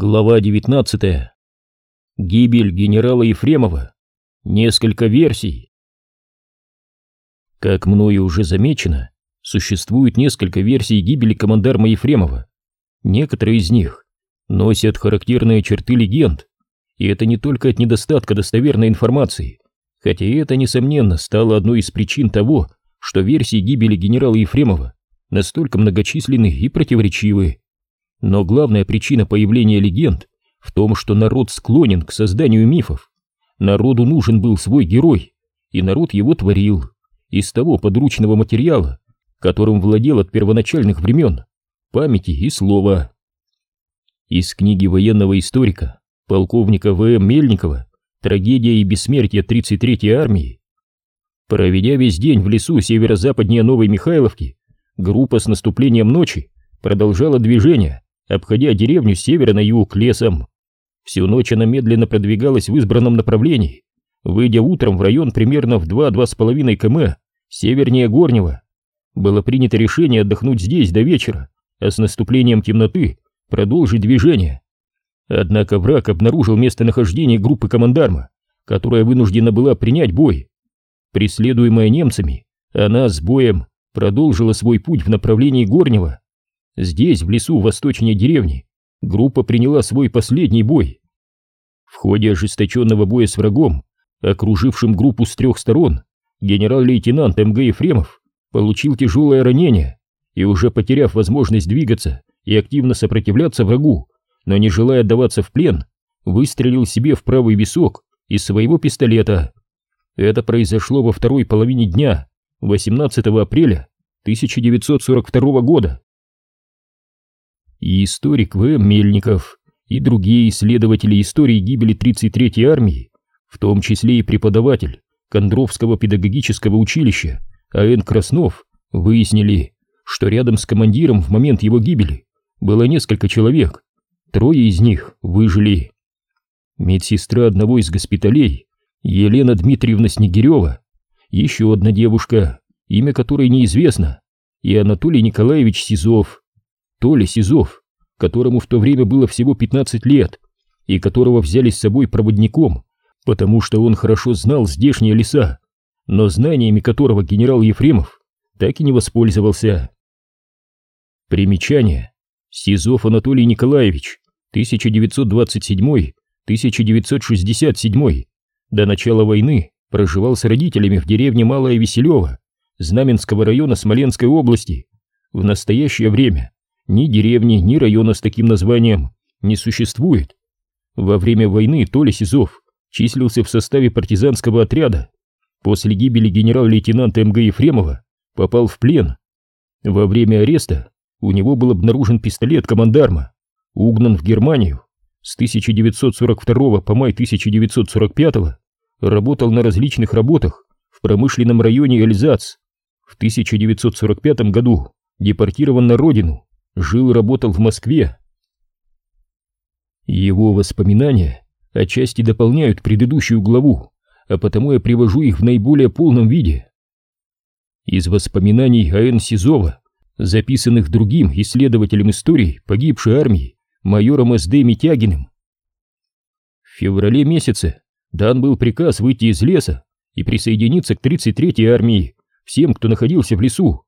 Глава 19. Гибель генерала Ефремова. Несколько версий. Как мною уже замечено, существует несколько версий гибели командарма Ефремова. Некоторые из них носят характерные черты легенд, и это не только от недостатка достоверной информации, хотя это, несомненно, стало одной из причин того, что версии гибели генерала Ефремова настолько многочисленны и противоречивы. Но главная причина появления легенд в том, что народ склонен к созданию мифов. Народу нужен был свой герой, и народ его творил из того подручного материала, которым владел от первоначальных времен, памяти и слова. Из книги военного историка полковника В.М. Мельникова «Трагедия и бессмертие 33-й армии». Проведя весь день в лесу северо-западнее Новой Михайловки, группа с наступлением ночи продолжала движение обходя деревню с севера на юг лесом. Всю ночь она медленно продвигалась в избранном направлении, выйдя утром в район примерно в 2-2,5 км севернее Горнего. Было принято решение отдохнуть здесь до вечера, а с наступлением темноты продолжить движение. Однако враг обнаружил местонахождение группы командарма, которая вынуждена была принять бой. Преследуемая немцами, она с боем продолжила свой путь в направлении Горнего. Здесь, в лесу восточнее деревни, группа приняла свой последний бой. В ходе ожесточенного боя с врагом, окружившим группу с трех сторон, генерал-лейтенант МГ Ефремов получил тяжелое ранение и уже потеряв возможность двигаться и активно сопротивляться врагу, но не желая отдаваться в плен, выстрелил себе в правый висок из своего пистолета. Это произошло во второй половине дня, 18 апреля 1942 года и историк В. Мельников, и другие исследователи истории гибели 33-й армии, в том числе и преподаватель Кондровского педагогического училища А.Н. Краснов, выяснили, что рядом с командиром в момент его гибели было несколько человек, трое из них выжили. Медсестра одного из госпиталей, Елена Дмитриевна Снегирева, еще одна девушка, имя которой неизвестно, и Анатолий Николаевич Сизов, Толя Сизов, которому в то время было всего 15 лет, и которого взяли с собой проводником, потому что он хорошо знал здешние леса, но знаниями которого генерал Ефремов так и не воспользовался. Примечание. Сизов Анатолий Николаевич, 1927-1967. До начала войны проживал с родителями в деревне Малая Веселева, Знаменского района Смоленской области. В настоящее время ни деревни, ни района с таким названием не существует. Во время войны Толя Сизов числился в составе партизанского отряда. После гибели генерал-лейтенанта МГ Ефремова попал в плен. Во время ареста у него был обнаружен пистолет командарма, угнан в Германию. С 1942 по май 1945 работал на различных работах в промышленном районе Эльзац. В 1945 году депортирован на родину жил и работал в Москве. Его воспоминания отчасти дополняют предыдущую главу, а потому я привожу их в наиболее полном виде. Из воспоминаний А.Н. Сизова, записанных другим исследователем истории погибшей армии, майором С.Д. Митягиным. В феврале месяце дан был приказ выйти из леса и присоединиться к 33-й армии, всем, кто находился в лесу.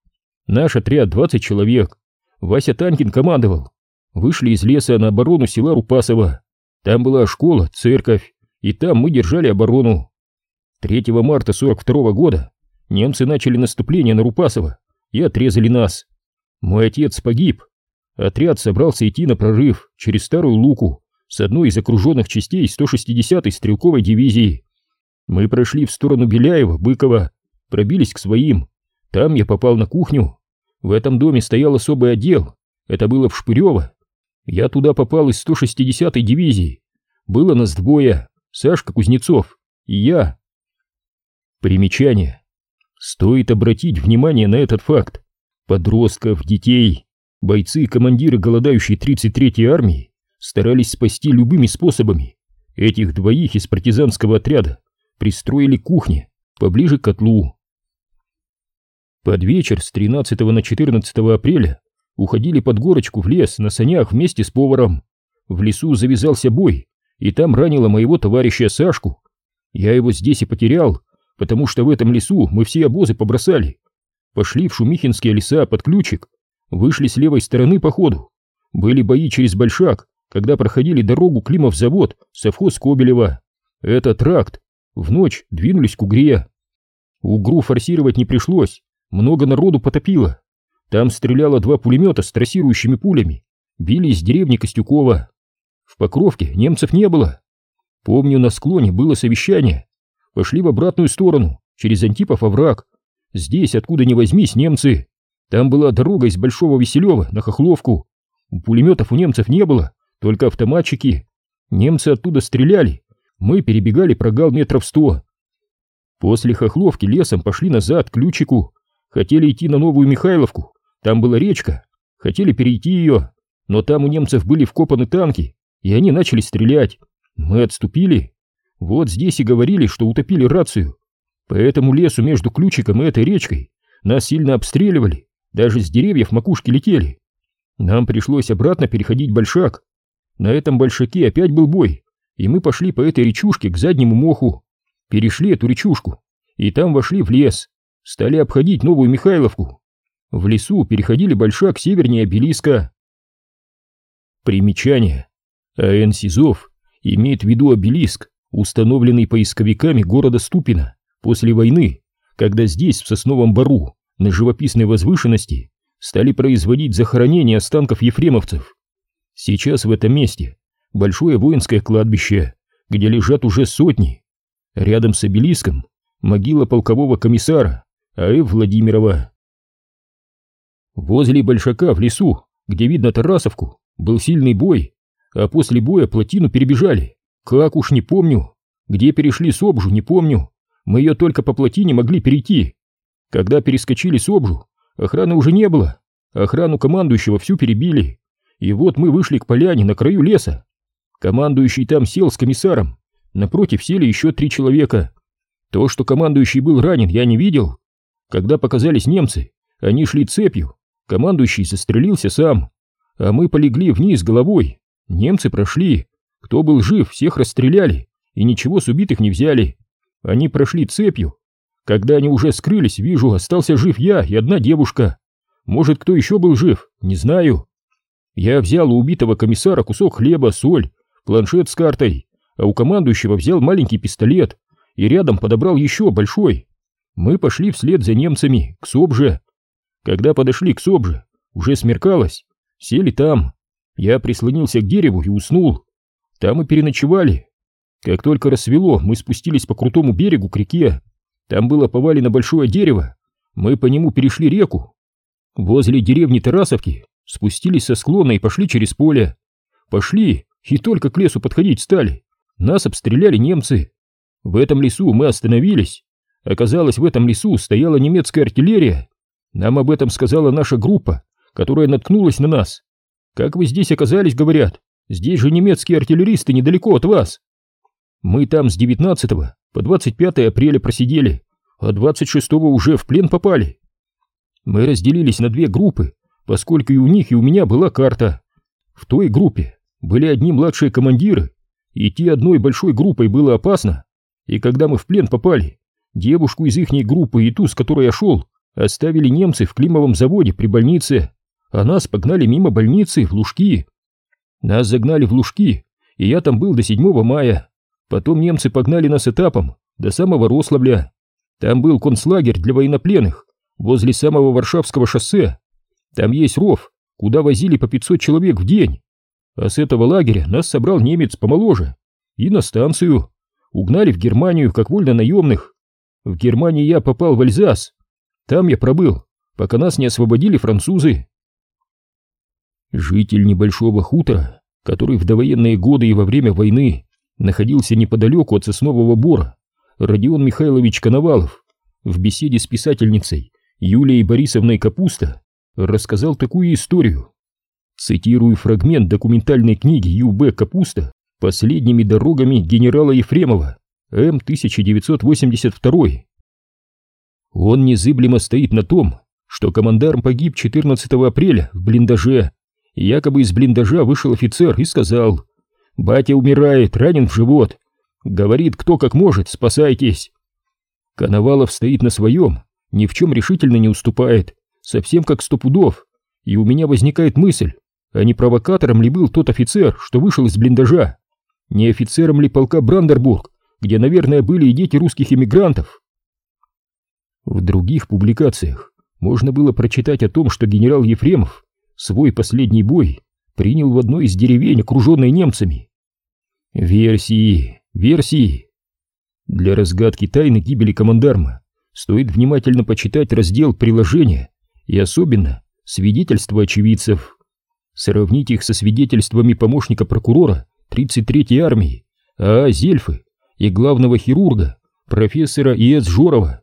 Наш отряд 20 человек, Вася Танкин командовал. Вышли из леса на оборону села Рупасово. Там была школа, церковь, и там мы держали оборону. 3 марта 42 -го года немцы начали наступление на Рупасово и отрезали нас. Мой отец погиб. Отряд собрался идти на прорыв через Старую Луку с одной из окруженных частей 160-й стрелковой дивизии. Мы прошли в сторону Беляева, Быкова, пробились к своим. Там я попал на кухню, в этом доме стоял особый отдел. Это было в Шпырево. Я туда попал из 160-й дивизии. Было нас двое. Сашка Кузнецов и я. Примечание. Стоит обратить внимание на этот факт. Подростков, детей, бойцы и командиры голодающей 33-й армии старались спасти любыми способами. Этих двоих из партизанского отряда пристроили к кухне, поближе к котлу. Под вечер с 13 на 14 апреля уходили под горочку в лес на санях вместе с поваром. В лесу завязался бой, и там ранило моего товарища Сашку. Я его здесь и потерял, потому что в этом лесу мы все обозы побросали. Пошли в Шумихинские леса под ключик, вышли с левой стороны по ходу. Были бои через Большак, когда проходили дорогу Климов-завод, совхоз Кобелева. Это тракт. В ночь двинулись к Угре. Угру форсировать не пришлось, много народу потопило. Там стреляло два пулемета с трассирующими пулями, били из деревни Костюкова. В Покровке немцев не было. Помню, на склоне было совещание. Пошли в обратную сторону, через Антипов овраг. Здесь, откуда ни возьмись, немцы. Там была дорога из Большого Веселева на Хохловку. Пулеметов у немцев не было, только автоматчики. Немцы оттуда стреляли. Мы перебегали прогал метров сто. После Хохловки лесом пошли назад, к Ключику. Хотели идти на Новую Михайловку. Там была речка. Хотели перейти ее. Но там у немцев были вкопаны танки, и они начали стрелять. Мы отступили. Вот здесь и говорили, что утопили рацию. По этому лесу между Ключиком и этой речкой нас сильно обстреливали. Даже с деревьев макушки летели. Нам пришлось обратно переходить большак. На этом большаке опять был бой, и мы пошли по этой речушке к заднему моху. Перешли эту речушку, и там вошли в лес. Стали обходить Новую Михайловку. В лесу переходили большак севернее обелиска. Примечание. А.Н. Сизов имеет в виду обелиск, установленный поисковиками города Ступино после войны, когда здесь, в Сосновом Бару, на живописной возвышенности, стали производить захоронение останков ефремовцев. Сейчас в этом месте большое воинское кладбище, где лежат уже сотни. Рядом с обелиском могила полкового комиссара А.Ф. Владимирова. Возле Большака в лесу, где видно Тарасовку, был сильный бой, а после боя плотину перебежали. Как уж не помню. Где перешли Собжу, не помню. Мы ее только по плотине могли перейти. Когда перескочили Собжу, охраны уже не было. Охрану командующего всю перебили. И вот мы вышли к поляне на краю леса. Командующий там сел с комиссаром. Напротив сели еще три человека. То, что командующий был ранен, я не видел. Когда показались немцы, они шли цепью. Командующий застрелился сам. А мы полегли вниз головой. Немцы прошли. Кто был жив, всех расстреляли. И ничего с убитых не взяли. Они прошли цепью. Когда они уже скрылись, вижу, остался жив я и одна девушка. Может, кто еще был жив, не знаю. Я взял у убитого комиссара кусок хлеба, соль, планшет с картой, а у командующего взял маленький пистолет и рядом подобрал еще большой. Мы пошли вслед за немцами, к Собже. Когда подошли к Собже, уже смеркалось, сели там. Я прислонился к дереву и уснул. Там и переночевали. Как только рассвело, мы спустились по крутому берегу к реке. Там было повалено большое дерево. Мы по нему перешли реку. Возле деревни Тарасовки спустились со склона и пошли через поле. Пошли, и только к лесу подходить стали. Нас обстреляли немцы. В этом лесу мы остановились. Оказалось, в этом лесу стояла немецкая артиллерия. Нам об этом сказала наша группа, которая наткнулась на нас. Как вы здесь оказались, говорят? Здесь же немецкие артиллеристы недалеко от вас. Мы там с 19 по 25 апреля просидели, а 26 уже в плен попали. Мы разделились на две группы, поскольку и у них, и у меня была карта. В той группе были одни младшие командиры, идти одной большой группой было опасно, и когда мы в плен попали, девушку из ихней группы и ту, с которой я шел, оставили немцы в Климовом заводе при больнице, а нас погнали мимо больницы в Лужки. Нас загнали в Лужки, и я там был до 7 мая. Потом немцы погнали нас этапом до самого Рославля. Там был концлагерь для военнопленных, возле самого Варшавского шоссе. Там есть ров, куда возили по 500 человек в день. А с этого лагеря нас собрал немец помоложе. И на станцию. Угнали в Германию, как вольно наемных. В Германии я попал в Альзас. Там я пробыл, пока нас не освободили французы. Житель небольшого хутора, который в довоенные годы и во время войны находился неподалеку от соснового бора, Родион Михайлович Коновалов, в беседе с писательницей Юлией Борисовной Капуста рассказал такую историю. Цитирую фрагмент документальной книги Ю.Б. Капуста «Последними дорогами генерала Ефремова» М. 1982. Он незыблемо стоит на том, что командарм погиб 14 апреля в блиндаже якобы из блиндажа вышел офицер и сказал «Батя умирает, ранен в живот». Говорит, кто как может, спасайтесь. Коновалов стоит на своем, ни в чем решительно не уступает, совсем как сто пудов. И у меня возникает мысль, а не провокатором ли был тот офицер, что вышел из блиндажа? Не офицером ли полка Брандербург, где, наверное, были и дети русских эмигрантов? В других публикациях можно было прочитать о том, что генерал Ефремов свой последний бой принял в одной из деревень, окруженной немцами. Версии, версии. Для разгадки тайны гибели командарма стоит внимательно почитать раздел приложения и особенно свидетельства очевидцев. Сравнить их со свидетельствами помощника прокурора 33-й армии, А. Зельфы и главного хирурга, профессора И.С. Жорова.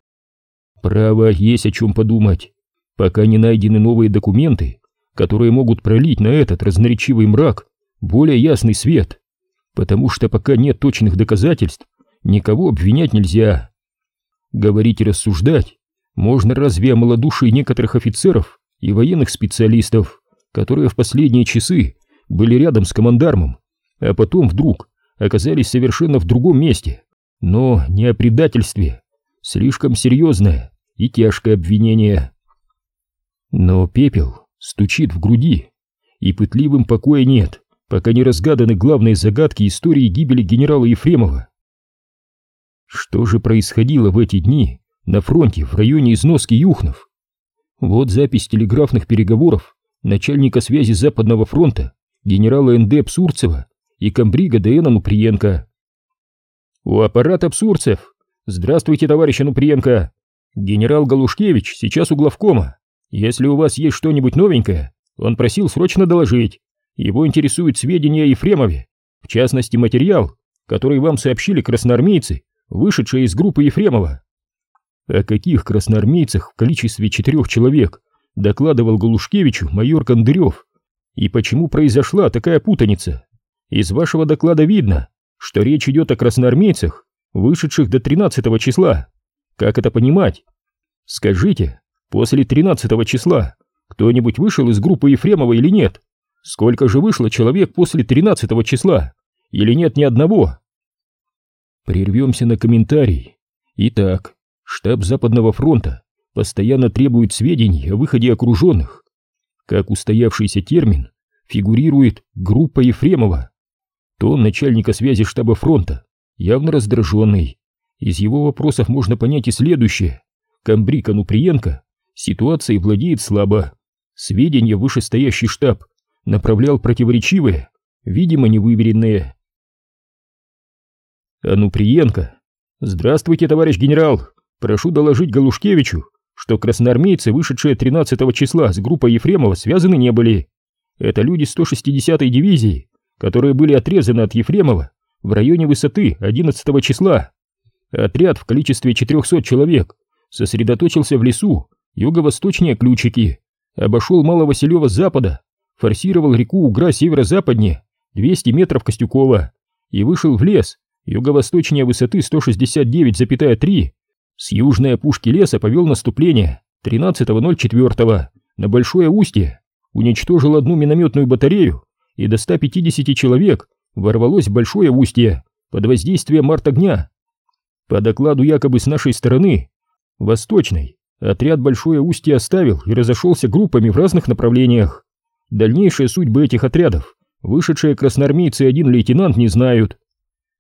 Право, есть о чем подумать. Пока не найдены новые документы, которые могут пролить на этот разноречивый мрак более ясный свет, потому что пока нет точных доказательств, никого обвинять нельзя. Говорить и рассуждать можно разве о малодушии некоторых офицеров и военных специалистов, которые в последние часы были рядом с командармом, а потом вдруг оказались совершенно в другом месте, но не о предательстве, слишком серьезное и тяжкое обвинение. Но пепел стучит в груди, и пытливым покоя нет, пока не разгаданы главные загадки истории гибели генерала Ефремова. Что же происходило в эти дни на фронте в районе износки Юхнов? Вот запись телеграфных переговоров начальника связи Западного фронта генерала НД Псурцева и комбрига ДН Нуприенко. «У аппарата Псурцев! Здравствуйте, товарищ Нуприенко! Генерал Галушкевич сейчас у главкома. Если у вас есть что-нибудь новенькое, он просил срочно доложить. Его интересуют сведения о Ефремове, в частности материал, который вам сообщили красноармейцы вышедшая из группы Ефремова. О каких красноармейцах в количестве четырех человек докладывал Галушкевичу майор Кондырев? И почему произошла такая путаница? Из вашего доклада видно, что речь идет о красноармейцах, вышедших до 13 числа. Как это понимать? Скажите, после 13 числа кто-нибудь вышел из группы Ефремова или нет? Сколько же вышло человек после 13 числа? Или нет ни одного? Прервемся на комментарий. Итак, штаб Западного фронта постоянно требует сведений о выходе окруженных. Как устоявшийся термин фигурирует группа Ефремова. Тон начальника связи штаба фронта явно раздраженный. Из его вопросов можно понять и следующее. Камбрик Ануприенко ситуацией владеет слабо. Сведения вышестоящий штаб направлял противоречивые, видимо невыверенные. Ануприенко. Здравствуйте, товарищ генерал. Прошу доложить Галушкевичу, что красноармейцы, вышедшие 13 числа с группой Ефремова, связаны не были. Это люди 160-й дивизии, которые были отрезаны от Ефремова в районе высоты 11 числа. Отряд в количестве 400 человек сосредоточился в лесу юго-восточнее Ключики, обошел Маловасилева с запада, форсировал реку Угра северо-западнее 200 метров Костюкова и вышел в лес, юго-восточнее высоты 169,3, с южной опушки леса повел наступление 13.04 на Большое Устье, уничтожил одну минометную батарею и до 150 человек ворвалось Большое Устье под воздействием огня. По докладу якобы с нашей стороны, восточной, отряд Большое Устье оставил и разошелся группами в разных направлениях. Дальнейшая судьба этих отрядов вышедшие красноармейцы и один лейтенант не знают.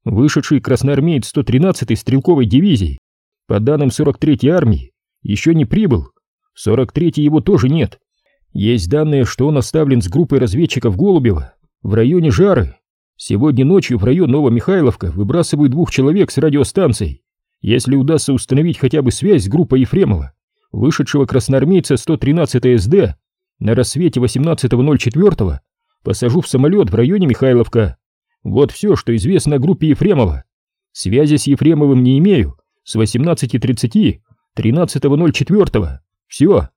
Вышедший красноармеец 113-й стрелковой дивизии, по данным 43-й армии, еще не прибыл. В 43-й его тоже нет. Есть данные, что он оставлен с группой разведчиков Голубева в районе Жары. Сегодня ночью в район Новомихайловка выбрасывают двух человек с радиостанцией. Если удастся установить хотя бы связь с группой Ефремова, вышедшего красноармейца 113 СД, на рассвете 18.04 посажу в самолет в районе Михайловка. Вот все, что известно о группе Ефремова. Связи с Ефремовым не имею. С 18.30 13.04. Все.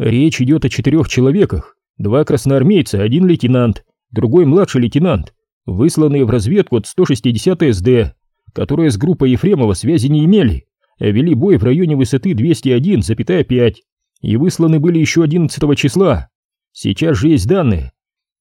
Речь идет о четырех человеках. Два красноармейца, один лейтенант, другой младший лейтенант, высланные в разведку от 160 СД, которые с группой Ефремова связи не имели, а вели бой в районе высоты 201,5 и высланы были еще 11 числа. Сейчас же есть данные.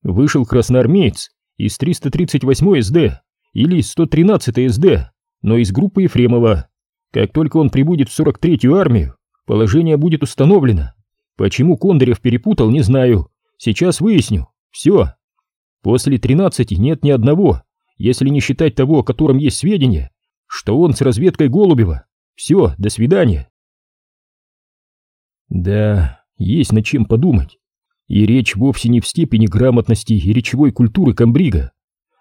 Вышел красноармеец из 338 СД или 113 СД, но из группы Ефремова. Как только он прибудет в 43-ю армию, положение будет установлено. Почему Кондарев перепутал, не знаю. Сейчас выясню. Все. После 13 нет ни одного, если не считать того, о котором есть сведения, что он с разведкой Голубева. Все, до свидания. Да, есть над чем подумать. И речь вовсе не в степени грамотности и речевой культуры комбрига.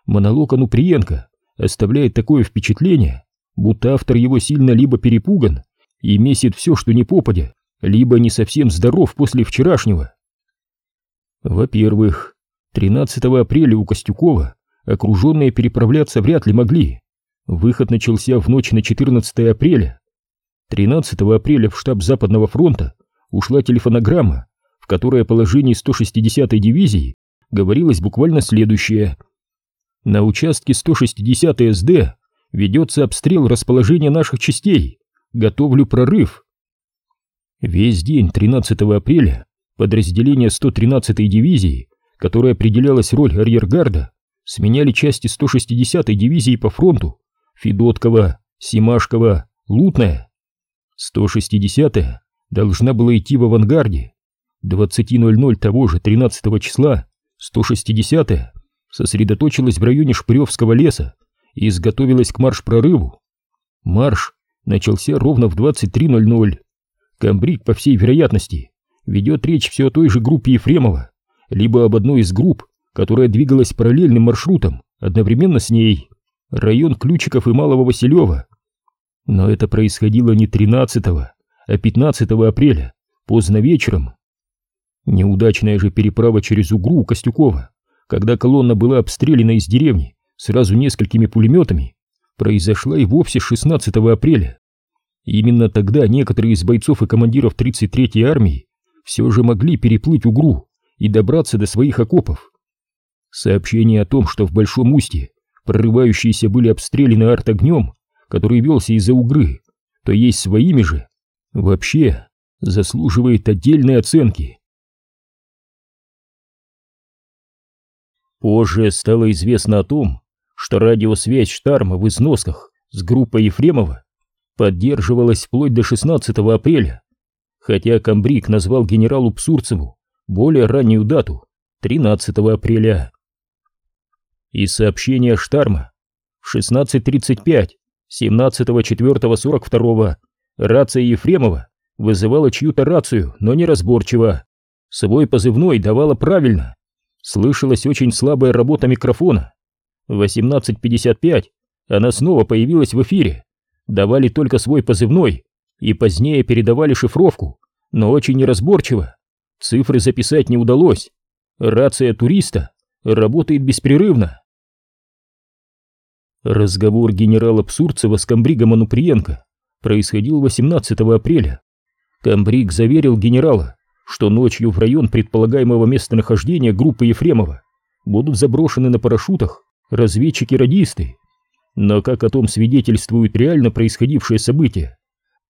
Монолог Ануприенко оставляет такое впечатление, будто автор его сильно либо перепуган и месит все, что не попадя, либо не совсем здоров после вчерашнего. Во-первых, 13 апреля у Костюкова окруженные переправляться вряд ли могли. Выход начался в ночь на 14 апреля. 13 апреля в штаб Западного фронта ушла телефонограмма, в которой о положении 160-й дивизии говорилось буквально следующее. На участке 160 СД ведется обстрел расположения наших частей. Готовлю прорыв. Весь день 13 апреля подразделение 113-й дивизии, которое определялась роль арьергарда, сменяли части 160-й дивизии по фронту Федоткова, Симашкова, Лутная. 160-я должна была идти в авангарде. 20.00 того же 13 числа 160-я сосредоточилась в районе Шпыревского леса и изготовилась к марш-прорыву. Марш начался ровно в 23.00. Камбрик, по всей вероятности, ведет речь все о той же группе Ефремова, либо об одной из групп, которая двигалась параллельным маршрутом одновременно с ней, район Ключиков и Малого Василева. Но это происходило не 13, а 15 апреля, поздно вечером. Неудачная же переправа через Угру у Костюкова, когда колонна была обстреляна из деревни сразу несколькими пулеметами, произошла и вовсе 16 апреля. Именно тогда некоторые из бойцов и командиров 33-й армии все же могли переплыть Угру и добраться до своих окопов. Сообщение о том, что в Большом Устье прорывающиеся были обстреляны артогнем, который велся из-за Угры, то есть своими же, вообще заслуживает отдельной оценки. Позже стало известно о том, что радиосвязь Штарма в износках с группой Ефремова поддерживалась вплоть до 16 апреля, хотя Камбрик назвал генералу Псурцеву более раннюю дату — 13 апреля. Из сообщения Штарма в 16.35 17.04.42 рация Ефремова вызывала чью-то рацию, но неразборчиво. Свой позывной давала правильно. Слышалась очень слабая работа микрофона. В 18.55 она снова появилась в эфире. Давали только свой позывной и позднее передавали шифровку, но очень неразборчиво. Цифры записать не удалось. Рация туриста работает беспрерывно. Разговор генерала Псурцева с комбригом Ануприенко происходил 18 апреля. Комбриг заверил генерала, что ночью в район предполагаемого местонахождения группы Ефремова будут заброшены на парашютах разведчики-радисты. Но как о том свидетельствуют реально происходившие события,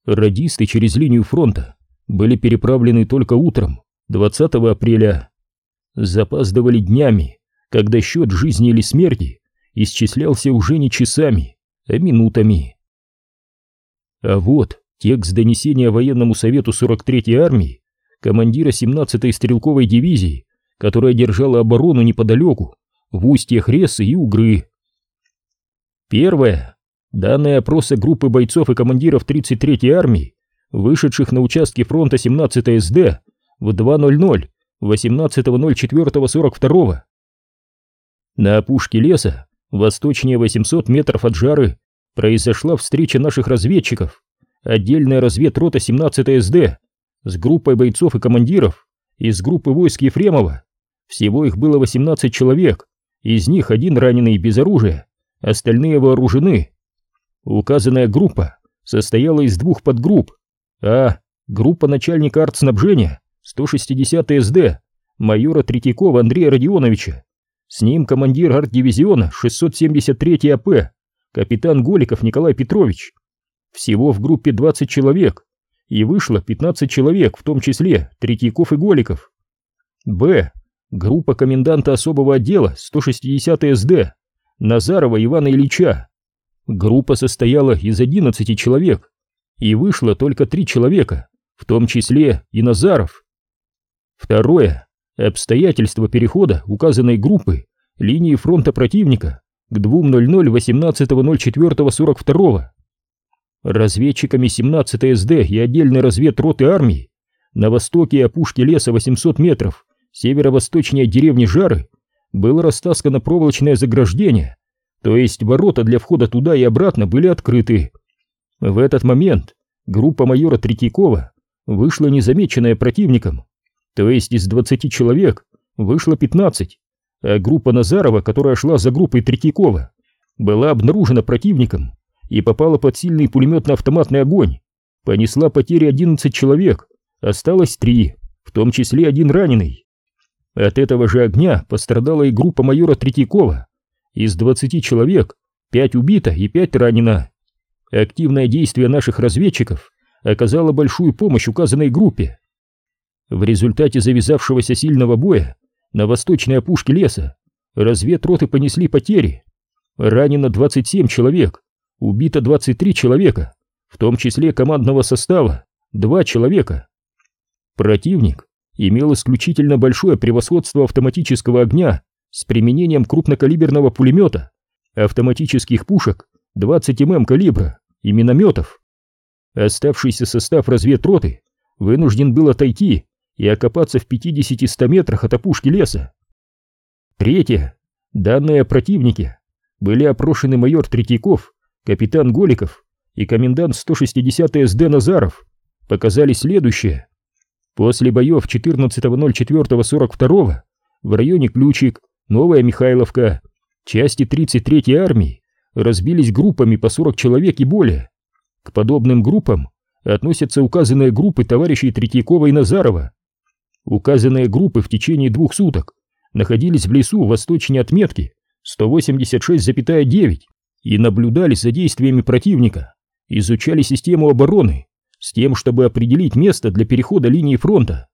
радисты через линию фронта были переправлены только утром, 20 апреля. Запаздывали днями, когда счет жизни или смерти исчислялся уже не часами, а минутами. А вот текст донесения военному совету 43-й армии командира 17-й стрелковой дивизии, которая держала оборону неподалеку, в устьях Ресы и Угры. Первое. Данные опроса группы бойцов и командиров 33-й армии, вышедших на участке фронта 17-й СД в 2.00 18.04.42. На опушке леса, восточнее 800 метров от жары, произошла встреча наших разведчиков, отдельная разведрота 17 СД, с группой бойцов и командиров из группы войск Ефремова. Всего их было 18 человек, из них один раненый без оружия, остальные вооружены. Указанная группа состояла из двух подгрупп. А. Группа начальника артснабжения 160 СД, майора Третьякова Андрея Родионовича. С ним командир арт-дивизиона 673 АП, капитан Голиков Николай Петрович. Всего в группе 20 человек, и вышло 15 человек, в том числе Третьяков и Голиков. Б. Группа коменданта особого отдела 160 СД Назарова Ивана Ильича. Группа состояла из 11 человек, и вышло только три человека, в том числе и Назаров. Второе. Обстоятельства перехода указанной группы линии фронта противника к 2.00 18.04.42. Разведчиками 17 СД и отдельной разведроты армии на востоке опушки леса 800 метров северо-восточнее деревни Жары было растаскано проволочное заграждение, то есть ворота для входа туда и обратно были открыты. В этот момент группа майора Третьякова вышла незамеченная противником, то есть из 20 человек вышло 15, а группа Назарова, которая шла за группой Третьякова, была обнаружена противником и попала под сильный пулеметно-автоматный огонь, понесла потери 11 человек, осталось 3, в том числе один раненый. От этого же огня пострадала и группа майора Третьякова. Из 20 человек 5 убито и 5 ранено. Активное действие наших разведчиков оказало большую помощь указанной группе. В результате завязавшегося сильного боя на восточной опушке леса разведроты понесли потери. Ранено 27 человек, убито 23 человека, в том числе командного состава 2 человека. Противник имел исключительно большое превосходство автоматического огня с применением крупнокалиберного пулемета, автоматических пушек 20 мм калибра и минометов. Оставшийся состав разведроты вынужден был отойти и окопаться в 50-100 метрах от опушки леса. Третье. Данные о противнике были опрошены майор Третьяков, капитан Голиков и комендант 160 СД Назаров. Показали следующее. После боев 14.04.42 в районе Ключик, Новая Михайловка, части 33-й армии разбились группами по 40 человек и более. К подобным группам относятся указанные группы товарищей Третьякова и Назарова. Указанные группы в течение двух суток находились в лесу восточнее отметки 186,9 и наблюдали за действиями противника, изучали систему обороны с тем, чтобы определить место для перехода линии фронта.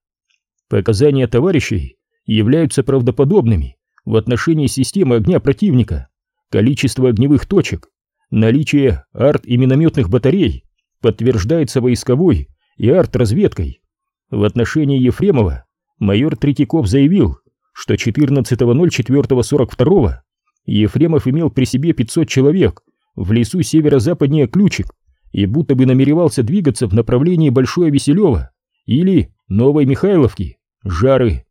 Показания товарищей являются правдоподобными в отношении системы огня противника, количество огневых точек, наличие арт- и минометных батарей подтверждается войсковой и арт-разведкой. В отношении Ефремова майор Третьяков заявил, что 14.04.42 Ефремов имел при себе 500 человек в лесу северо-западнее Ключик и будто бы намеревался двигаться в направлении Большое Веселева или Новой Михайловки, Жары.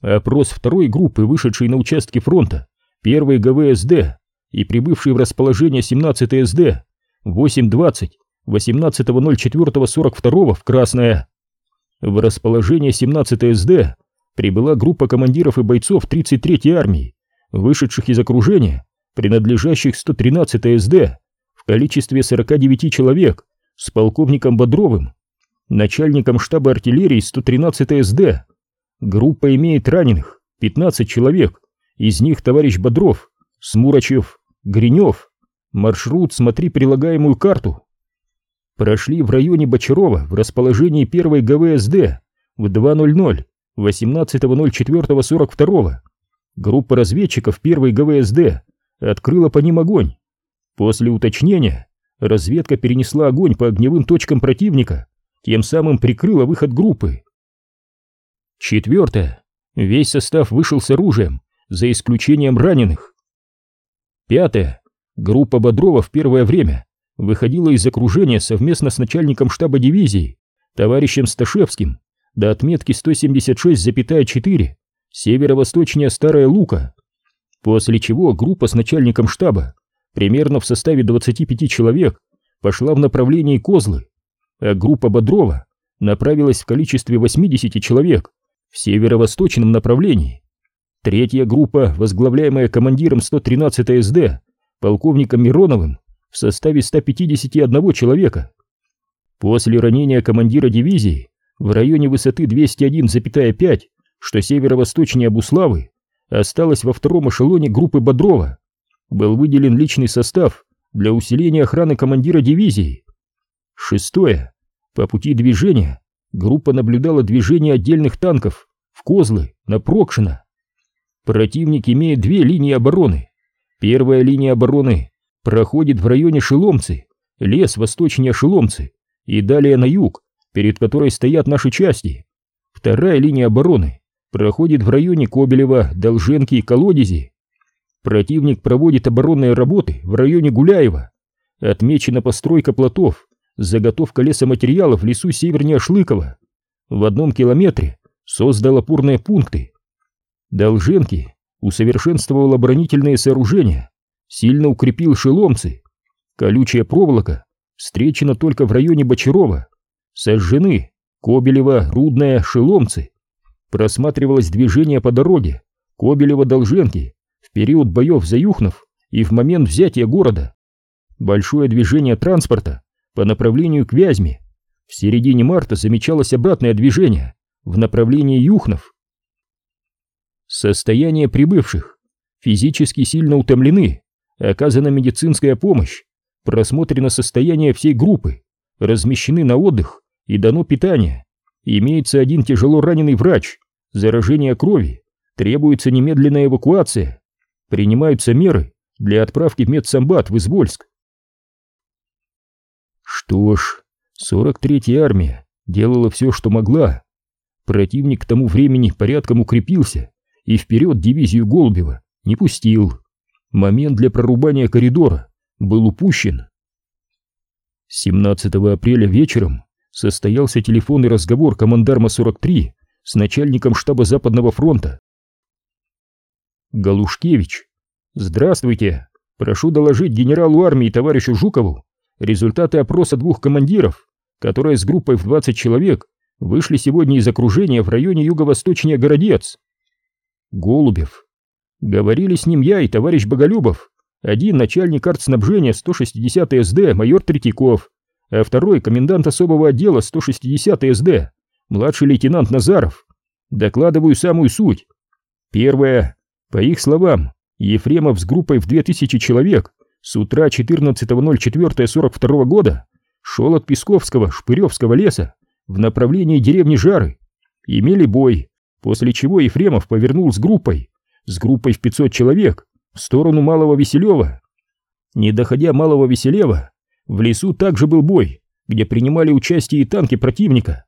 Опрос второй группы, вышедшей на участке фронта, первой ГВСД и прибывшей в расположение 17 СД, 8.20, 18.04.42 в Красное. В расположение 17 СД прибыла группа командиров и бойцов 33-й армии, вышедших из окружения, принадлежащих 113 СД, количестве 49 человек, с полковником Бодровым, начальником штаба артиллерии 113 СД. Группа имеет раненых 15 человек, из них товарищ Бодров, Смурачев, Гринев. Маршрут смотри прилагаемую карту прошли в районе Бочарова в расположении первой ГВСД в 2.00 18.04.42. Группа разведчиков первой ГВСД открыла по ним огонь. После уточнения разведка перенесла огонь по огневым точкам противника, тем самым прикрыла выход группы. Четвертое. Весь состав вышел с оружием, за исключением раненых. Пятое. Группа Бодрова в первое время выходила из окружения совместно с начальником штаба дивизии, товарищем Сташевским, до отметки 176,4, северо-восточнее Старая Лука, после чего группа с начальником штаба, примерно в составе 25 человек, пошла в направлении Козлы, а группа Бодрова направилась в количестве 80 человек в северо-восточном направлении. Третья группа, возглавляемая командиром 113 СД, полковником Мироновым, в составе 151 человека. После ранения командира дивизии в районе высоты 201,5, что северо-восточнее Буславы, осталось во втором эшелоне группы Бодрова. Был выделен личный состав для усиления охраны командира дивизии. Шестое. По пути движения группа наблюдала движение отдельных танков в Козлы, на Прокшина. Противник имеет две линии обороны. Первая линия обороны проходит в районе Шеломцы, лес восточнее Шеломцы, и далее на юг, перед которой стоят наши части. Вторая линия обороны проходит в районе Кобелева, Долженки и Колодези. Противник проводит оборонные работы в районе Гуляева. Отмечена постройка плотов, заготовка лесоматериалов в лесу севернее Шлыкова. В одном километре создал опорные пункты. Долженки усовершенствовал оборонительные сооружения, сильно укрепил шеломцы. Колючая проволока встречена только в районе Бочарова. Сожжены Кобелева, Рудная, Шеломцы. Просматривалось движение по дороге Кобелева-Долженки в период боев за Юхнов и в момент взятия города. Большое движение транспорта по направлению к Вязьме. В середине марта замечалось обратное движение в направлении Юхнов. Состояние прибывших. Физически сильно утомлены. Оказана медицинская помощь. Просмотрено состояние всей группы. Размещены на отдых и дано питание. Имеется один тяжело раненый врач. Заражение крови. Требуется немедленная эвакуация. Принимаются меры для отправки в медсамбат в Извольск. Что ж, 43-я армия делала все, что могла. Противник к тому времени порядком укрепился и вперед дивизию Голубева не пустил. Момент для прорубания коридора был упущен. 17 апреля вечером состоялся телефонный разговор командарма 43 с начальником штаба Западного фронта. Галушкевич. Здравствуйте. Прошу доложить генералу армии товарищу Жукову результаты опроса двух командиров, которые с группой в 20 человек вышли сегодня из окружения в районе юго-восточнее Городец. Голубев. Говорили с ним я и товарищ Боголюбов. Один начальник артснабжения 160 СД, майор Третьяков, а второй комендант особого отдела 160 СД, младший лейтенант Назаров. Докладываю самую суть. Первое. По их словам, Ефремов с группой в 2000 человек с утра 14.04.42 года шел от Песковского Шпыревского леса в направлении деревни Жары. Имели бой, после чего Ефремов повернул с группой, с группой в 500 человек, в сторону Малого Веселева. Не доходя Малого Веселева, в лесу также был бой, где принимали участие и танки противника.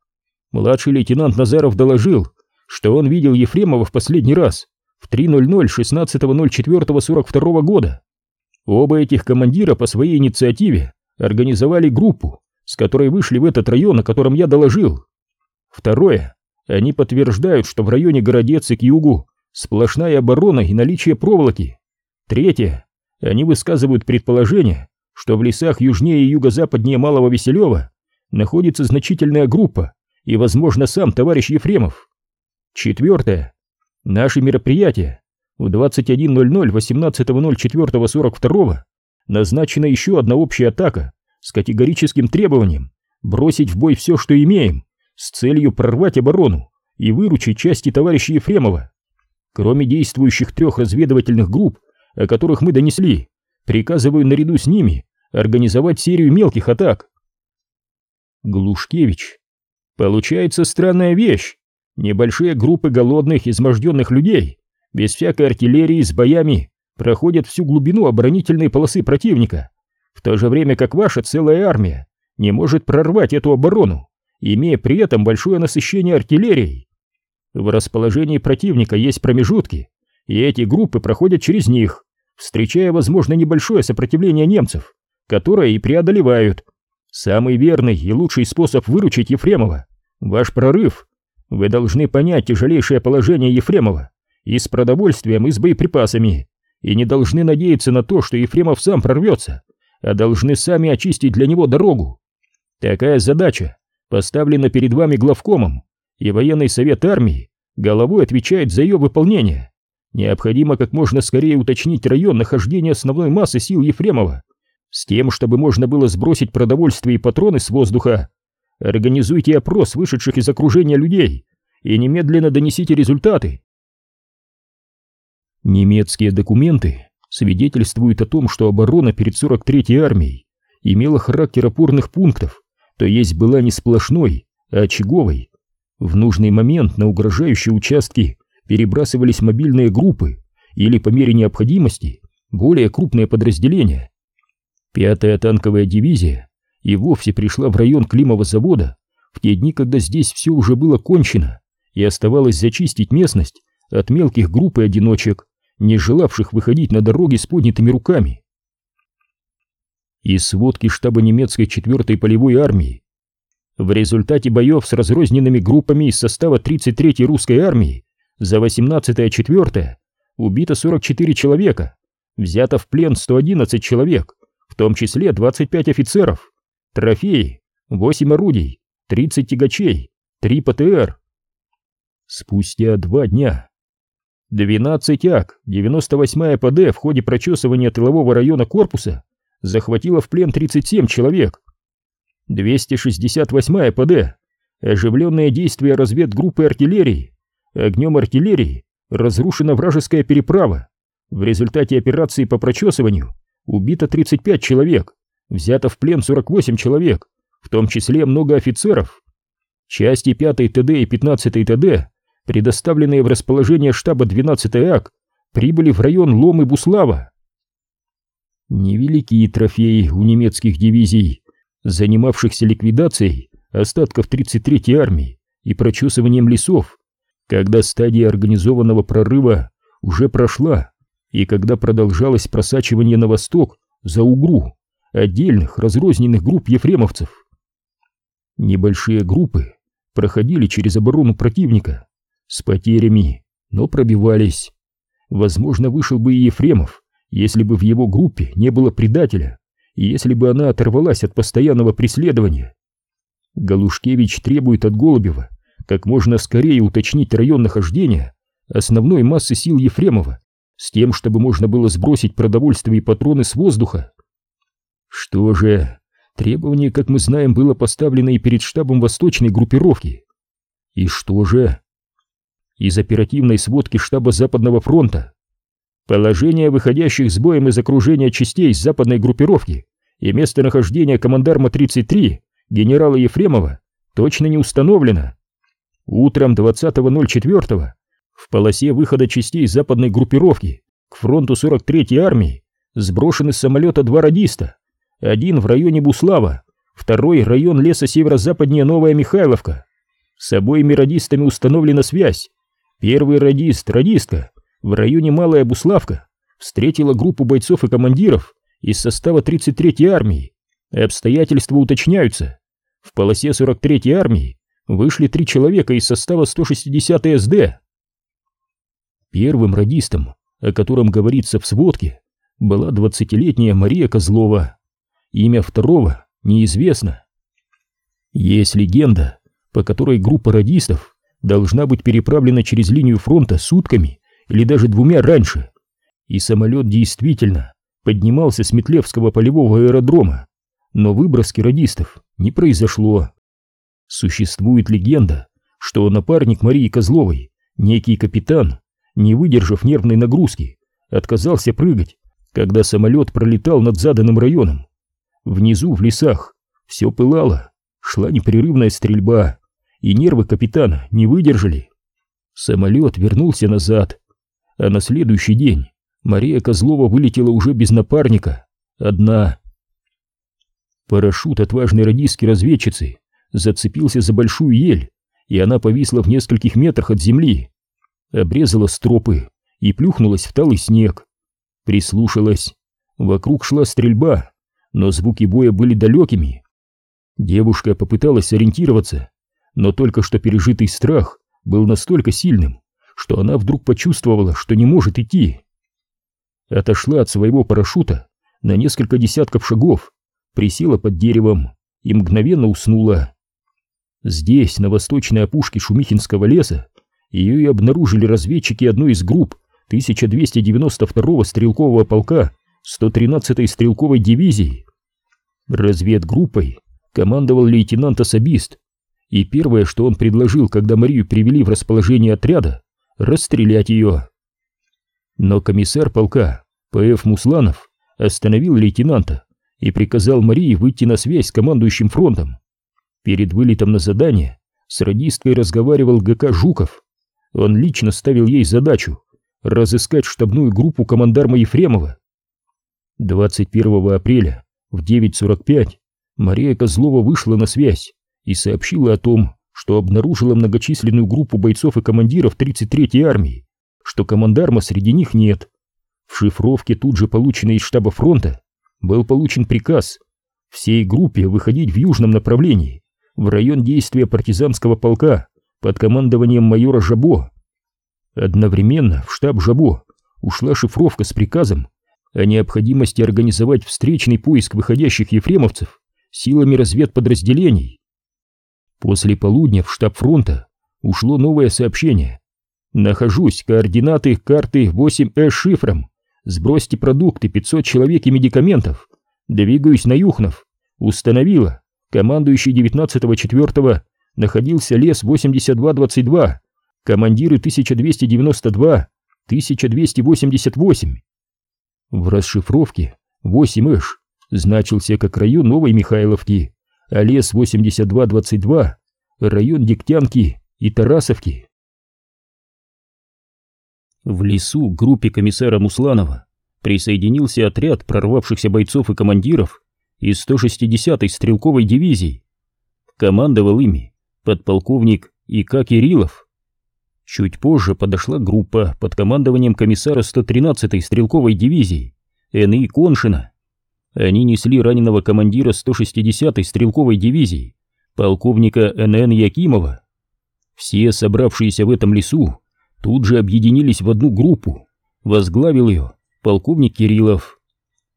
Младший лейтенант Назаров доложил, что он видел Ефремова в последний раз в 3.00 16.04.42 года. Оба этих командира по своей инициативе организовали группу, с которой вышли в этот район, о котором я доложил. Второе. Они подтверждают, что в районе Городец и к югу сплошная оборона и наличие проволоки. Третье. Они высказывают предположение, что в лесах южнее и юго-западнее Малого Веселева находится значительная группа и, возможно, сам товарищ Ефремов. Четвертое. Наши мероприятия в 21.00 18.04.42 назначена еще одна общая атака с категорическим требованием бросить в бой все, что имеем, с целью прорвать оборону и выручить части товарища Ефремова. Кроме действующих трех разведывательных групп, о которых мы донесли, приказываю наряду с ними организовать серию мелких атак. Глушкевич. Получается странная вещь. Небольшие группы голодных, изможденных людей без всякой артиллерии с боями проходят всю глубину оборонительной полосы противника, в то же время как ваша целая армия не может прорвать эту оборону, имея при этом большое насыщение артиллерией. В расположении противника есть промежутки, и эти группы проходят через них, встречая, возможно, небольшое сопротивление немцев, которое и преодолевают. Самый верный и лучший способ выручить Ефремова – ваш прорыв. Вы должны понять тяжелейшее положение Ефремова и с продовольствием, и с боеприпасами, и не должны надеяться на то, что Ефремов сам прорвется, а должны сами очистить для него дорогу. Такая задача поставлена перед вами главкомом, и военный совет армии головой отвечает за ее выполнение. Необходимо как можно скорее уточнить район нахождения основной массы сил Ефремова, с тем, чтобы можно было сбросить продовольствие и патроны с воздуха. Организуйте опрос вышедших из окружения людей и немедленно донесите результаты. Немецкие документы свидетельствуют о том, что оборона перед 43-й армией имела характер опорных пунктов, то есть была не сплошной, а очаговой. В нужный момент на угрожающие участки перебрасывались мобильные группы или, по мере необходимости, более крупные подразделения. Пятая танковая дивизия и вовсе пришла в район Климова завода в те дни, когда здесь все уже было кончено, и оставалось зачистить местность от мелких групп и одиночек, не желавших выходить на дороги с поднятыми руками. Из сводки штаба немецкой 4-й полевой армии в результате боев с разрозненными группами из состава 33-й русской армии за 18-е 4 убито 44 человека, взято в плен 111 человек, в том числе 25 офицеров, трофеи, 8 орудий, 30 тягачей, 3 ПТР. Спустя два дня 12 АК, 98-я ПД в ходе прочесывания тылового района корпуса захватила в плен 37 человек. 268-я ПД, оживленные действия разведгруппы артиллерии, огнем артиллерии разрушена вражеская переправа. В результате операции по прочесыванию убито 35 человек, взято в плен 48 человек, в том числе много офицеров. Части 5-й ТД и 15-й ТД, предоставленные в расположение штаба 12-й АК, прибыли в район Ломы Буслава. Невеликие трофеи у немецких дивизий, занимавшихся ликвидацией остатков 33-й армии и прочесыванием лесов, когда стадия организованного прорыва уже прошла и когда продолжалось просачивание на восток за Угру отдельных разрозненных групп ефремовцев. Небольшие группы проходили через оборону противника с потерями, но пробивались. Возможно, вышел бы и Ефремов, если бы в его группе не было предателя, и если бы она оторвалась от постоянного преследования. Галушкевич требует от Голубева как можно скорее уточнить район нахождения основной массы сил Ефремова, с тем, чтобы можно было сбросить продовольствие и патроны с воздуха. Что же, требование, как мы знаем, было поставлено и перед штабом восточной группировки. И что же? Из оперативной сводки штаба Западного фронта Положение выходящих с боем из окружения частей западной группировки и местонахождение командарма 33 генерала Ефремова точно не установлено. Утром 20.04 в полосе выхода частей западной группировки к фронту 43-й армии сброшены с самолета два радиста. Один в районе Буслава, второй район леса северо-западнее Новая Михайловка. С обоими радистами установлена связь. Первый радист, радистка, в районе Малая Буславка встретила группу бойцов и командиров из состава 33-й армии. Обстоятельства уточняются. В полосе 43-й армии вышли три человека из состава 160-й СД. Первым радистом, о котором говорится в сводке, была 20-летняя Мария Козлова. Имя второго неизвестно. Есть легенда, по которой группа радистов должна быть переправлена через линию фронта сутками или даже двумя раньше. И самолет действительно поднимался с Метлевского полевого аэродрома, но выброски радистов не произошло. Существует легенда, что напарник Марии Козловой, некий капитан, не выдержав нервной нагрузки, отказался прыгать, когда самолет пролетал над заданным районом. Внизу, в лесах, все пылало, шла непрерывная стрельба, и нервы капитана не выдержали. Самолет вернулся назад, а на следующий день Мария Козлова вылетела уже без напарника, одна. Парашют отважной радистской разведчицы зацепился за большую ель, и она повисла в нескольких метрах от земли, обрезала стропы и плюхнулась в талый снег. Прислушалась. Вокруг шла стрельба, но звуки боя были далекими. Девушка попыталась сориентироваться, но только что пережитый страх был настолько сильным, что она вдруг почувствовала, что не может идти. Отошла от своего парашюта на несколько десятков шагов, присела под деревом и мгновенно уснула. Здесь, на восточной опушке Шумихинского леса, ее и обнаружили разведчики одной из групп 1292-го стрелкового полка 113-й стрелковой дивизии. Разведгруппой командовал лейтенант-особист, и первое, что он предложил, когда Марию привели в расположение отряда, расстрелять ее. Но комиссар полка П.Ф. Мусланов остановил лейтенанта и приказал Марии выйти на связь с командующим фронтом. Перед вылетом на задание с радисткой разговаривал ГК Жуков. Он лично ставил ей задачу разыскать штабную группу командарма Ефремова. 21 апреля в 9.45 Мария Козлова вышла на связь и сообщила о том, что обнаружила многочисленную группу бойцов и командиров 33-й армии, что командарма среди них нет. В шифровке, тут же полученной из штаба фронта, был получен приказ всей группе выходить в южном направлении, в район действия партизанского полка под командованием майора Жабо. Одновременно в штаб Жабо ушла шифровка с приказом о необходимости организовать встречный поиск выходящих ефремовцев силами разведподразделений. После полудня в штаб фронта ушло новое сообщение. Нахожусь, координаты карты 8Э шифром. Сбросьте продукты, 500 человек и медикаментов. Двигаюсь на Юхнов. Установила. Командующий 19-4 находился лес 8222. Командиры 1292, 1288. В расшифровке 8Эш значился как район Новой Михайловки, а лес 8222 район Дегтянки и Тарасовки. В лесу к группе комиссара Мусланова присоединился отряд прорвавшихся бойцов и командиров из 160-й стрелковой дивизии. Командовал ими подполковник И.К. Кириллов. Чуть позже подошла группа под командованием комиссара 113-й стрелковой дивизии Н.И. Коншина. Они несли раненого командира 160-й стрелковой дивизии, полковника Н.Н. Якимова. Все собравшиеся в этом лесу тут же объединились в одну группу, возглавил ее полковник Кириллов.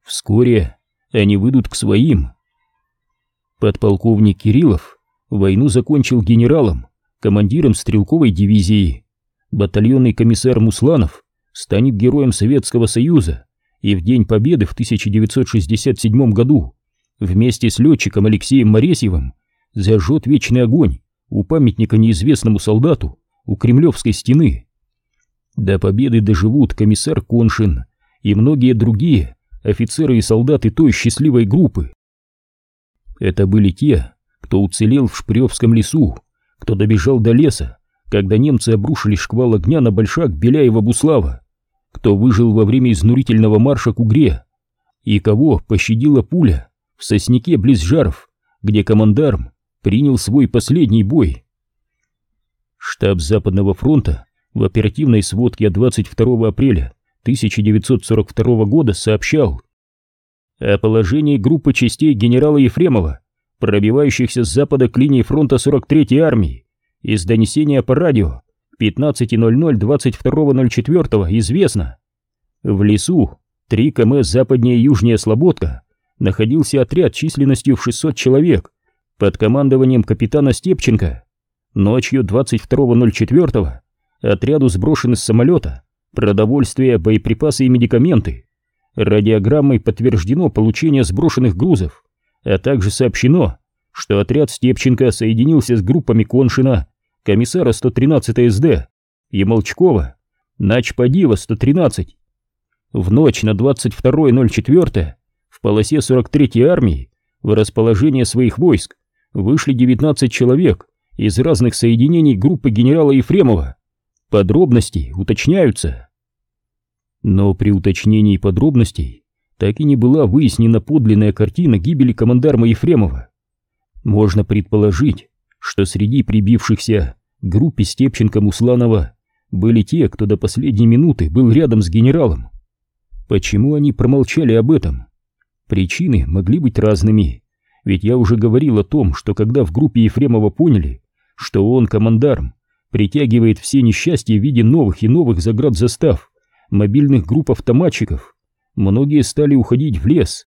Вскоре они выйдут к своим. Подполковник Кириллов войну закончил генералом, командиром стрелковой дивизии. Батальонный комиссар Мусланов станет героем Советского Союза и в День Победы в 1967 году вместе с летчиком Алексеем Моресьевым зажжет вечный огонь у памятника неизвестному солдату у Кремлевской стены. До победы доживут комиссар Коншин и многие другие офицеры и солдаты той счастливой группы. Это были те, кто уцелел в Шпревском лесу, кто добежал до леса, когда немцы обрушили шквал огня на большак Беляева-Буслава, кто выжил во время изнурительного марша к Угре, и кого пощадила пуля в сосняке близ Жаров, где командарм принял свой последний бой. Штаб Западного фронта в оперативной сводке от 22 апреля 1942 года сообщал о положении группы частей генерала Ефремова, пробивающихся с запада к линии фронта 43-й армии. Из донесения по радио 15.00 22.04 известно. В лесу 3 км западнее южнее Слободка находился отряд численностью в 600 человек под командованием капитана Степченко. Ночью 22.04 Отряду сброшены с самолета продовольствие, боеприпасы и медикаменты. Радиограммой подтверждено получение сброшенных грузов, а также сообщено, что отряд Степченко соединился с группами Коншина, комиссара 113 СД, Емолчкова, Начпадива 113. В ночь на 22.04 в полосе 43-й армии в расположение своих войск вышли 19 человек из разных соединений группы генерала Ефремова. Подробности уточняются. Но при уточнении подробностей так и не была выяснена подлинная картина гибели командарма Ефремова. Можно предположить, что среди прибившихся к группе Степченко-Мусланова были те, кто до последней минуты был рядом с генералом. Почему они промолчали об этом? Причины могли быть разными, ведь я уже говорил о том, что когда в группе Ефремова поняли, что он командарм, притягивает все несчастья в виде новых и новых заградзастав, мобильных групп автоматчиков. Многие стали уходить в лес.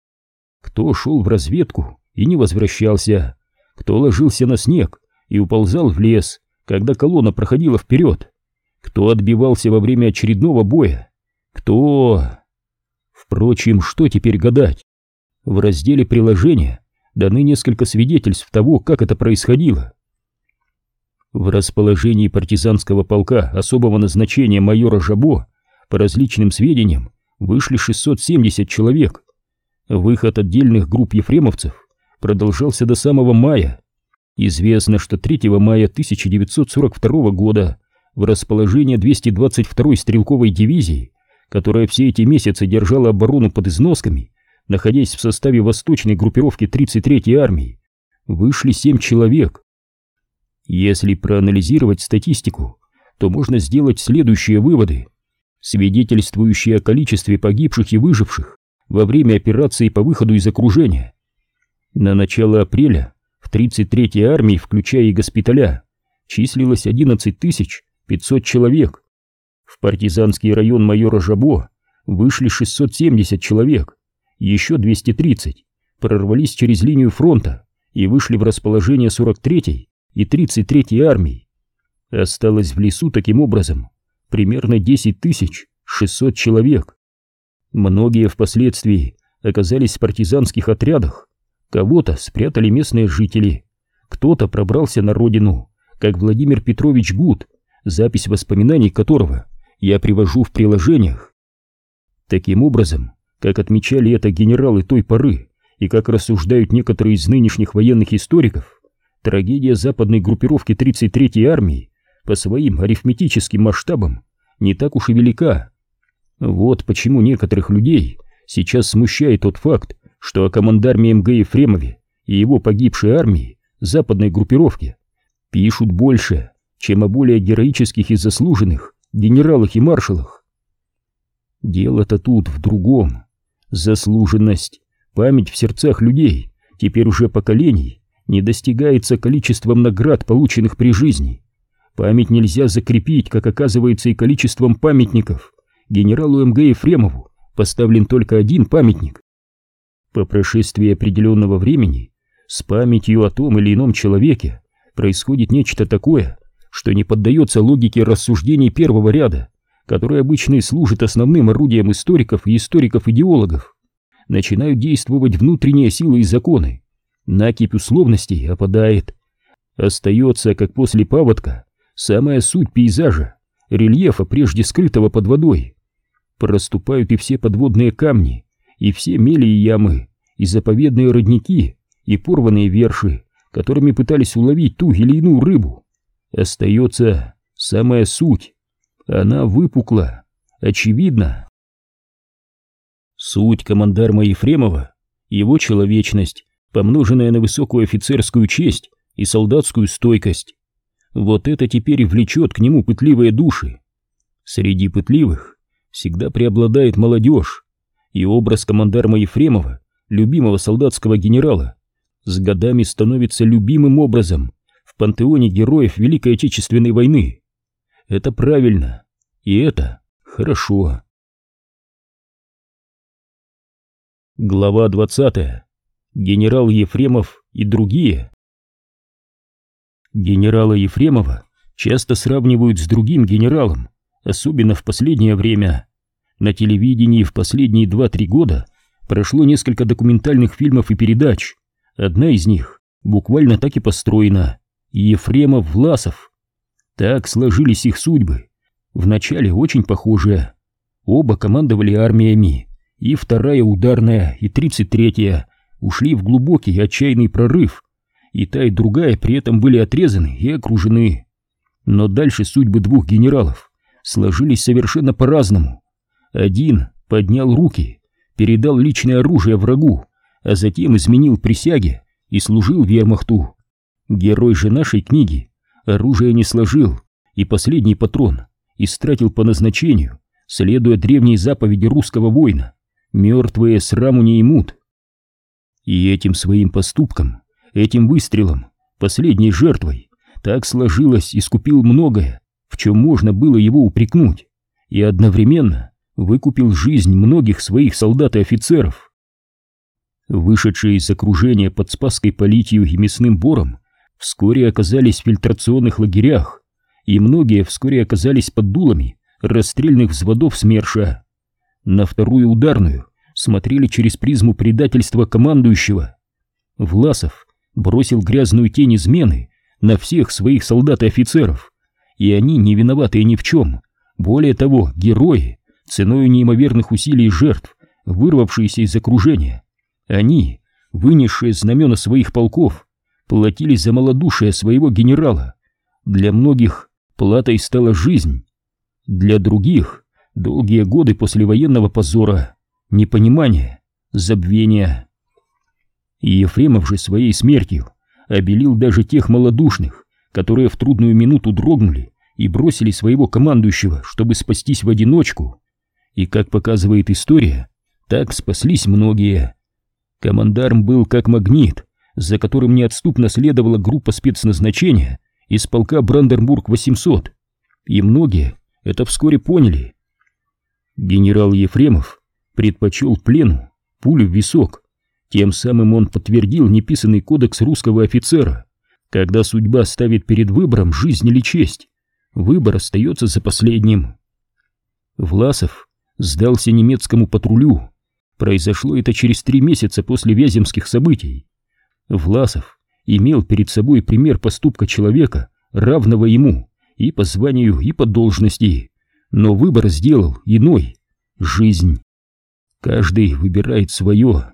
Кто шел в разведку и не возвращался, кто ложился на снег и уползал в лес, когда колонна проходила вперед, кто отбивался во время очередного боя, кто... Впрочем, что теперь гадать? В разделе приложения даны несколько свидетельств того, как это происходило. В расположении партизанского полка особого назначения майора Жабо по различным сведениям вышли 670 человек. Выход отдельных групп ефремовцев продолжался до самого мая. Известно, что 3 мая 1942 года в расположение 222-й стрелковой дивизии, которая все эти месяцы держала оборону под износками, находясь в составе восточной группировки 33-й армии, вышли 7 человек. Если проанализировать статистику, то можно сделать следующие выводы, свидетельствующие о количестве погибших и выживших во время операции по выходу из окружения. На начало апреля в 33-й армии, включая и госпиталя, числилось 11 500 человек. В партизанский район майора Жабо вышли 670 человек, еще 230 прорвались через линию фронта и вышли в расположение 43-й и 33-й армий. Осталось в лесу таким образом примерно 10 600 человек. Многие впоследствии оказались в партизанских отрядах, Кого-то спрятали местные жители, кто-то пробрался на родину, как Владимир Петрович Гуд, запись воспоминаний которого я привожу в приложениях. Таким образом, как отмечали это генералы той поры и как рассуждают некоторые из нынешних военных историков, трагедия западной группировки 33-й армии по своим арифметическим масштабам не так уж и велика. Вот почему некоторых людей сейчас смущает тот факт, что о командарме МГ Ефремове и его погибшей армии западной группировки пишут больше, чем о более героических и заслуженных генералах и маршалах. Дело-то тут в другом. Заслуженность, память в сердцах людей, теперь уже поколений, не достигается количеством наград, полученных при жизни. Память нельзя закрепить, как оказывается, и количеством памятников. Генералу МГ Ефремову поставлен только один памятник, по прошествии определенного времени с памятью о том или ином человеке происходит нечто такое, что не поддается логике рассуждений первого ряда, который обычно и служит основным орудием историков и историков-идеологов. Начинают действовать внутренние силы и законы. Накипь условностей опадает. Остается, как после паводка, самая суть пейзажа, рельефа, прежде скрытого под водой. Проступают и все подводные камни, и все мели и ямы, и заповедные родники, и порванные верши, которыми пытались уловить ту или иную рыбу. Остается самая суть. Она выпукла, очевидно. Суть командарма Ефремова, его человечность, помноженная на высокую офицерскую честь и солдатскую стойкость. Вот это теперь и влечет к нему пытливые души. Среди пытливых всегда преобладает молодежь, и образ командарма Ефремова, любимого солдатского генерала, с годами становится любимым образом в пантеоне героев Великой Отечественной войны. Это правильно, и это хорошо. Глава 20. Генерал Ефремов и другие. Генерала Ефремова часто сравнивают с другим генералом, особенно в последнее время. На телевидении в последние 2-3 года прошло несколько документальных фильмов и передач. Одна из них буквально так и построена. Ефремов Власов. Так сложились их судьбы. Вначале очень похожие. Оба командовали армиями. И вторая ударная, и тридцать третья ушли в глубокий отчаянный прорыв. И та, и другая при этом были отрезаны и окружены. Но дальше судьбы двух генералов сложились совершенно по-разному. Один поднял руки, передал личное оружие врагу, а затем изменил присяги и служил вермахту. Герой же нашей книги оружие не сложил и последний патрон истратил по назначению, следуя древней заповеди русского воина «Мертвые сраму не имут». И этим своим поступком, этим выстрелом, последней жертвой, так сложилось и скупил многое, в чем можно было его упрекнуть, и одновременно выкупил жизнь многих своих солдат и офицеров. Вышедшие из окружения под Спасской политью и мясным бором вскоре оказались в фильтрационных лагерях, и многие вскоре оказались под дулами расстрельных взводов СМЕРШа. На вторую ударную смотрели через призму предательства командующего. Власов бросил грязную тень измены на всех своих солдат и офицеров, и они не виноваты ни в чем. Более того, герои, ценой неимоверных усилий жертв, вырвавшиеся из окружения. Они, вынесшие знамена своих полков, платили за малодушие своего генерала. Для многих платой стала жизнь. Для других — долгие годы после военного позора, непонимания, забвения. И Ефремов же своей смертью обелил даже тех малодушных, которые в трудную минуту дрогнули и бросили своего командующего, чтобы спастись в одиночку. И, как показывает история, так спаслись многие. Командарм был как магнит, за которым неотступно следовала группа спецназначения из полка Бранденбург-800, и многие это вскоре поняли. Генерал Ефремов предпочел плену пулю в висок, тем самым он подтвердил неписанный кодекс русского офицера, когда судьба ставит перед выбором жизнь или честь, выбор остается за последним. Власов сдался немецкому патрулю, произошло это через три месяца после Вяземских событий. Власов имел перед собой пример поступка человека, равного ему и по званию, и по должности, но выбор сделал иной — жизнь. Каждый выбирает свое.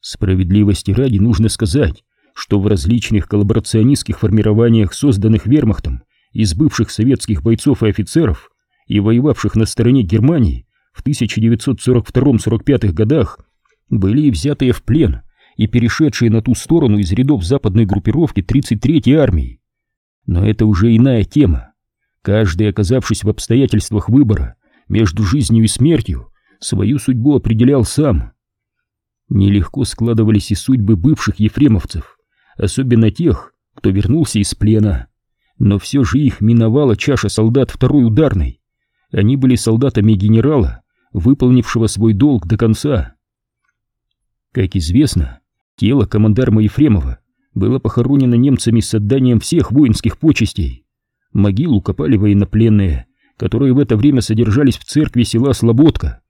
Справедливости ради нужно сказать, что в различных коллаборационистских формированиях, созданных вермахтом из бывших советских бойцов и офицеров и воевавших на стороне Германии в 1942-45 годах, были взятые в плен и перешедшие на ту сторону из рядов западной группировки 33-й армии. Но это уже иная тема. Каждый, оказавшись в обстоятельствах выбора между жизнью и смертью, свою судьбу определял сам. Нелегко складывались и судьбы бывших ефремовцев, особенно тех, кто вернулся из плена. Но все же их миновала чаша солдат второй ударной. Они были солдатами генерала, выполнившего свой долг до конца. Как известно, тело командарма Ефремова было похоронено немцами с отданием всех воинских почестей. Могилу копали военнопленные, которые в это время содержались в церкви села Слободка.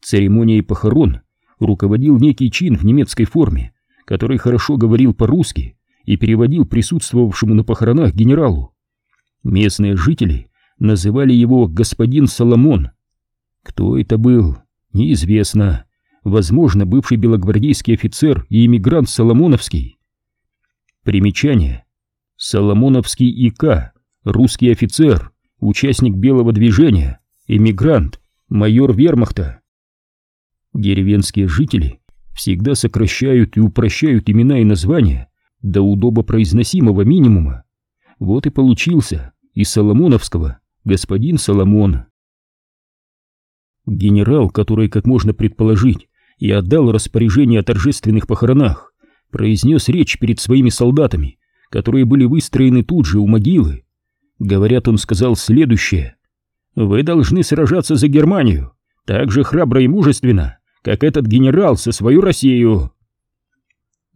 Церемонией похорон руководил некий чин в немецкой форме, который хорошо говорил по-русски и переводил присутствовавшему на похоронах генералу. Местные жители называли его господин Соломон. Кто это был, неизвестно. Возможно, бывший белогвардейский офицер и иммигрант Соломоновский. Примечание. Соломоновский ИК, русский офицер, участник белого движения, эмигрант, майор вермахта. Деревенские жители всегда сокращают и упрощают имена и названия до удобопроизносимого минимума. Вот и получился из Соломоновского господин Соломон. Генерал, который, как можно предположить, и отдал распоряжение о торжественных похоронах, произнес речь перед своими солдатами, которые были выстроены тут же у могилы. Говорят, он сказал следующее. «Вы должны сражаться за Германию, так же храбро и мужественно, как этот генерал со свою Россию.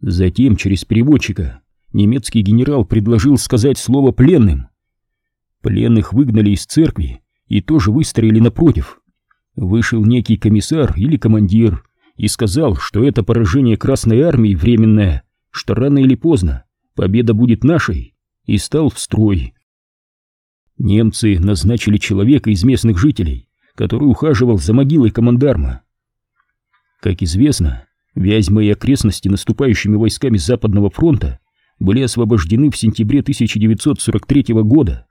Затем через переводчика немецкий генерал предложил сказать слово пленным. Пленных выгнали из церкви и тоже выстроили напротив. Вышел некий комиссар или командир и сказал, что это поражение Красной Армии временное, что рано или поздно победа будет нашей, и стал в строй. Немцы назначили человека из местных жителей, который ухаживал за могилой командарма. Как известно, Вязьма и окрестности наступающими войсками Западного фронта были освобождены в сентябре 1943 года.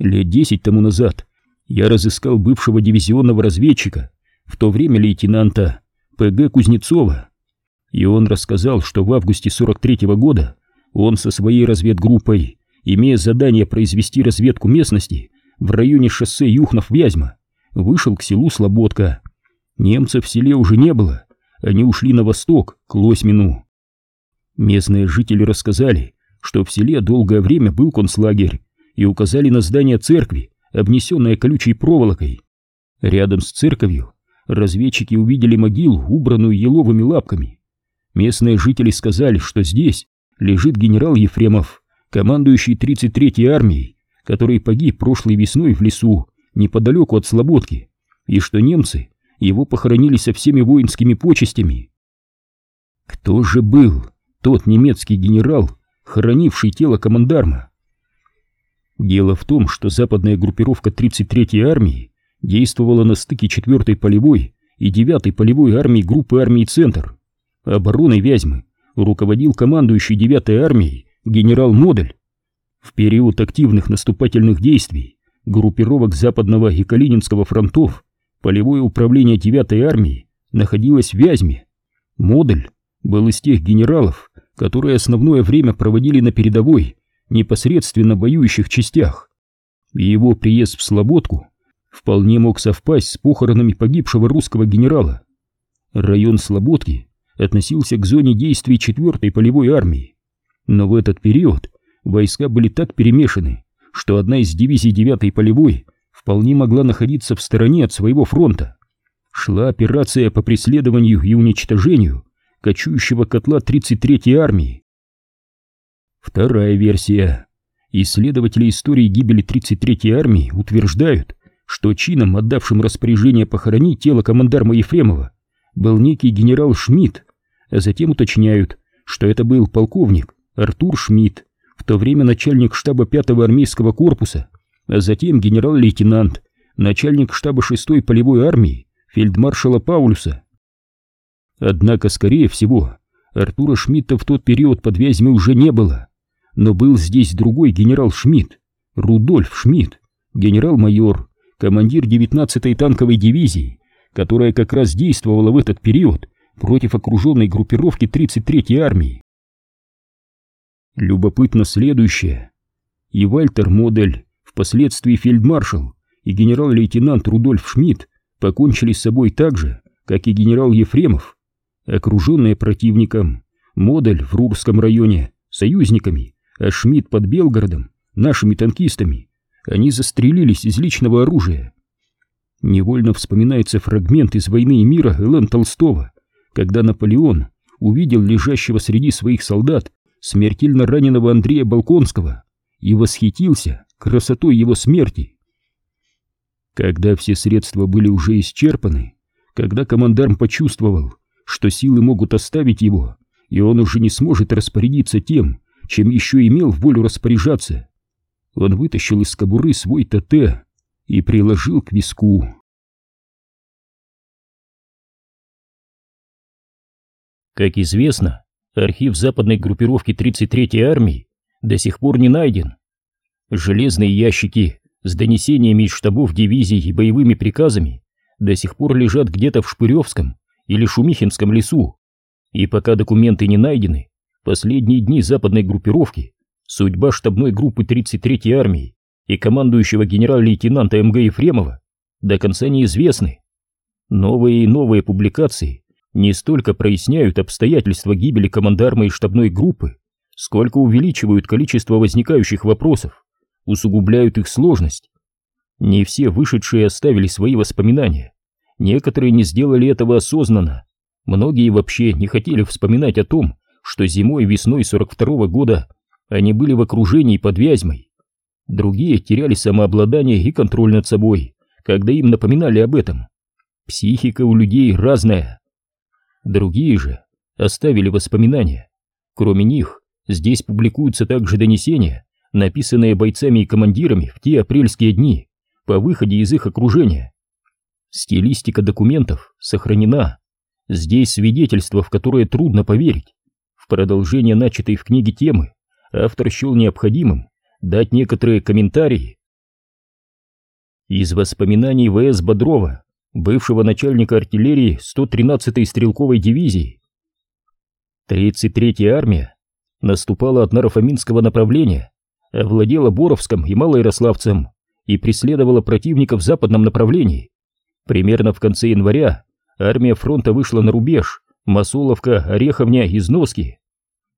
Лет десять тому назад я разыскал бывшего дивизионного разведчика, в то время лейтенанта П.Г. Кузнецова, и он рассказал, что в августе 43 -го года он со своей разведгруппой, имея задание произвести разведку местности в районе шоссе Юхнов-Вязьма, вышел к селу Слободка. Немцев в селе уже не было, они ушли на восток, к Лосьмину. Местные жители рассказали, что в селе долгое время был концлагерь, и указали на здание церкви, обнесенное колючей проволокой. Рядом с церковью разведчики увидели могилу, убранную еловыми лапками. Местные жители сказали, что здесь лежит генерал Ефремов, командующий 33-й армией, который погиб прошлой весной в лесу, неподалеку от Слободки, и что немцы его похоронили со всеми воинскими почестями. Кто же был тот немецкий генерал, хоронивший тело командарма? Дело в том, что западная группировка 33-й армии действовала на стыке 4-й полевой и 9-й полевой армии группы армий «Центр». Обороной Вязьмы руководил командующий 9-й армией генерал Модель. В период активных наступательных действий группировок Западного и Калининского фронтов полевое управление 9-й армии находилось в Вязьме. Модель был из тех генералов, которые основное время проводили на передовой, непосредственно воюющих частях. И его приезд в Слободку вполне мог совпасть с похоронами погибшего русского генерала. Район Слободки относился к зоне действий 4-й полевой армии, но в этот период войска были так перемешаны, что одна из дивизий 9-й полевой вполне могла находиться в стороне от своего фронта. Шла операция по преследованию и уничтожению кочующего котла 33-й армии. Вторая версия. Исследователи истории гибели 33-й армии утверждают, что чином, отдавшим распоряжение похоронить тело командарма Ефремова, был некий генерал Шмидт, а затем уточняют, что это был полковник Артур Шмидт, в то время начальник штаба 5-го армейского корпуса, а затем генерал-лейтенант, начальник штаба 6-й полевой армии фельдмаршала Паулюса. Однако, скорее всего, Артура Шмидта в тот период под Вязьмой уже не было, но был здесь другой генерал Шмидт, Рудольф Шмидт, генерал-майор, командир 19-й танковой дивизии, которая как раз действовала в этот период против окруженной группировки 33-й армии. Любопытно следующее. И Вальтер Модель, впоследствии фельдмаршал, и генерал-лейтенант Рудольф Шмидт покончили с собой так же, как и генерал Ефремов, окруженные противником, Модель в Рурском районе, союзниками, а Шмидт под Белгородом, нашими танкистами, они застрелились из личного оружия. Невольно вспоминается фрагмент из «Войны и мира» Элен Толстого, когда Наполеон увидел лежащего среди своих солдат смертельно раненого Андрея Балконского и восхитился красотой его смерти. Когда все средства были уже исчерпаны, когда командарм почувствовал, что силы могут оставить его, и он уже не сможет распорядиться тем, чем еще имел волю распоряжаться, он вытащил из кобуры свой ТТ и приложил к виску. Как известно, архив западной группировки 33-й армии до сих пор не найден. Железные ящики с донесениями из штабов дивизий и боевыми приказами до сих пор лежат где-то в Шпыревском или Шумихинском лесу. И пока документы не найдены, последние дни западной группировки, судьба штабной группы 33-й армии и командующего генерал-лейтенанта МГ Ефремова до конца неизвестны. Новые и новые публикации не столько проясняют обстоятельства гибели командарма и штабной группы, сколько увеличивают количество возникающих вопросов, усугубляют их сложность. Не все вышедшие оставили свои воспоминания, некоторые не сделали этого осознанно, многие вообще не хотели вспоминать о том, что зимой и весной 42 -го года они были в окружении под Вязьмой. Другие теряли самообладание и контроль над собой, когда им напоминали об этом. Психика у людей разная. Другие же оставили воспоминания. Кроме них, здесь публикуются также донесения, написанные бойцами и командирами в те апрельские дни по выходе из их окружения. Стилистика документов сохранена. Здесь свидетельства, в которые трудно поверить. Продолжение начатой в книге темы автор счел необходимым дать некоторые комментарии. Из воспоминаний В.С. Бодрова бывшего начальника артиллерии 113-й стрелковой дивизии. 33-я армия наступала от Нарафаминского направления, овладела Боровском и Малоярославцем и преследовала противника в западном направлении. Примерно в конце января армия фронта вышла на рубеж Масоловка, Ореховня, Износки.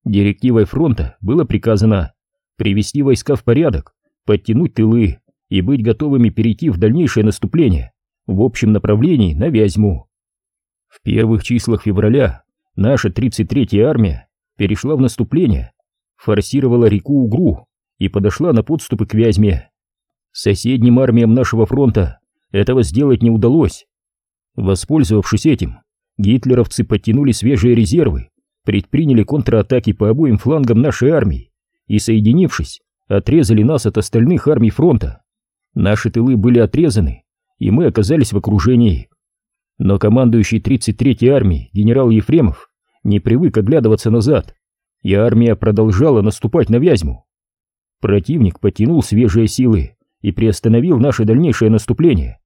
Директивой фронта было приказано привести войска в порядок, подтянуть тылы и быть готовыми перейти в дальнейшее наступление в общем направлении на Вязьму. В первых числах февраля наша 33-я армия перешла в наступление, форсировала реку Угру и подошла на подступы к Вязьме. Соседним армиям нашего фронта этого сделать не удалось. Воспользовавшись этим, гитлеровцы подтянули свежие резервы, предприняли контратаки по обоим флангам нашей армии и, соединившись, отрезали нас от остальных армий фронта. Наши тылы были отрезаны, и мы оказались в окружении. Но командующий 33-й армией генерал Ефремов не привык оглядываться назад, и армия продолжала наступать на Вязьму. Противник потянул свежие силы и приостановил наше дальнейшее наступление.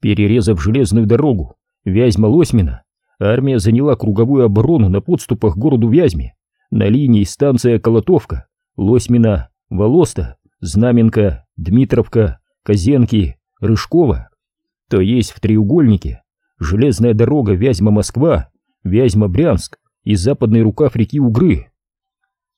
Перерезав железную дорогу Вязьма-Лосьмина, армия заняла круговую оборону на подступах к городу Вязьме. На линии станция Колотовка, Лосьмина, Волоста, Знаменка, Дмитровка, Казенки, Рыжкова, то есть в треугольнике. Железная дорога Вязьма-Москва, Вязьма-Брянск и западный рукав реки Угры.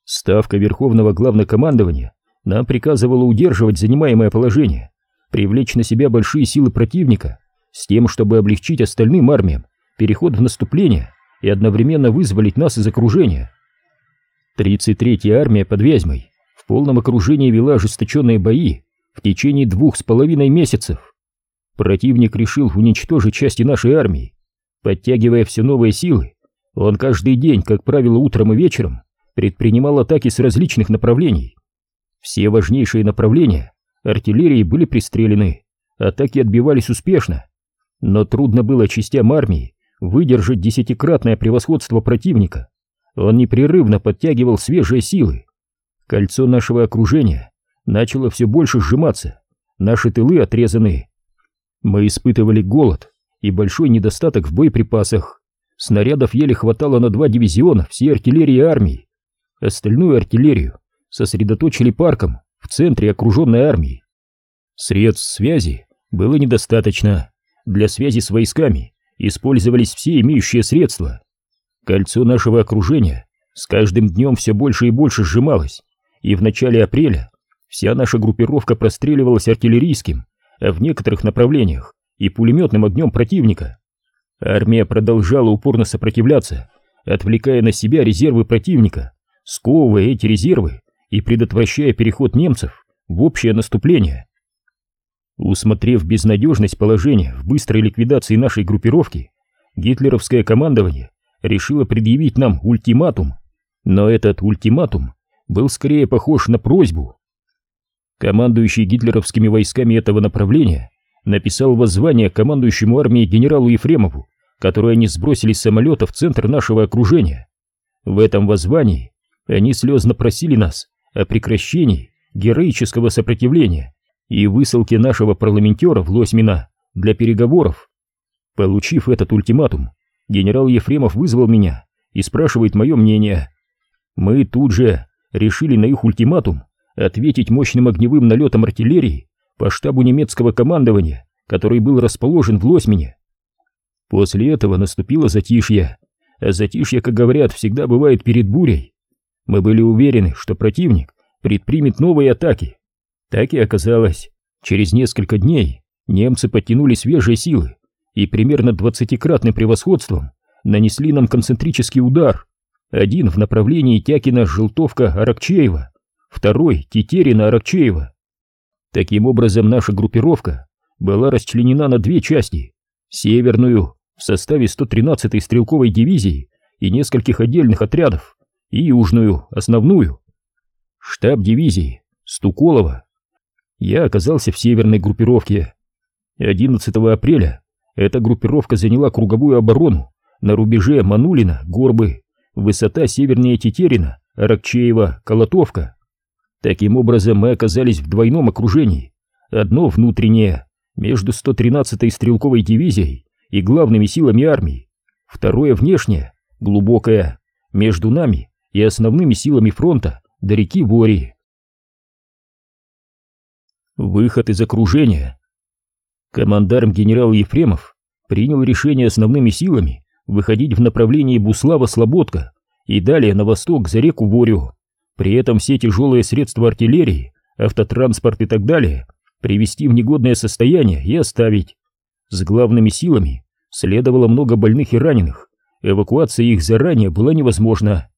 Ставка Верховного Главнокомандования нам приказывала удерживать занимаемое положение, привлечь на себя большие силы противника с тем, чтобы облегчить остальным армиям переход в наступление и одновременно вызволить нас из окружения. 33-я армия под Вязьмой в полном окружении вела ожесточенные бои в течение двух с половиной месяцев. Противник решил уничтожить части нашей армии. Подтягивая все новые силы, он каждый день, как правило, утром и вечером, предпринимал атаки с различных направлений. Все важнейшие направления артиллерии были пристрелены, атаки отбивались успешно. Но трудно было частям армии выдержать десятикратное превосходство противника. Он непрерывно подтягивал свежие силы. Кольцо нашего окружения начало все больше сжиматься, наши тылы отрезаны. Мы испытывали голод и большой недостаток в боеприпасах. Снарядов еле хватало на два дивизиона всей артиллерии армии. Остальную артиллерию сосредоточили парком в центре окруженной армии. Средств связи было недостаточно. Для связи с войсками использовались все имеющие средства. Кольцо нашего окружения с каждым днем все больше и больше сжималось, и в начале апреля вся наша группировка простреливалась артиллерийским, а в некоторых направлениях и пулеметным огнем противника. Армия продолжала упорно сопротивляться, отвлекая на себя резервы противника, сковывая эти резервы и предотвращая переход немцев в общее наступление. Усмотрев безнадежность положения в быстрой ликвидации нашей группировки, гитлеровское командование решила предъявить нам ультиматум, но этот ультиматум был скорее похож на просьбу. Командующий гитлеровскими войсками этого направления написал воззвание командующему армией генералу Ефремову, которое они сбросили с самолета в центр нашего окружения. В этом воззвании они слезно просили нас о прекращении героического сопротивления и высылке нашего парламентера в Лосьмина для переговоров. Получив этот ультиматум, генерал Ефремов вызвал меня и спрашивает мое мнение. Мы тут же решили на их ультиматум ответить мощным огневым налетом артиллерии по штабу немецкого командования, который был расположен в Лосьмине. После этого наступило затишье, а затишье, как говорят, всегда бывает перед бурей. Мы были уверены, что противник предпримет новые атаки. Так и оказалось. Через несколько дней немцы подтянули свежие силы, и примерно двадцатикратным превосходством нанесли нам концентрический удар. Один в направлении Тякина-Желтовка-Аракчеева, второй Тетерина-Аракчеева. Таким образом, наша группировка была расчленена на две части. Северную в составе 113-й стрелковой дивизии и нескольких отдельных отрядов, и южную, основную. Штаб дивизии Стуколова. Я оказался в северной группировке. 11 апреля эта группировка заняла круговую оборону на рубеже Манулина, Горбы, высота севернее Тетерина, Аракчеева, Колотовка. Таким образом мы оказались в двойном окружении. Одно внутреннее, между 113-й стрелковой дивизией и главными силами армии. Второе внешнее, глубокое, между нами и основными силами фронта до реки Вори. Выход из окружения Командарм генерал Ефремов принял решение основными силами выходить в направлении Буслава-Слободка и далее на восток за реку Ворю. При этом все тяжелые средства артиллерии, автотранспорт и так далее привести в негодное состояние и оставить. С главными силами следовало много больных и раненых, эвакуация их заранее была невозможна.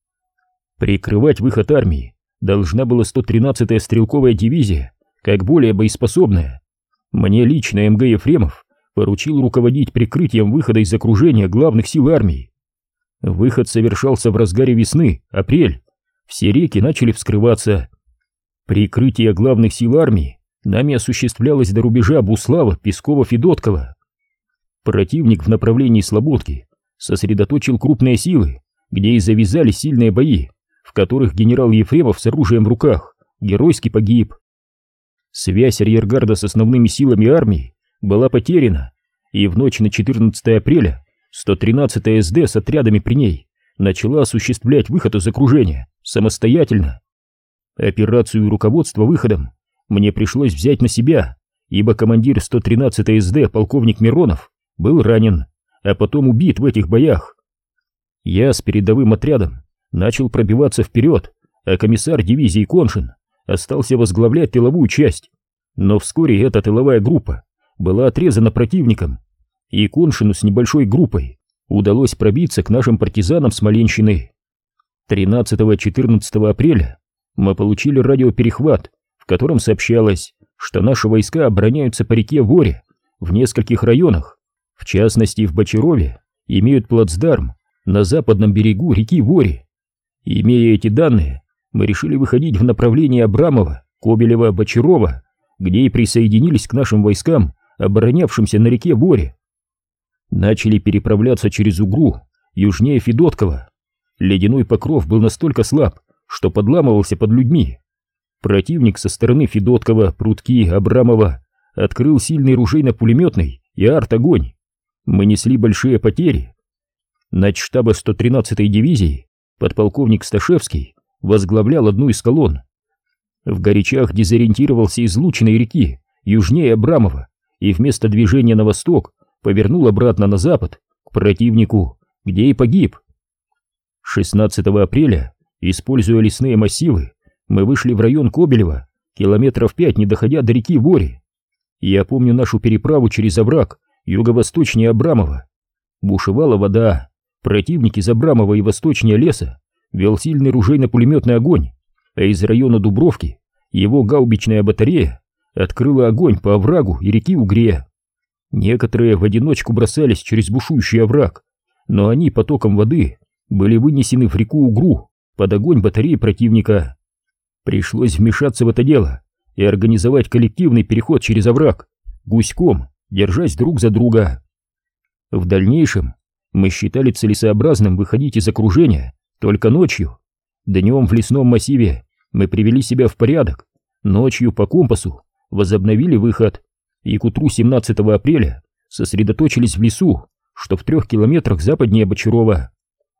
Прикрывать выход армии должна была 113-я стрелковая дивизия, как более боеспособная. Мне лично МГ Ефремов поручил руководить прикрытием выхода из окружения главных сил армии. Выход совершался в разгаре весны, апрель. Все реки начали вскрываться. Прикрытие главных сил армии нами осуществлялось до рубежа Буслава, Пескова, Федоткова. Противник в направлении Слободки сосредоточил крупные силы где и завязали сильные бои, в которых генерал Ефремов с оружием в руках геройски погиб. Связь арьергарда с основными силами армии была потеряна, и в ночь на 14 апреля 113-я СД с отрядами при ней начала осуществлять выход из окружения самостоятельно. Операцию руководства выходом мне пришлось взять на себя, ибо командир 113-й СД полковник Миронов был ранен, а потом убит в этих боях. Я с передовым отрядом начал пробиваться вперед, а комиссар дивизии Коншин остался возглавлять тыловую часть. Но вскоре эта тыловая группа была отрезана противником, и Коншину с небольшой группой удалось пробиться к нашим партизанам Смоленщины. 13-14 апреля мы получили радиоперехват, в котором сообщалось, что наши войска обороняются по реке Воре в нескольких районах, в частности в Бочарове, имеют плацдарм на западном берегу реки Вори. Имея эти данные, мы решили выходить в направлении Абрамова, Кобелева, Бочарова, где и присоединились к нашим войскам, оборонявшимся на реке Воре. Начали переправляться через Угру, южнее Федоткова. Ледяной покров был настолько слаб, что подламывался под людьми. Противник со стороны Федоткова, Прутки, Абрамова открыл сильный ружейно-пулеметный и арт-огонь. Мы несли большие потери. Начштаба 113-й дивизии подполковник Сташевский возглавлял одну из колонн. В горячах дезориентировался излученной реки, южнее Абрамова, и вместо движения на восток повернул обратно на запад, к противнику, где и погиб. 16 апреля, используя лесные массивы, мы вышли в район Кобелева, километров пять не доходя до реки Вори. Я помню нашу переправу через овраг, юго-восточнее Абрамова. Бушевала вода, противник из Абрамова и восточнее леса вел сильный ружейно-пулеметный огонь, а из района Дубровки его гаубичная батарея открыла огонь по оврагу и реки Угре. Некоторые в одиночку бросались через бушующий овраг, но они потоком воды были вынесены в реку Угру под огонь батареи противника. Пришлось вмешаться в это дело и организовать коллективный переход через овраг, гуськом, держась друг за друга. В дальнейшем мы считали целесообразным выходить из окружения только ночью. Днем в лесном массиве мы привели себя в порядок, ночью по компасу возобновили выход и к утру 17 апреля сосредоточились в лесу, что в трех километрах западнее Бочарова.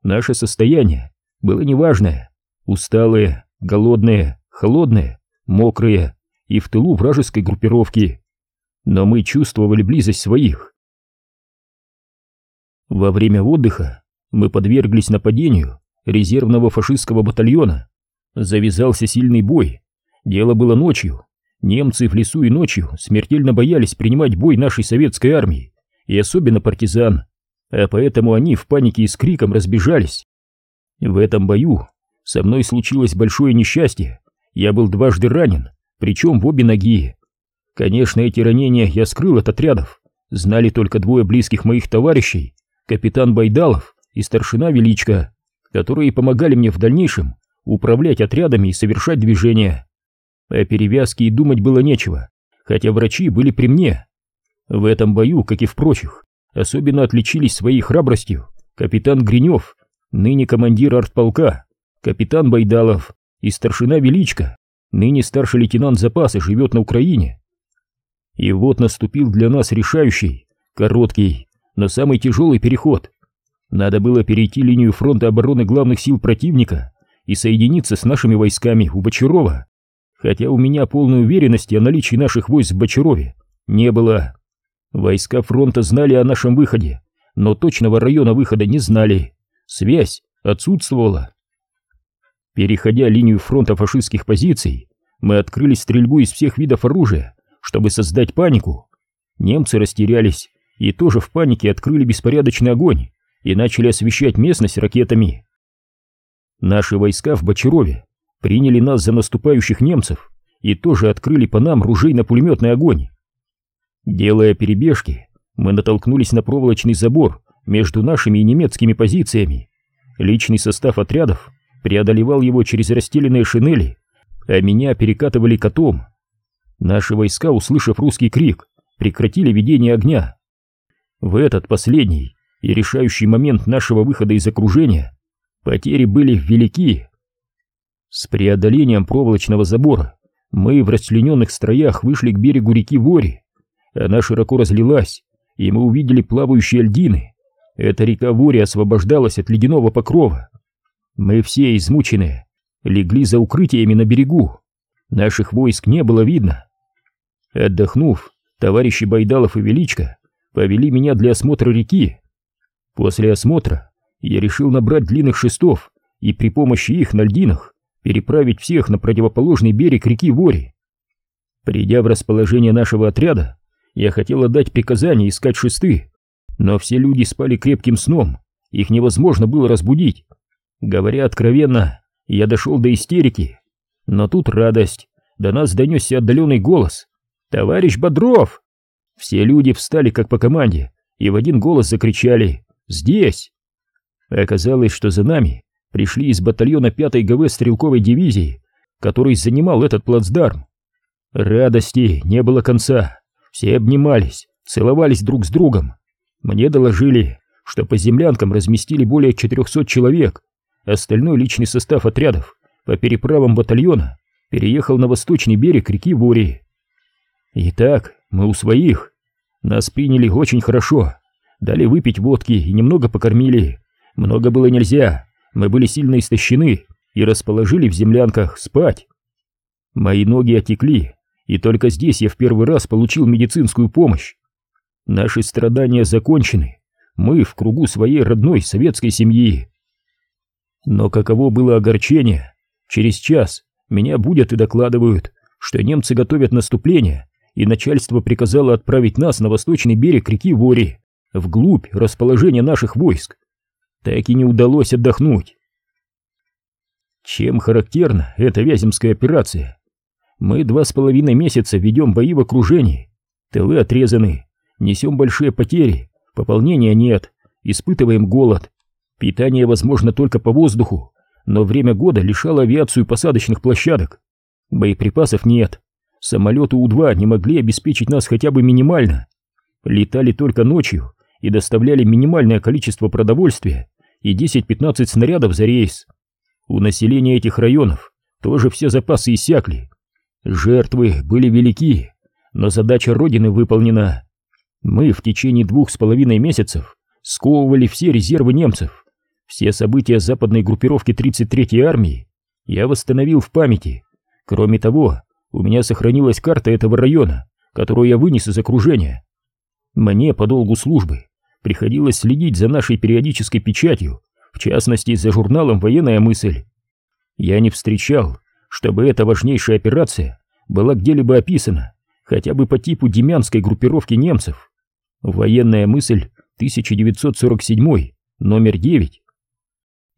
Наше состояние было неважное, усталые, голодные, холодные, мокрые и в тылу вражеской группировки. Но мы чувствовали близость своих. Во время отдыха мы подверглись нападению резервного фашистского батальона. Завязался сильный бой. Дело было ночью. Немцы в лесу и ночью смертельно боялись принимать бой нашей советской армии, и особенно партизан, а поэтому они в панике и с криком разбежались. В этом бою со мной случилось большое несчастье. Я был дважды ранен, причем в обе ноги. Конечно, эти ранения я скрыл от отрядов. Знали только двое близких моих товарищей, капитан Байдалов и старшина Величко которые помогали мне в дальнейшем управлять отрядами и совершать движения. О перевязке и думать было нечего, хотя врачи были при мне. В этом бою, как и в прочих, особенно отличились своей храбростью капитан Гринев, ныне командир артполка, капитан Байдалов и старшина Величко, ныне старший лейтенант запаса, живет на Украине. И вот наступил для нас решающий, короткий, но самый тяжелый переход. Надо было перейти линию фронта обороны главных сил противника и соединиться с нашими войсками у Бочарова. Хотя у меня полной уверенности о наличии наших войск в Бочарове не было. Войска фронта знали о нашем выходе, но точного района выхода не знали. Связь отсутствовала. Переходя линию фронта фашистских позиций, мы открыли стрельбу из всех видов оружия, чтобы создать панику. Немцы растерялись и тоже в панике открыли беспорядочный огонь и начали освещать местность ракетами. Наши войска в Бочарове приняли нас за наступающих немцев и тоже открыли по нам ружейно-пулеметный огонь. Делая перебежки, мы натолкнулись на проволочный забор между нашими и немецкими позициями. Личный состав отрядов преодолевал его через расстеленные шинели, а меня перекатывали котом. Наши войска, услышав русский крик, прекратили ведение огня. В этот последний и решающий момент нашего выхода из окружения Потери были велики. С преодолением проволочного забора мы в расчлененных строях вышли к берегу реки Вори. Она широко разлилась, и мы увидели плавающие льдины. Эта река Вори освобождалась от ледяного покрова. Мы все измученные, легли за укрытиями на берегу. Наших войск не было видно. Отдохнув, товарищи Байдалов и Величко повели меня для осмотра реки. После осмотра я решил набрать длинных шестов и при помощи их на льдинах переправить всех на противоположный берег реки Вори. Придя в расположение нашего отряда, я хотел отдать приказание искать шесты, но все люди спали крепким сном, их невозможно было разбудить. Говоря откровенно, я дошел до истерики. Но тут радость, до нас донесся отдаленный голос. «Товарищ Бодров!» Все люди встали как по команде и в один голос закричали «Здесь!». Оказалось, что за нами пришли из батальона 5-й ГВ стрелковой дивизии, который занимал этот плацдарм. Радости не было конца, все обнимались, целовались друг с другом. Мне доложили, что по землянкам разместили более 400 человек, остальной личный состав отрядов по переправам батальона переехал на восточный берег реки Вори. Итак, мы у своих. Нас приняли очень хорошо, дали выпить водки и немного покормили. Много было нельзя, мы были сильно истощены и расположили в землянках спать. Мои ноги отекли, и только здесь я в первый раз получил медицинскую помощь. Наши страдания закончены, мы в кругу своей родной советской семьи. Но каково было огорчение, через час меня будут и докладывают, что немцы готовят наступление, и начальство приказало отправить нас на восточный берег реки Вори, вглубь расположения наших войск. Так и не удалось отдохнуть. Чем характерна эта Вяземская операция? Мы два с половиной месяца ведем бои в окружении, тылы отрезаны, несем большие потери, пополнения нет, испытываем голод, питание возможно только по воздуху, но время года лишало авиацию посадочных площадок, боеприпасов нет, самолеты У-2 не могли обеспечить нас хотя бы минимально, летали только ночью, и доставляли минимальное количество продовольствия и 10-15 снарядов за рейс. У населения этих районов тоже все запасы иссякли. Жертвы были велики, но задача Родины выполнена. Мы в течение двух с половиной месяцев сковывали все резервы немцев. Все события западной группировки 33-й армии я восстановил в памяти. Кроме того, у меня сохранилась карта этого района, которую я вынес из окружения. Мне по долгу службы приходилось следить за нашей периодической печатью, в частности за журналом «Военная мысль». Я не встречал, чтобы эта важнейшая операция была где-либо описана, хотя бы по типу демянской группировки немцев. «Военная мысль» 1947, номер 9.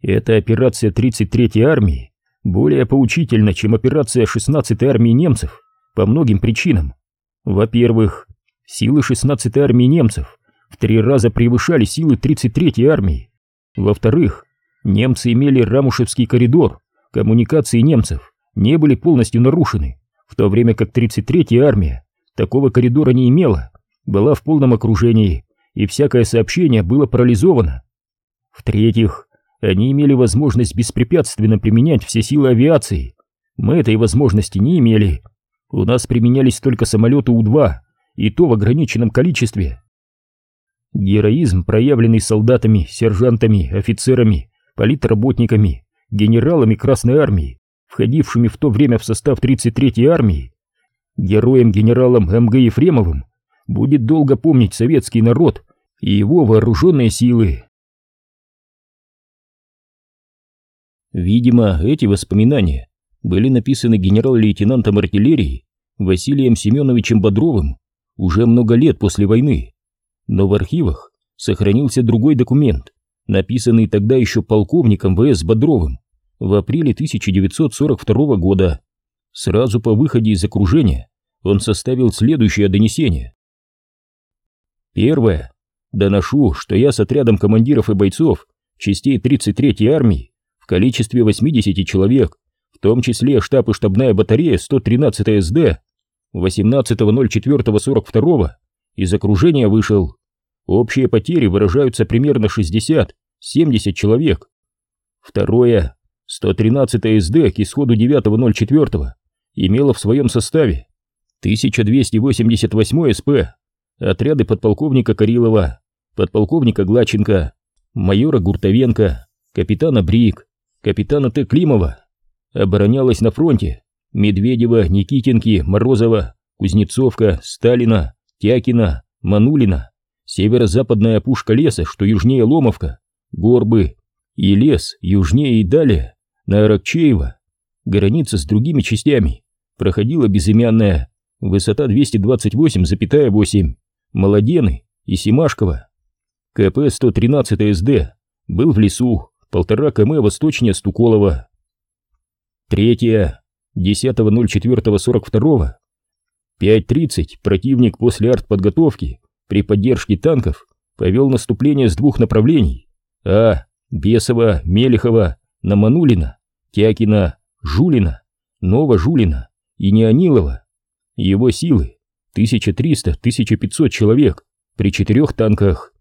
Эта операция 33-й армии более поучительна, чем операция 16-й армии немцев по многим причинам. Во-первых, силы 16-й армии немцев в три раза превышали силы 33-й армии. Во-вторых, немцы имели Рамушевский коридор, коммуникации немцев не были полностью нарушены, в то время как 33-я армия такого коридора не имела, была в полном окружении, и всякое сообщение было парализовано. В-третьих, они имели возможность беспрепятственно применять все силы авиации. Мы этой возможности не имели. У нас применялись только самолеты У-2, и то в ограниченном количестве. Героизм, проявленный солдатами, сержантами, офицерами, политработниками, генералами Красной Армии, входившими в то время в состав 33-й армии, героем-генералом МГ Ефремовым будет долго помнить советский народ и его вооруженные силы. Видимо, эти воспоминания были написаны генерал-лейтенантом артиллерии Василием Семеновичем Бодровым уже много лет после войны но в архивах сохранился другой документ, написанный тогда еще полковником ВС Бодровым в апреле 1942 года. Сразу по выходе из окружения он составил следующее донесение. Первое. Доношу, что я с отрядом командиров и бойцов частей 33-й армии в количестве 80 человек, в том числе штаб и штабная батарея 113 СД, 18.04.42 из окружения вышел Общие потери выражаются примерно 60-70 человек. Второе, 113 СД к исходу 9.04 имела в своем составе 1288 СП, отряды подполковника Карилова, подполковника Глаченко, майора Гуртовенко, капитана Брик, капитана Т. Климова. Оборонялась на фронте Медведева, Никитенки, Морозова, Кузнецовка, Сталина, Тякина, Манулина, северо-западная опушка леса, что южнее Ломовка, Горбы и лес южнее и далее, на Аракчеево. Граница с другими частями проходила безымянная, высота 228,8, Молодены и Симашково. КП-113 СД был в лесу, полтора км восточнее Стуколова. Третье. 10.04.42. 5.30 противник после артподготовки при поддержке танков повел наступление с двух направлений. А. Бесова, Мелехова, на Манулина, Тякина, Жулина, Ново-Жулина и Неонилова. Его силы 1300-1500 человек при четырех танках.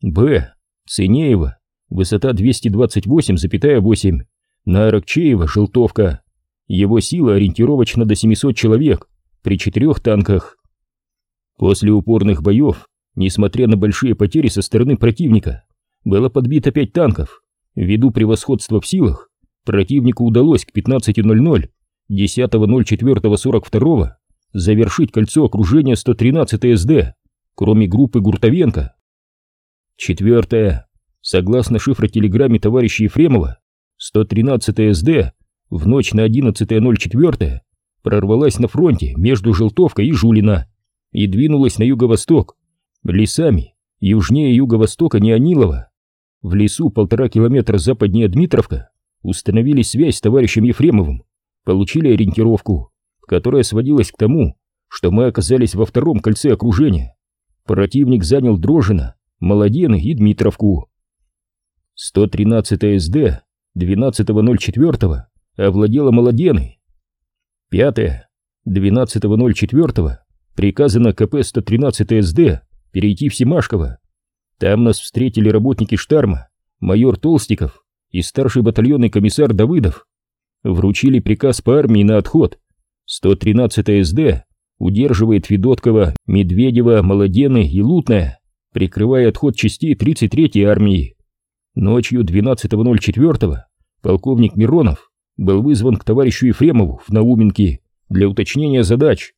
Б. Цинеева, высота 228,8, на Аракчеева, Желтовка. Его сила ориентировочно до 700 человек при четырех танках. После упорных боев, несмотря на большие потери со стороны противника, было подбито пять танков. Ввиду превосходства в силах, противнику удалось к 15.00 10.04.42 завершить кольцо окружения 113 СД, кроме группы Гуртовенко. Четвертое. Согласно шифротелеграмме товарища Ефремова, 113 СД в ночь на 11.04 прорвалась на фронте между Желтовкой и Жулина и двинулась на юго-восток, лесами южнее юго-востока Неонилова. В лесу полтора километра западнее Дмитровка установили связь с товарищем Ефремовым, получили ориентировку, которая сводилась к тому, что мы оказались во втором кольце окружения. Противник занял Дрожина, Молодены и Дмитровку. 113 СД 12.04 овладела Молодены. Пятое. 12.04 приказано КП 113 СД перейти в Семашково. Там нас встретили работники штарма, майор Толстиков и старший батальонный комиссар Давыдов. Вручили приказ по армии на отход. 113 СД удерживает Федоткова, Медведева, Молодены и Лутная, прикрывая отход частей 33-й армии. Ночью 12.04 полковник Миронов был вызван к товарищу Ефремову в Науменке для уточнения задач.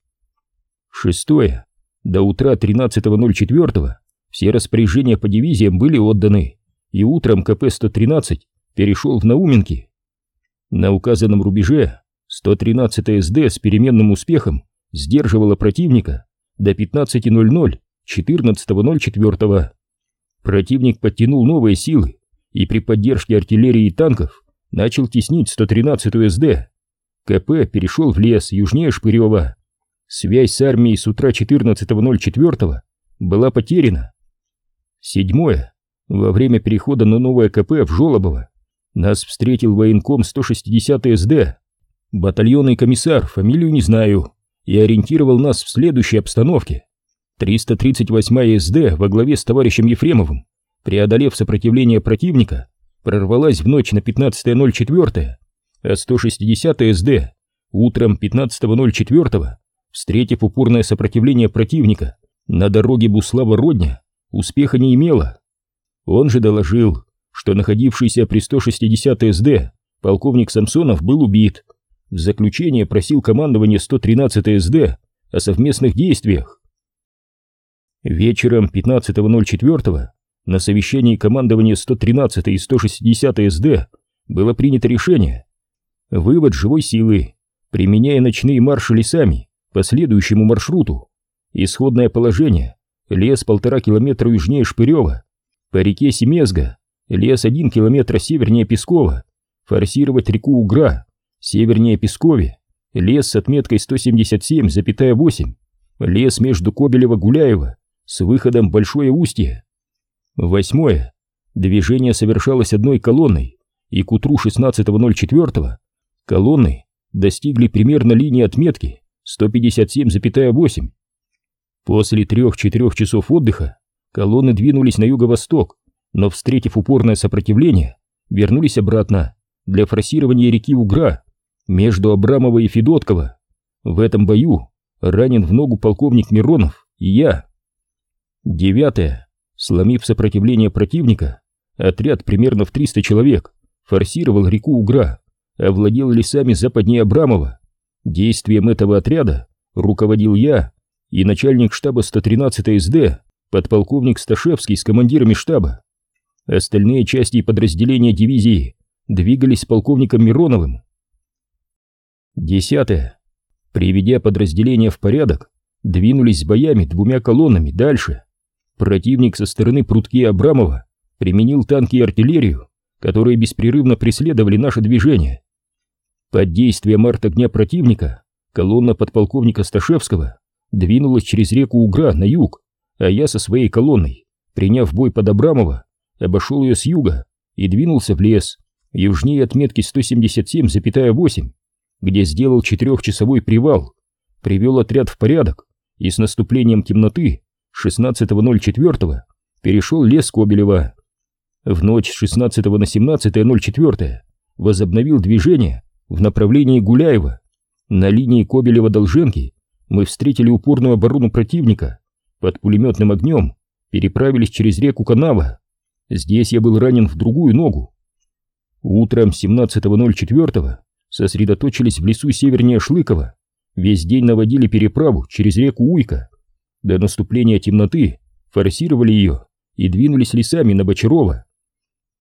Шестое. До утра 13.04 все распоряжения по дивизиям были отданы, и утром КП-113 перешел в Науменки. На указанном рубеже 113 СД с переменным успехом сдерживала противника до 15.00 14.04. Противник подтянул новые силы и при поддержке артиллерии и танков начал теснить 113-ю СД. КП перешел в лес южнее Шпырева. Связь с армией с утра 14.04 была потеряна. Седьмое. Во время перехода на новое КП в Жолобово нас встретил военком 160 СД. Батальонный комиссар, фамилию не знаю, и ориентировал нас в следующей обстановке. 338 СД во главе с товарищем Ефремовым преодолев сопротивление противника, прорвалась в ночь на 15.04, а 160 СД утром 15.04, встретив упорное сопротивление противника на дороге Буслава-Родня, успеха не имела. Он же доложил, что находившийся при 160 СД полковник Самсонов был убит. В заключение просил командование 113 СД о совместных действиях. Вечером 15.04 на совещании командования 113 и 160 СД было принято решение. Вывод живой силы, применяя ночные марши лесами по следующему маршруту. Исходное положение. Лес полтора километра южнее Шпырева. По реке Семезга. Лес один километра севернее Пескова. Форсировать реку Угра. Севернее Пескове. Лес с отметкой 177,8. Лес между Кобелева-Гуляева с выходом Большое Устье. Восьмое. Движение совершалось одной колонной, и к утру 16.04 колонны достигли примерно линии отметки 157,8. После трех-четырех часов отдыха колонны двинулись на юго-восток, но, встретив упорное сопротивление, вернулись обратно для форсирования реки Угра между Абрамова и Федоткова. В этом бою ранен в ногу полковник Миронов и я. Девятое. Сломив сопротивление противника, отряд примерно в 300 человек форсировал реку Угра, овладел лесами западнее Абрамова. Действием этого отряда руководил я и начальник штаба 113 СД, подполковник Сташевский с командирами штаба. Остальные части и подразделения дивизии двигались с полковником Мироновым. Десятое. Приведя подразделение в порядок, двинулись с боями двумя колоннами дальше. Противник со стороны прутки Абрамова применил танки и артиллерию, которые беспрерывно преследовали наше движение. Под действием арт-огня противника колонна подполковника Сташевского двинулась через реку Угра на юг, а я со своей колонной, приняв бой под Абрамова, обошел ее с юга и двинулся в лес, южнее отметки 177,8, где сделал четырехчасовой привал, привел отряд в порядок и с наступлением темноты 16.04 перешел лес Кобелева. В ночь с 16 на 17.04 возобновил движение в направлении Гуляева. На линии Кобелева-Долженки мы встретили упорную оборону противника. Под пулеметным огнем переправились через реку Канава. Здесь я был ранен в другую ногу. Утром 17.04 сосредоточились в лесу севернее Шлыкова. Весь день наводили переправу через реку Уйка. До наступления темноты форсировали ее и двинулись лесами на Бочарова.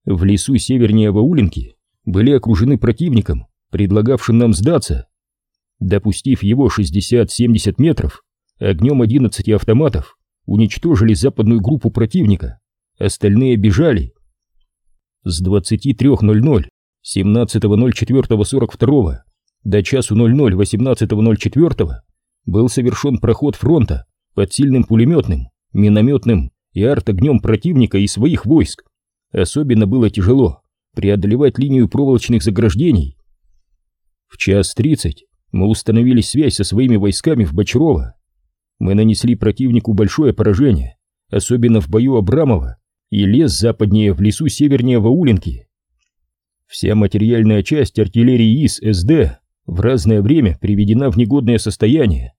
В лесу севернее Ваулинки были окружены противником, предлагавшим нам сдаться. Допустив его 60-70 метров, огнем 11 автоматов уничтожили западную группу противника, остальные бежали. С 23.00 17.04.42 до часу 00 18.04 был совершен проход фронта под сильным пулеметным, минометным и арт-огнем противника и своих войск. Особенно было тяжело преодолевать линию проволочных заграждений. В час тридцать мы установили связь со своими войсками в Бочарово. Мы нанесли противнику большое поражение, особенно в бою Абрамова и лес западнее в лесу севернее Ваулинки. Вся материальная часть артиллерии ИС СД в разное время приведена в негодное состояние.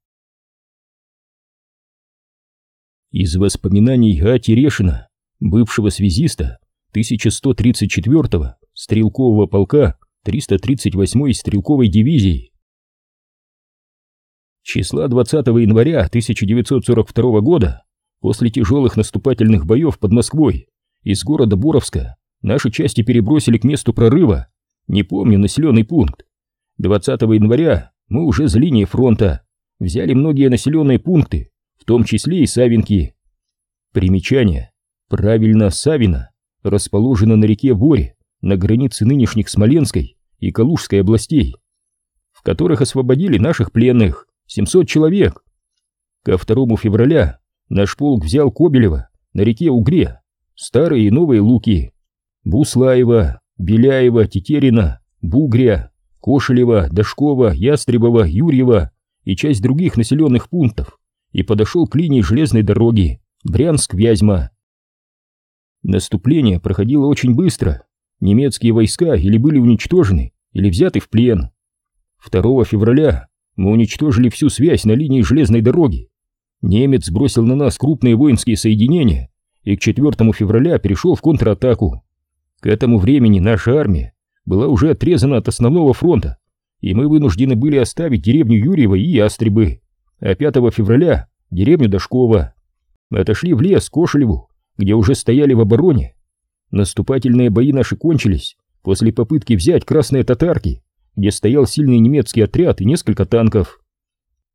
Из воспоминаний А. Терешина, бывшего связиста 1134-го стрелкового полка 338-й стрелковой дивизии. Числа 20 января 1942 года, после тяжелых наступательных боев под Москвой, из города Боровска Наши части перебросили к месту прорыва, не помню населенный пункт. 20 января мы уже за линией фронта, взяли многие населенные пункты, в том числе и Савинки. Примечание. Правильно, Савина расположена на реке Воре, на границе нынешних Смоленской и Калужской областей, в которых освободили наших пленных, 700 человек. Ко 2 февраля наш полк взял Кобелева на реке Угре, старые и новые луки, Буслаева, Беляева, Тетерина, Бугря, Кошелева, Дашкова, Ястребова, Юрьева и часть других населенных пунктов и подошел к линии железной дороги Брянск-Вязьма. Наступление проходило очень быстро. Немецкие войска или были уничтожены, или взяты в плен. 2 февраля мы уничтожили всю связь на линии железной дороги. Немец бросил на нас крупные воинские соединения и к 4 февраля перешел в контратаку. К этому времени наша армия была уже отрезана от основного фронта, и мы вынуждены были оставить деревню Юрьева и Ястребы, а 5 февраля деревню Дашкова. Отошли в лес Кошелеву, где уже стояли в обороне. Наступательные бои наши кончились после попытки взять красные татарки, где стоял сильный немецкий отряд и несколько танков.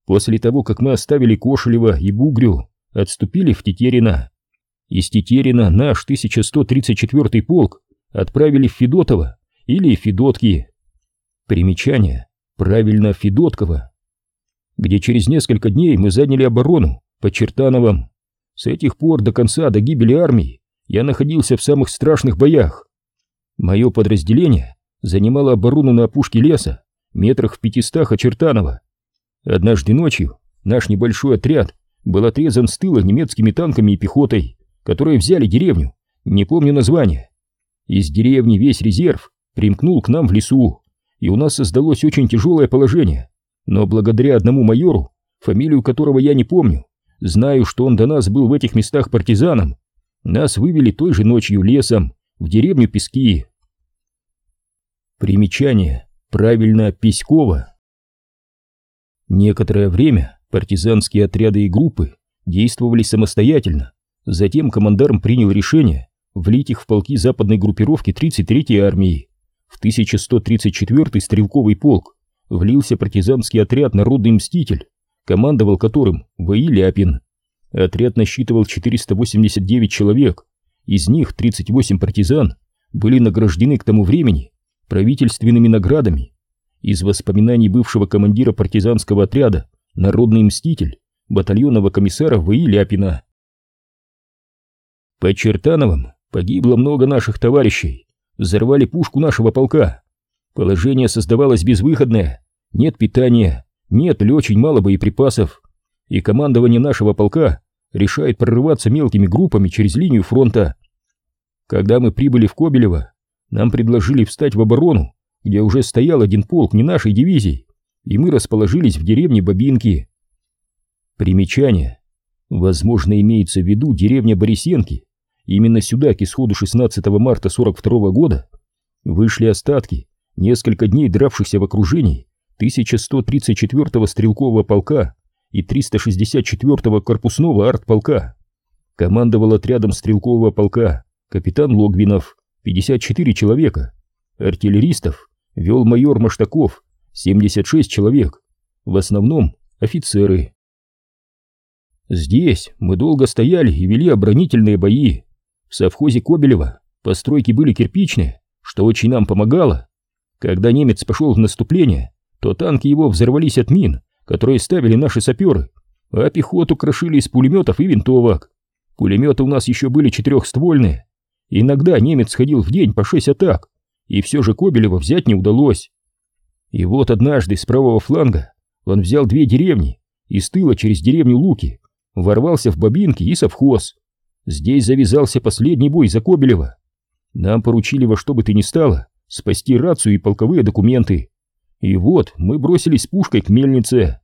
После того, как мы оставили Кошелева и Бугрю, отступили в Тетерино. Из Тетерина наш 1134 полк отправили в Федотово или Федотки. Примечание. Правильно, Федоткова. Где через несколько дней мы заняли оборону под Чертановым. С этих пор до конца, до гибели армии, я находился в самых страшных боях. Мое подразделение занимало оборону на опушке леса, метрах в пятистах от Чертанова. Однажды ночью наш небольшой отряд был отрезан с тыла немецкими танками и пехотой, которые взяли деревню, не помню название. Из деревни весь резерв примкнул к нам в лесу, и у нас создалось очень тяжелое положение. Но благодаря одному майору, фамилию которого я не помню, знаю, что он до нас был в этих местах партизаном, нас вывели той же ночью лесом в деревню Пески. Примечание. Правильно, Песькова. Некоторое время партизанские отряды и группы действовали самостоятельно. Затем командарм принял решение влить их в полки западной группировки 33-й армии. В 1134-й стрелковый полк влился партизанский отряд «Народный мститель», командовал которым В.И. Ляпин. Отряд насчитывал 489 человек, из них 38 партизан были награждены к тому времени правительственными наградами. Из воспоминаний бывшего командира партизанского отряда «Народный мститель» батальонного комиссара В.И. Ляпина. По Чертановым погибло много наших товарищей, взорвали пушку нашего полка. Положение создавалось безвыходное, нет питания, нет или очень мало боеприпасов, и командование нашего полка решает прорываться мелкими группами через линию фронта. Когда мы прибыли в Кобелево, нам предложили встать в оборону, где уже стоял один полк не нашей дивизии, и мы расположились в деревне Бабинки. Примечание. Возможно, имеется в виду деревня Борисенки. Именно сюда, к исходу 16 марта 42 года, вышли остатки несколько дней дравшихся в окружении 1134-го стрелкового полка и 364-го корпусного артполка. Командовал отрядом стрелкового полка капитан Логвинов, 54 человека. Артиллеристов вел майор Маштаков, 76 человек. В основном офицеры. Здесь мы долго стояли и вели оборонительные бои. В совхозе Кобелева постройки были кирпичные, что очень нам помогало. Когда немец пошел в наступление, то танки его взорвались от мин, которые ставили наши саперы, а пехоту крошили из пулеметов и винтовок. Пулеметы у нас еще были четырехствольные. Иногда немец ходил в день по шесть атак, и все же Кобелева взять не удалось. И вот однажды с правого фланга он взял две деревни и с тыла через деревню Луки ворвался в Бабинки и совхоз. Здесь завязался последний бой за Кобелева. Нам поручили во что бы то ни стало спасти рацию и полковые документы. И вот мы бросились пушкой к мельнице.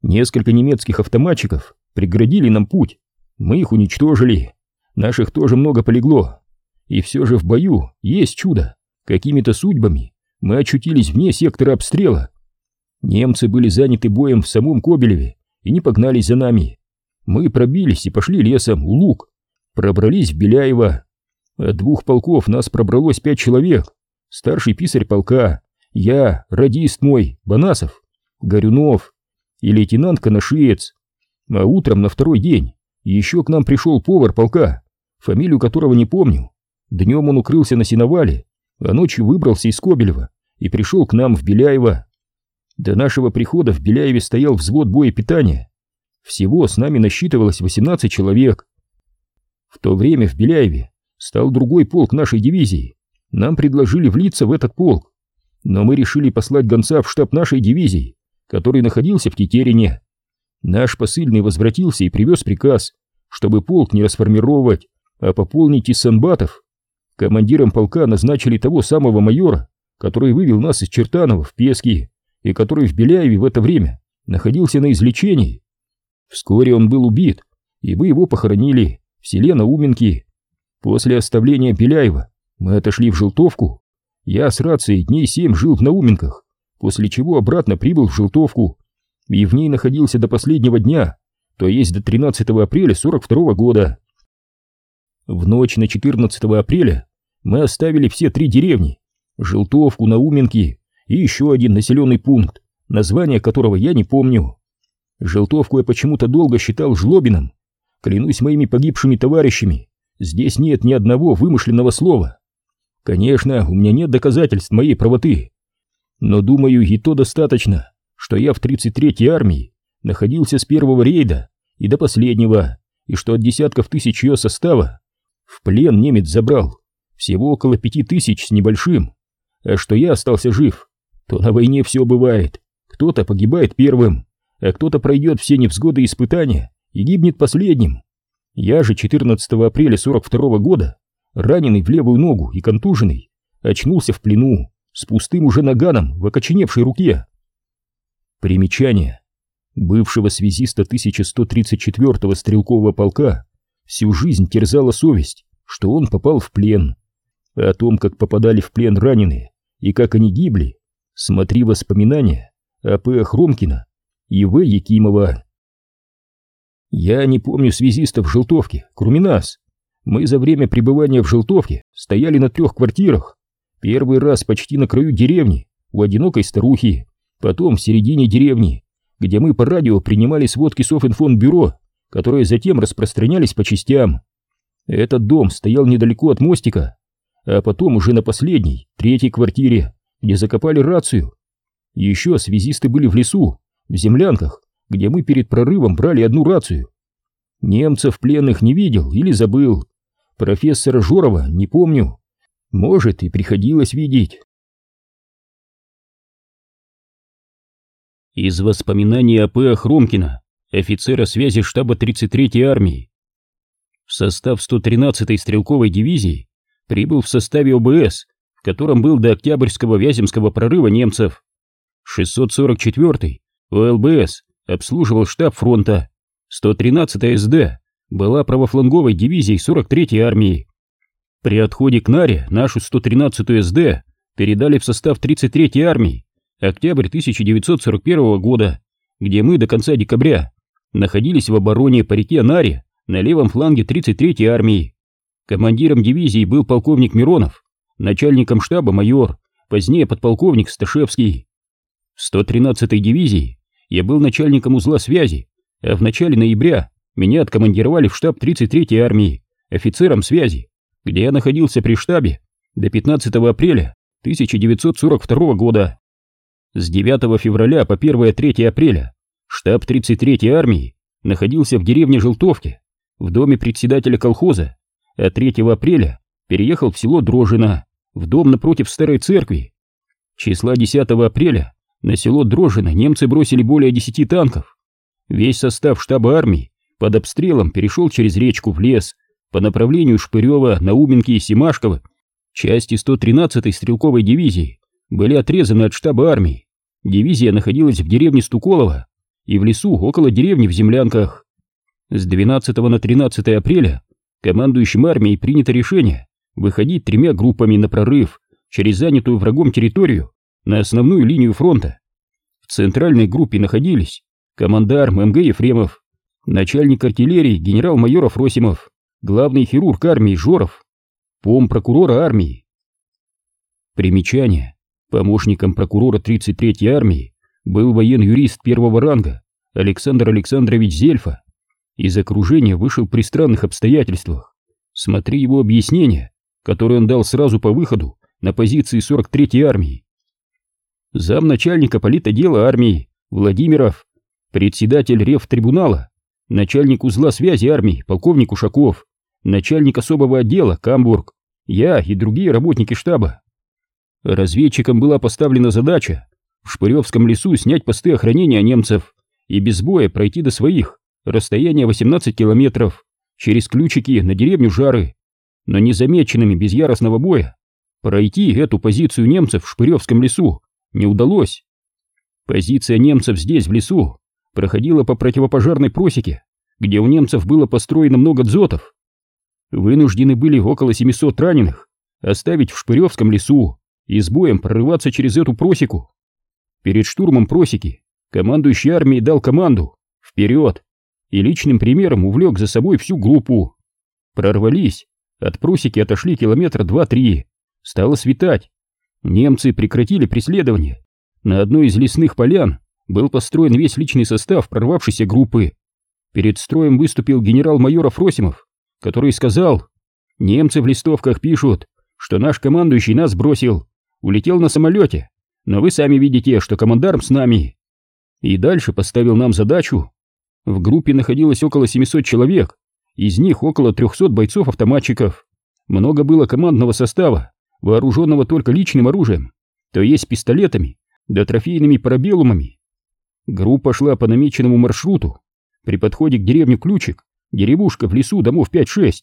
Несколько немецких автоматчиков преградили нам путь. Мы их уничтожили. Наших тоже много полегло. И все же в бою есть чудо. Какими-то судьбами мы очутились вне сектора обстрела. Немцы были заняты боем в самом Кобелеве и не погнались за нами. Мы пробились и пошли лесом, у луг. Пробрались в Беляево. От двух полков нас пробралось пять человек. Старший писарь полка, я, радист мой, Банасов, Горюнов и лейтенант Коношиец. А утром на второй день еще к нам пришел повар полка, фамилию которого не помню. Днем он укрылся на сеновале, а ночью выбрался из Кобелева и пришел к нам в Беляево. До нашего прихода в Беляеве стоял взвод боепитания. Всего с нами насчитывалось 18 человек. В то время в Беляеве стал другой полк нашей дивизии. Нам предложили влиться в этот полк но мы решили послать гонца в штаб нашей дивизии, который находился в Тетерине. Наш посыльный возвратился и привез приказ, чтобы полк не расформировать, а пополнить из санбатов. Командиром полка назначили того самого майора, который вывел нас из Чертанова в Пески и который в Беляеве в это время находился на излечении. Вскоре он был убит, и мы его похоронили в селе Науменки. После оставления Беляева мы отошли в Желтовку я с рацией дней семь жил в Науменках, после чего обратно прибыл в Желтовку и в ней находился до последнего дня, то есть до 13 апреля 42 года. В ночь на 14 апреля мы оставили все три деревни, Желтовку, Науменки и еще один населенный пункт, название которого я не помню. Желтовку я почему-то долго считал Жлобином. Клянусь моими погибшими товарищами, здесь нет ни одного вымышленного слова. Конечно, у меня нет доказательств моей правоты, но думаю, и то достаточно, что я в 33-й армии находился с первого рейда и до последнего, и что от десятков тысяч ее состава в плен немец забрал всего около пяти тысяч с небольшим, а что я остался жив, то на войне все бывает, кто-то погибает первым, а кто-то пройдет все невзгоды и испытания и гибнет последним. Я же 14 апреля 42 года раненый в левую ногу и контуженный, очнулся в плену с пустым уже наганом в окоченевшей руке. Примечание. Бывшего связиста 1134-го стрелкового полка всю жизнь терзала совесть, что он попал в плен. О том, как попадали в плен раненые и как они гибли, смотри воспоминания А.П. Хромкина и В. Якимова. Я не помню связистов кроме нас. Мы за время пребывания в Желтовке стояли на трех квартирах. Первый раз почти на краю деревни, у одинокой старухи, потом в середине деревни, где мы по радио принимали сводки Софинформбюро, которые затем распространялись по частям. Этот дом стоял недалеко от мостика, а потом уже на последней, третьей квартире, где закопали рацию. Еще связисты были в лесу, в землянках, где мы перед прорывом брали одну рацию. Немцев пленных не видел или забыл. Профессора Жорова не помню. Может, и приходилось видеть. Из воспоминаний А.П. Хромкина, офицера связи штаба 33-й армии. В состав 113-й стрелковой дивизии прибыл в составе ОБС, в котором был до Октябрьского Вяземского прорыва немцев. 644-й ОЛБС обслуживал штаб фронта. 113-я СД была правофланговой дивизией 43-й армии. При отходе к Наре нашу 113-ю СД передали в состав 33-й армии октябрь 1941 года, где мы до конца декабря находились в обороне по реке Наре на левом фланге 33-й армии. Командиром дивизии был полковник Миронов, начальником штаба майор, позднее подполковник Сташевский. В 113-й дивизии я был начальником узла связи, а в начале ноября меня откомандировали в штаб 33-й армии офицером связи, где я находился при штабе до 15 апреля 1942 года. С 9 февраля по 1-3 апреля штаб 33-й армии находился в деревне Желтовке, в доме председателя колхоза, а 3 апреля переехал в село Дрожино, в дом напротив старой церкви. Числа 10 апреля на село Дрожино немцы бросили более 10 танков. Весь состав штаба армии под обстрелом перешел через речку в лес по направлению Шпырева, Науменки и Семашкова. Части 113-й стрелковой дивизии были отрезаны от штаба армии. Дивизия находилась в деревне Стуколово и в лесу около деревни в землянках. С 12 на 13 апреля командующим армией принято решение выходить тремя группами на прорыв через занятую врагом территорию на основную линию фронта. В центральной группе находились командарм МГ Ефремов, начальник артиллерии генерал-майор Афросимов, главный хирург армии Жоров, пом прокурора армии. Примечание. Помощником прокурора 33-й армии был воен-юрист первого ранга Александр Александрович Зельфа. Из окружения вышел при странных обстоятельствах. Смотри его объяснение, которое он дал сразу по выходу на позиции 43-й армии. Замначальника политодела армии Владимиров, председатель рев-трибунала, начальник узла связи армии полковник Ушаков, начальник особого отдела Камбург, я и другие работники штаба. Разведчикам была поставлена задача в Шпыревском лесу снять посты охранения немцев и без боя пройти до своих, расстояние 18 километров, через ключики на деревню Жары, но незамеченными без яростного боя. Пройти эту позицию немцев в Шпыревском лесу не удалось. Позиция немцев здесь, в лесу, проходила по противопожарной просеке, где у немцев было построено много дзотов. Вынуждены были около 700 раненых оставить в Шпыревском лесу и с боем прорываться через эту просеку. Перед штурмом просеки командующий армией дал команду «Вперед!» и личным примером увлек за собой всю группу. Прорвались, от просеки отошли километра два-три, стало светать. Немцы прекратили преследование. На одной из лесных полян был построен весь личный состав прорвавшейся группы. Перед строем выступил генерал-майор Афросимов, который сказал, «Немцы в листовках пишут, что наш командующий нас бросил, улетел на самолете, но вы сами видите, что командарм с нами. И дальше поставил нам задачу. В группе находилось около 700 человек, из них около 300 бойцов-автоматчиков. Много было командного состава, вооруженного только личным оружием, то есть пистолетами, да трофейными парабеллумами. Группа шла по намеченному маршруту. При подходе к деревне Ключик, деревушка в лесу домов 5-6,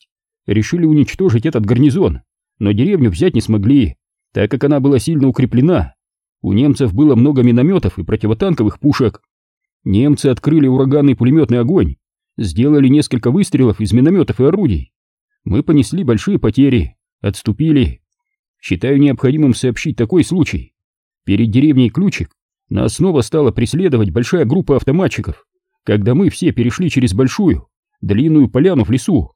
решили уничтожить этот гарнизон, но деревню взять не смогли, так как она была сильно укреплена. У немцев было много минометов и противотанковых пушек. Немцы открыли ураганный пулеметный огонь, сделали несколько выстрелов из минометов и орудий. Мы понесли большие потери, отступили. Считаю необходимым сообщить такой случай. Перед деревней Ключик нас снова стала преследовать большая группа автоматчиков, когда мы все перешли через большую, длинную поляну в лесу.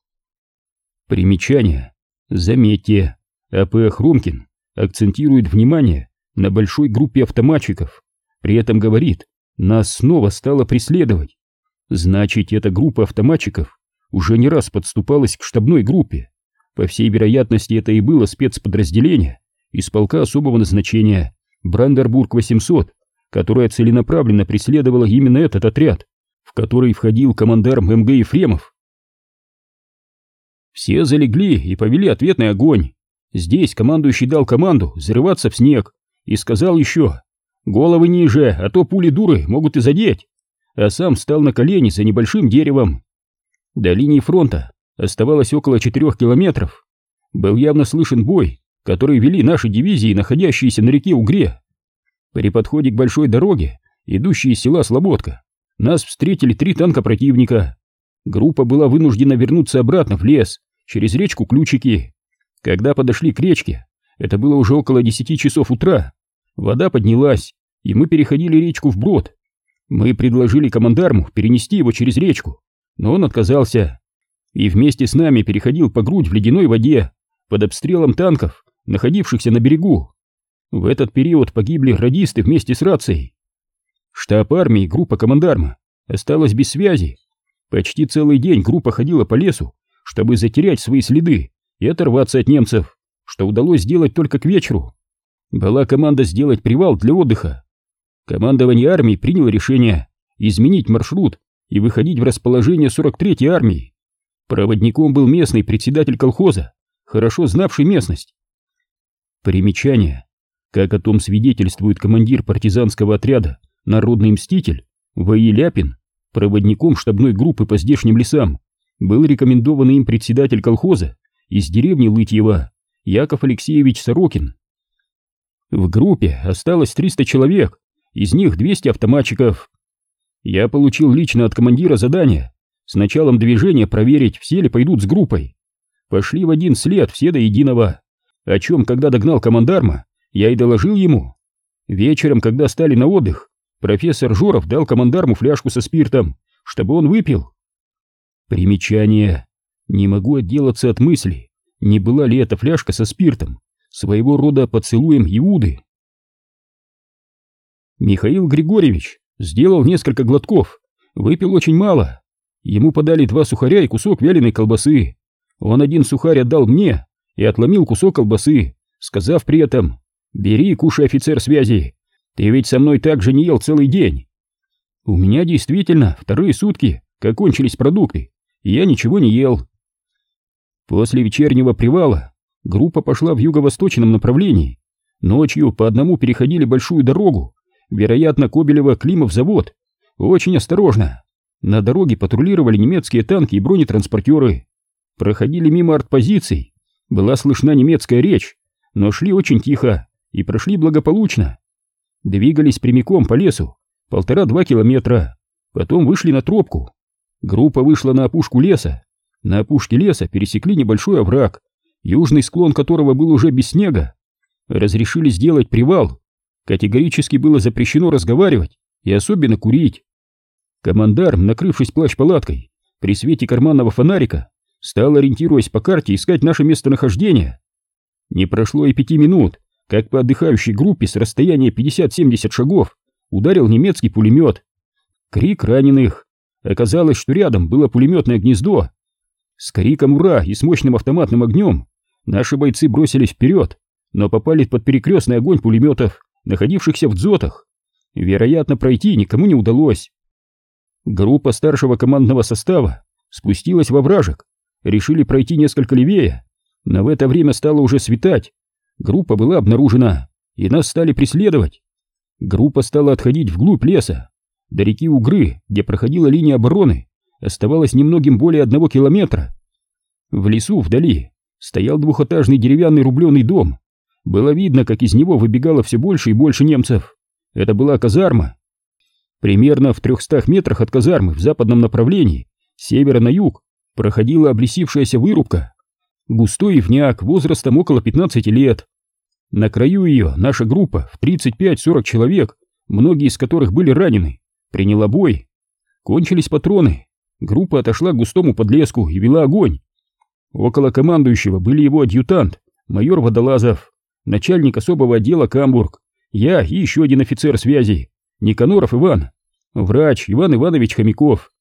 Примечание. Заметьте, АП Хрумкин акцентирует внимание на большой группе автоматчиков, при этом говорит, нас снова стала преследовать. Значит, эта группа автоматчиков уже не раз подступалась к штабной группе. По всей вероятности, это и было спецподразделение из полка особого назначения Брандербург-800, которая целенаправленно преследовала именно этот отряд, в который входил командарм МГ Ефремов. Все залегли и повели ответный огонь. Здесь командующий дал команду взрываться в снег и сказал еще «Головы ниже, а то пули дуры могут и задеть», а сам встал на колени за небольшим деревом. До линии фронта оставалось около четырех километров. Был явно слышен бой, который вели наши дивизии, находящиеся на реке Угре. При подходе к большой дороге, идущей из села Слободка, нас встретили три танка противника. Группа была вынуждена вернуться обратно в лес, через речку Ключики. Когда подошли к речке, это было уже около десяти часов утра, вода поднялась, и мы переходили речку вброд. Мы предложили командарму перенести его через речку, но он отказался и вместе с нами переходил по грудь в ледяной воде под обстрелом танков, находившихся на берегу. В этот период погибли радисты вместе с рацией. Штаб армии, группа командарма, осталась без связи. Почти целый день группа ходила по лесу, чтобы затерять свои следы и оторваться от немцев, что удалось сделать только к вечеру. Была команда сделать привал для отдыха. Командование армии приняло решение изменить маршрут и выходить в расположение 43-й армии. Проводником был местный председатель колхоза, хорошо знавший местность. Примечание. Как о том свидетельствует командир партизанского отряда «Народный мститель» В.И. Ляпин, проводником штабной группы по здешним лесам, был рекомендованный им председатель колхоза из деревни Лытьева Яков Алексеевич Сорокин. В группе осталось 300 человек, из них 200 автоматчиков. Я получил лично от командира задание с началом движения проверить, все ли пойдут с группой. Пошли в один след все до единого, о чем, когда догнал командарма, я и доложил ему. Вечером, когда стали на отдых, профессор Жоров дал командарму фляжку со спиртом, чтобы он выпил. Примечание. Не могу отделаться от мысли, не была ли эта фляжка со спиртом своего рода поцелуем Иуды. Михаил Григорьевич сделал несколько глотков, выпил очень мало. Ему подали два сухаря и кусок вяленой колбасы. Он один сухарь отдал мне и отломил кусок колбасы, сказав при этом «Бери, кушай, офицер связи, ты ведь со мной так же не ел целый день». У меня действительно вторые сутки, как кончились продукты, и я ничего не ел. После вечернего привала группа пошла в юго-восточном направлении. Ночью по одному переходили большую дорогу, вероятно, Кобелева-Климов завод. Очень осторожно. На дороге патрулировали немецкие танки и бронетранспортеры. Проходили мимо артпозиций. Была слышна немецкая речь, но шли очень тихо и прошли благополучно. Двигались прямиком по лесу, полтора-два километра. Потом вышли на тропку. Группа вышла на опушку леса. На опушке леса пересекли небольшой овраг, южный склон которого был уже без снега. Разрешили сделать привал Категорически было запрещено разговаривать и особенно курить. Командарм, накрывшись плащ-палаткой, при свете карманного фонарика, стал, ориентируясь по карте, искать наше местонахождение. Не прошло и пяти минут, как по отдыхающей группе с расстояния 50-70 шагов ударил немецкий пулемет. Крик раненых. Оказалось, что рядом было пулеметное гнездо. С криком «Ура!» и с мощным автоматным огнем наши бойцы бросились вперед, но попали под перекрестный огонь пулеметов находившихся в дзотах. Вероятно, пройти никому не удалось. Группа старшего командного состава спустилась во вражек, решили пройти несколько левее, но в это время стало уже светать. Группа была обнаружена, и нас стали преследовать. Группа стала отходить вглубь леса. До реки Угры, где проходила линия обороны, оставалось немногим более одного километра. В лесу вдали стоял двухэтажный деревянный рубленый дом. Было видно, как из него выбегало все больше и больше немцев. Это была казарма. Примерно в трехстах метрах от казармы в западном направлении, с севера на юг, проходила облесившаяся вырубка. Густой ивняк возрастом около 15 лет. На краю ее наша группа в 35-40 человек, многие из которых были ранены, приняла бой. Кончились патроны. Группа отошла к густому подлеску и вела огонь. Около командующего были его адъютант, майор Водолазов, начальник особого отдела Камбург, я и еще один офицер связи, Никаноров Иван, врач Иван Иванович Хомяков.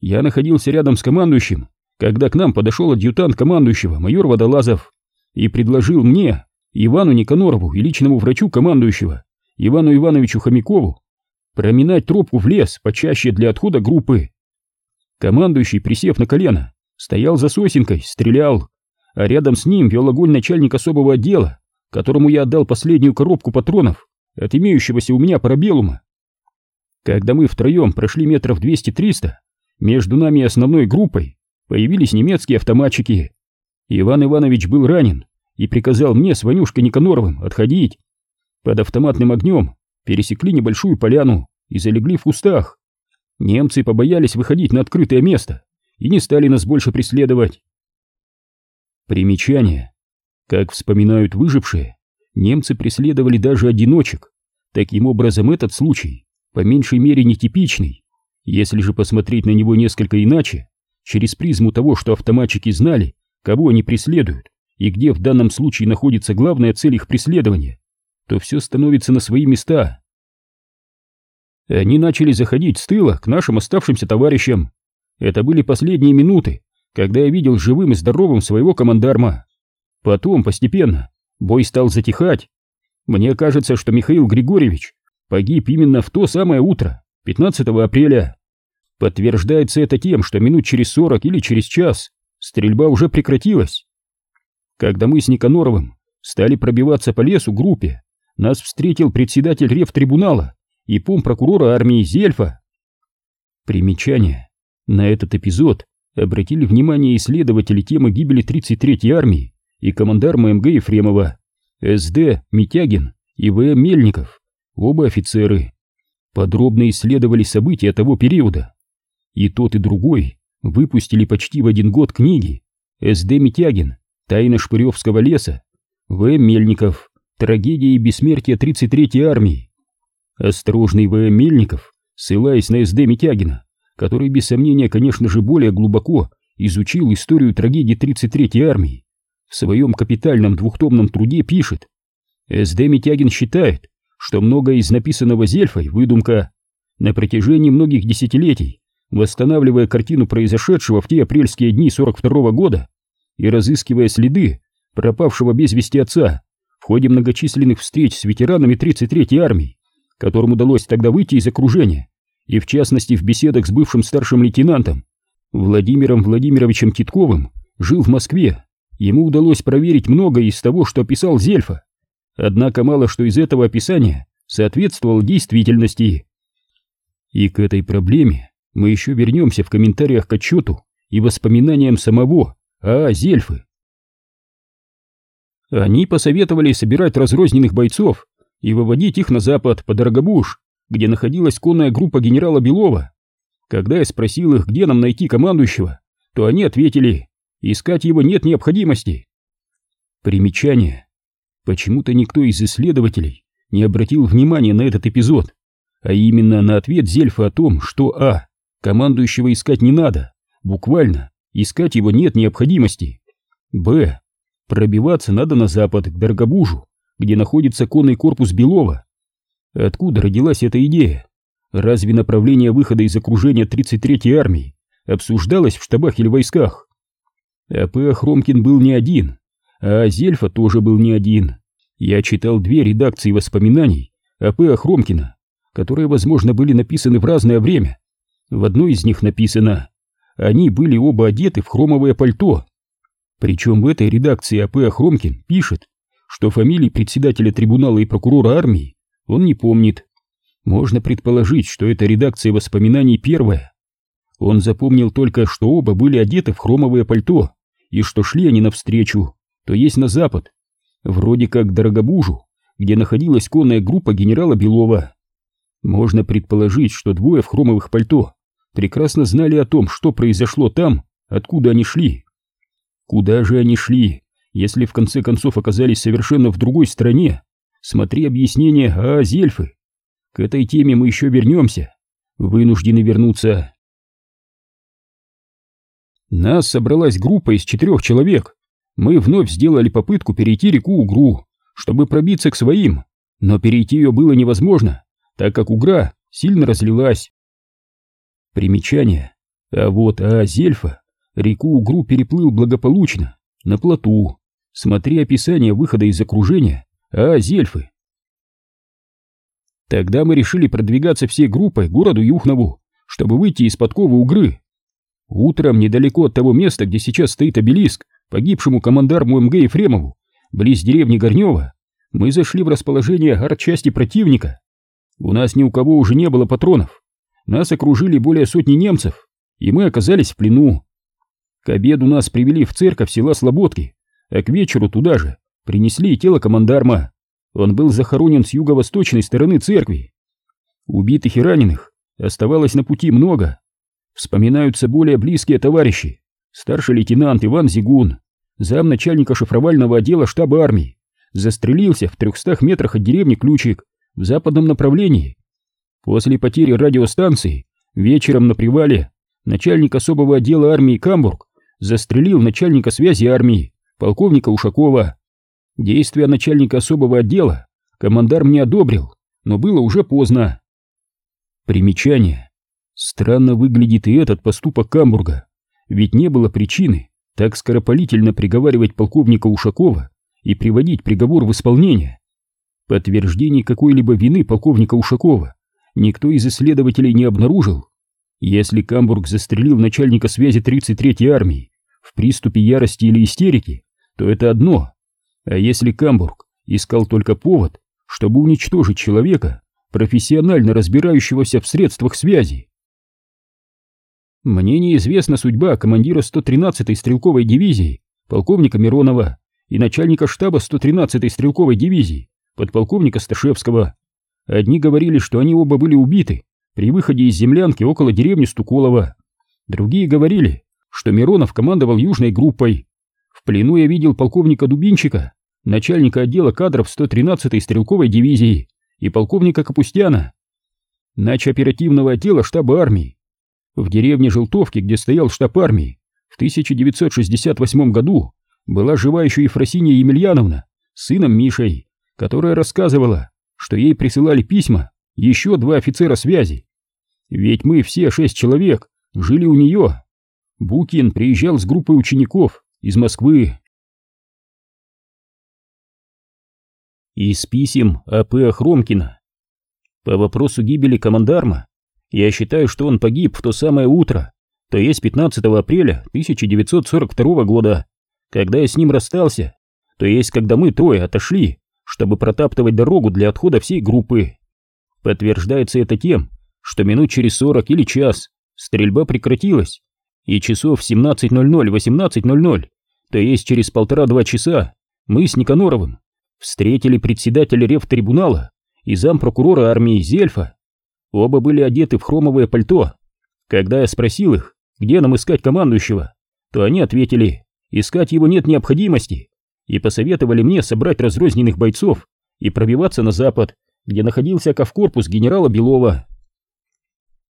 Я находился рядом с командующим, когда к нам подошел адъютант командующего, майор Водолазов, и предложил мне, Ивану Никанорову и личному врачу командующего, Ивану Ивановичу Хомякову, проминать тропку в лес почаще для отхода группы. Командующий, присев на колено, стоял за сосенкой, стрелял, а рядом с ним вел огонь начальник особого отдела, которому я отдал последнюю коробку патронов от имеющегося у меня парабеллума. Когда мы втроем прошли метров 200-300, между нами и основной группой появились немецкие автоматчики. Иван Иванович был ранен и приказал мне с Ванюшкой Никаноровым отходить. Под автоматным огнем пересекли небольшую поляну и залегли в кустах. Немцы побоялись выходить на открытое место и не стали нас больше преследовать. Примечание. Как вспоминают выжившие, немцы преследовали даже одиночек. Таким образом, этот случай по меньшей мере нетипичный. Если же посмотреть на него несколько иначе, через призму того, что автоматчики знали, кого они преследуют и где в данном случае находится главная цель их преследования, то все становится на свои места. Они начали заходить с тыла к нашим оставшимся товарищам, это были последние минуты, когда я видел живым и здоровым своего командарма. Потом, постепенно, бой стал затихать. Мне кажется, что Михаил Григорьевич погиб именно в то самое утро, 15 апреля. Подтверждается это тем, что минут через 40 или через час стрельба уже прекратилась. Когда мы с Никаноровым стали пробиваться по лесу группе, нас встретил председатель рефтрибунала и пом прокурора армии Зельфа. Примечание. На этот эпизод обратили внимание исследователи темы гибели 33-й армии и командарма МГ Ефремова, СД Митягин и В. Мельников, оба офицеры. Подробно исследовали события того периода. И тот, и другой выпустили почти в один год книги СД Митягин «Тайна Шпыревского леса», В. Мельников «Трагедия и бессмертие 33-й армии». Осторожный В. Мельников, ссылаясь на СД Митягина, который, без сомнения, конечно же, более глубоко изучил историю трагедии 33-й армии, в своем капитальном двухтомном труде пишет «С.Д. Митягин считает, что многое из написанного Зельфой выдумка. На протяжении многих десятилетий, восстанавливая картину произошедшего в те апрельские дни 42 -го года и разыскивая следы пропавшего без вести отца в ходе многочисленных встреч с ветеранами 33-й армии, которым удалось тогда выйти из окружения, и в частности в беседах с бывшим старшим лейтенантом Владимиром Владимировичем Титковым жил в Москве. Ему удалось проверить многое из того, что описал Зельфа. Однако мало что из этого описания соответствовало действительности. И к этой проблеме мы еще вернемся в комментариях к отчету и воспоминаниям самого А. Зельфы. Они посоветовали собирать разрозненных бойцов и выводить их на запад, по Дорогобуж, где находилась конная группа генерала Белова. Когда я спросил их, где нам найти командующего, то они ответили, искать его нет необходимости. Примечание. Почему-то никто из исследователей не обратил внимания на этот эпизод, а именно на ответ Зельфа о том, что а. Командующего искать не надо, буквально, искать его нет необходимости. б. пробиваться надо на запад, к Дорогобужу, где находится конный корпус Белова, Откуда родилась эта идея? Разве направление выхода из окружения 33-й армии обсуждалось в штабах или войсках? А.П. Хромкин был не один, а Зельфа тоже был не один. Я читал две редакции воспоминаний А.П. Хромкина, которые, возможно, были написаны в разное время. В одной из них написано «Они были оба одеты в хромовое пальто». Причем в этой редакции А.П. Хромкин пишет, что фамилии председателя трибунала и прокурора армии он не помнит. Можно предположить, что это редакция воспоминаний первая. Он запомнил только, что оба были одеты в хромовое пальто и что шли они навстречу, то есть на запад, вроде как к Дорогобужу, где находилась конная группа генерала Белова. Можно предположить, что двое в хромовых пальто прекрасно знали о том, что произошло там, откуда они шли. Куда же они шли, если в конце концов оказались совершенно в другой стране? Смотри объяснение о Зельфы. К этой теме мы еще вернемся. Вынуждены вернуться. Нас собралась группа из четырех человек. Мы вновь сделали попытку перейти реку Угру, чтобы пробиться к своим, но перейти ее было невозможно, так как Угра сильно разлилась. Примечание. А вот Аазельфа реку Угру переплыл благополучно, на плоту. Смотри описание выхода из окружения Аазельфы. Тогда мы решили продвигаться всей группой к городу Юхнову, чтобы выйти из подковы Угры. Утром, недалеко от того места, где сейчас стоит обелиск, погибшему командарму МГ Ефремову, близ деревни Горнева, мы зашли в расположение артчасти противника. У нас ни у кого уже не было патронов. Нас окружили более сотни немцев, и мы оказались в плену. К обеду нас привели в церковь села Слободки, а к вечеру туда же принесли тело командарма. Он был захоронен с юго-восточной стороны церкви. Убитых и раненых оставалось на пути много. Вспоминаются более близкие товарищи. Старший лейтенант Иван Зигун, замначальника шифровального отдела штаба армии, застрелился в трехстах метрах от деревни Ключик в западном направлении. После потери радиостанции вечером на привале начальник особого отдела армии Камбург застрелил начальника связи армии, полковника Ушакова. Действия начальника особого отдела командар мне одобрил, но было уже поздно. Примечание. Странно выглядит и этот поступок Камбурга, ведь не было причины так скоропалительно приговаривать полковника Ушакова и приводить приговор в исполнение. Подтверждений какой-либо вины полковника Ушакова никто из исследователей не обнаружил. Если Камбург застрелил начальника связи 33-й армии в приступе ярости или истерики, то это одно. А если Камбург искал только повод, чтобы уничтожить человека, профессионально разбирающегося в средствах связи? Мне неизвестна судьба командира 113-й стрелковой дивизии, полковника Миронова, и начальника штаба 113-й стрелковой дивизии, подполковника Сташевского. Одни говорили, что они оба были убиты при выходе из землянки около деревни Стуколова. Другие говорили, что Миронов командовал южной группой. В плену я видел полковника Дубинчика, начальника отдела кадров 113-й стрелковой дивизии и полковника Капустяна, нач оперативного отдела штаба армии. В деревне Желтовки, где стоял штаб армии, в 1968 году была жива еще Ефросинья Емельяновна сыном Мишей, которая рассказывала, что ей присылали письма еще два офицера связи. Ведь мы все шесть человек жили у нее. Букин приезжал с группой учеников из Москвы. Из писем А.П. Хромкина. По вопросу гибели командарма, я считаю, что он погиб в то самое утро, то есть 15 апреля 1942 года, когда я с ним расстался, то есть когда мы трое отошли, чтобы протаптывать дорогу для отхода всей группы. Подтверждается это тем, что минут через 40 или час стрельба прекратилась, и часов 17.00-18.00, то есть через полтора-два часа, мы с Никаноровым встретили председателя ревтрибунала и зампрокурора армии Зельфа. Оба были одеты в хромовое пальто. Когда я спросил их, где нам искать командующего, то они ответили, искать его нет необходимости, и посоветовали мне собрать разрозненных бойцов и пробиваться на запад, где находился ковкорпус генерала Белова.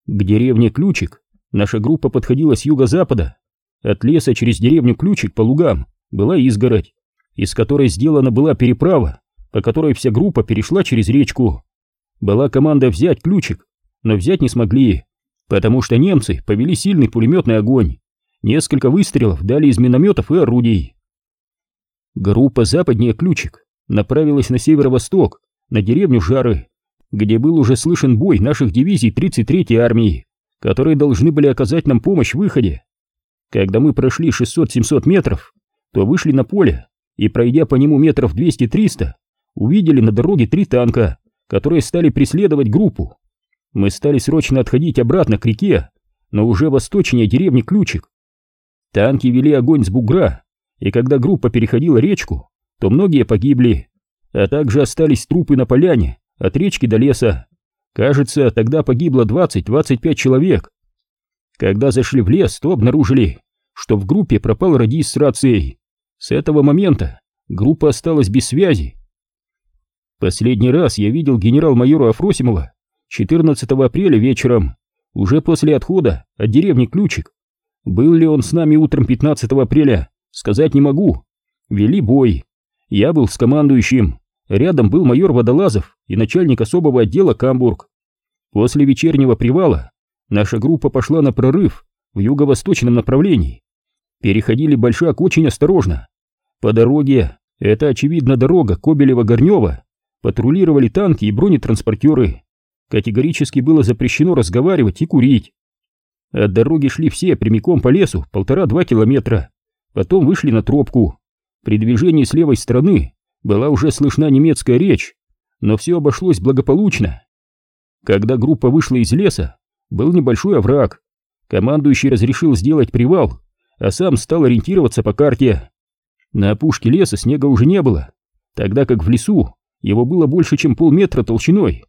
К деревне Ключик наша группа подходила с юго-запада. От леса через деревню Ключик по лугам была изгородь, из которой сделана была переправа, по которой вся группа перешла через речку. Была команда взять Ключик, но взять не смогли, потому что немцы повели сильный пулеметный огонь. Несколько выстрелов дали из минометов и орудий. Группа западнее Ключик направилась на северо-восток, на деревню Жары, где был уже слышен бой наших дивизий 33-й армии, которые должны были оказать нам помощь в выходе. Когда мы прошли 600-700 метров, то вышли на поле и, пройдя по нему метров 200-300, увидели на дороге три танка, которые стали преследовать группу. Мы стали срочно отходить обратно к реке, но уже восточнее деревни Ключик. Танки вели огонь с бугра, и когда группа переходила речку, то многие погибли, а также остались трупы на поляне от речки до леса. Кажется, тогда погибло 20-25 человек. Когда зашли в лес, то обнаружили, что в группе пропал радист с рацией. С этого момента группа осталась без связи. Последний раз я видел генерал-майора Афросимова 14 апреля вечером, уже после отхода от деревни Ключик. Был ли он с нами утром 15 апреля, сказать не могу. Вели бой. Я был с командующим. Рядом был майор Водолазов и начальник особого отдела Камбург. После вечернего привала наша группа пошла на прорыв в юго-восточном направлении. Переходили Большак очень осторожно. По дороге, это очевидно дорога Кобелева-Горнева, патрулировали танки и бронетранспортеры. Категорически было запрещено разговаривать и курить. От дороги шли все прямиком по лесу полтора-два километра. Потом вышли на тропку. При движении с левой стороны была уже слышна немецкая речь, но все обошлось благополучно. Когда группа вышла из леса, был небольшой овраг. Командующий разрешил сделать привал, а сам стал ориентироваться по карте. На опушке леса снега уже не было, тогда как в лесу его было больше, чем полметра толщиной.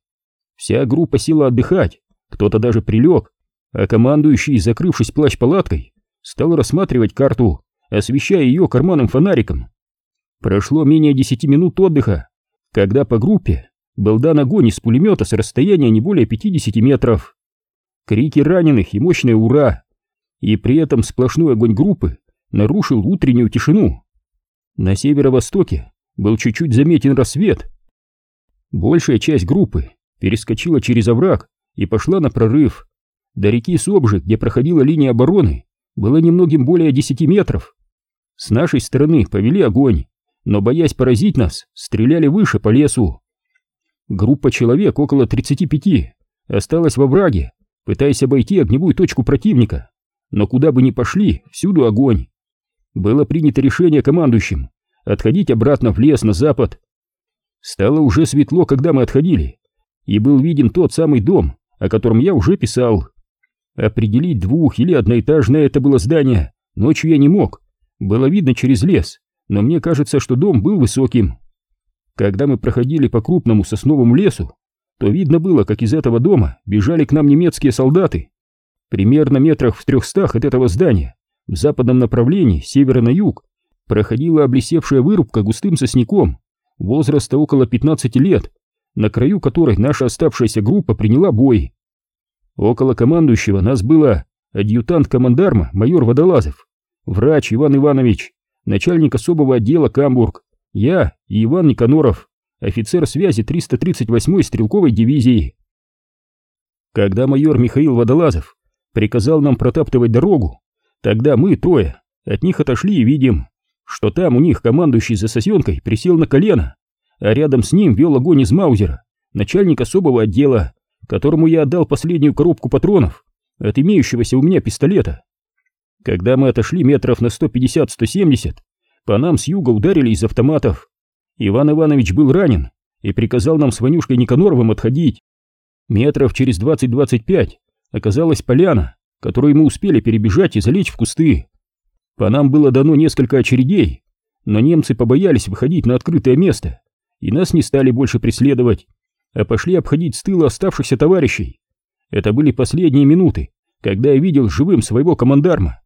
Вся группа села отдыхать, кто-то даже прилег, а командующий, закрывшись плащ-палаткой, стал рассматривать карту, освещая ее карманным фонариком. Прошло менее десяти минут отдыха, когда по группе был дан огонь из пулемета с расстояния не более 50 метров. Крики раненых и мощное «Ура!» И при этом сплошной огонь группы нарушил утреннюю тишину. На северо-востоке был чуть-чуть заметен рассвет. Большая часть группы перескочила через овраг и пошла на прорыв. До реки Собжи, где проходила линия обороны, было немногим более 10 метров. С нашей стороны повели огонь, но, боясь поразить нас, стреляли выше по лесу. Группа человек около 35 осталась во враге, пытаясь обойти огневую точку противника, но куда бы ни пошли, всюду огонь. Было принято решение командующим отходить обратно в лес на запад. Стало уже светло, когда мы отходили, и был виден тот самый дом, о котором я уже писал. Определить двух- или одноэтажное это было здание ночью я не мог, было видно через лес, но мне кажется, что дом был высоким. Когда мы проходили по крупному сосновому лесу, то видно было, как из этого дома бежали к нам немецкие солдаты. Примерно метрах в трехстах от этого здания, в западном направлении, с севера на юг, проходила облесевшая вырубка густым сосняком, возраста около 15 лет, на краю которой наша оставшаяся группа приняла бой. Около командующего нас было адъютант командарма майор Водолазов, врач Иван Иванович, начальник особого отдела Камбург, я Иван Никаноров, офицер связи 338-й стрелковой дивизии. Когда майор Михаил Водолазов приказал нам протаптывать дорогу, тогда мы, трое, от них отошли и видим, что там у них командующий за сосенкой присел на колено, а рядом с ним вел огонь из Маузера, начальник особого отдела, которому я отдал последнюю коробку патронов от имеющегося у меня пистолета. Когда мы отошли метров на 150-170, по нам с юга ударили из автоматов. Иван Иванович был ранен и приказал нам с Ванюшкой Никаноровым отходить. Метров через 20-25 оказалась поляна, которую мы успели перебежать и залечь в кусты. По нам было дано несколько очередей, но немцы побоялись выходить на открытое место и нас не стали больше преследовать, а пошли обходить с тыла оставшихся товарищей. Это были последние минуты, когда я видел живым своего командарма.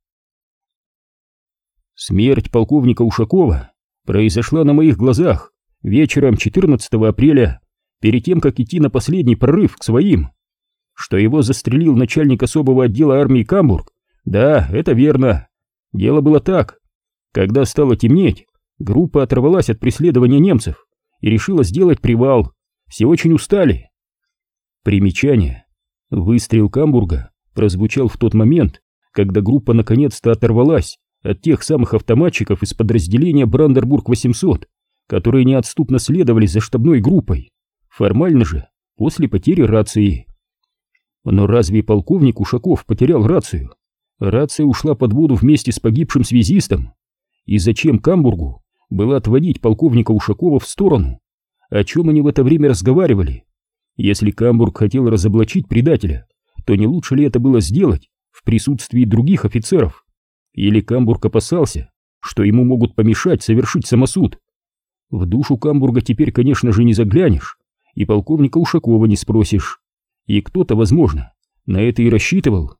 Смерть полковника Ушакова произошла на моих глазах вечером 14 апреля, перед тем, как идти на последний прорыв к своим. Что его застрелил начальник особого отдела армии Камбург, да, это верно. Дело было так. Когда стало темнеть, группа оторвалась от преследования немцев и решила сделать привал. Все очень устали. Примечание. Выстрел Камбурга прозвучал в тот момент, когда группа наконец-то оторвалась от тех самых автоматчиков из подразделения Брандербург-800, которые неотступно следовали за штабной группой, формально же после потери рации. Но разве полковник Ушаков потерял рацию? Рация ушла под воду вместе с погибшим связистом. И зачем Камбургу было отводить полковника Ушакова в сторону? О чем они в это время разговаривали? Если Камбург хотел разоблачить предателя, то не лучше ли это было сделать в присутствии других офицеров? Или Камбург опасался, что ему могут помешать совершить самосуд. В душу Камбурга теперь, конечно же, не заглянешь, и полковника Ушакова не спросишь. И кто-то, возможно, на это и рассчитывал.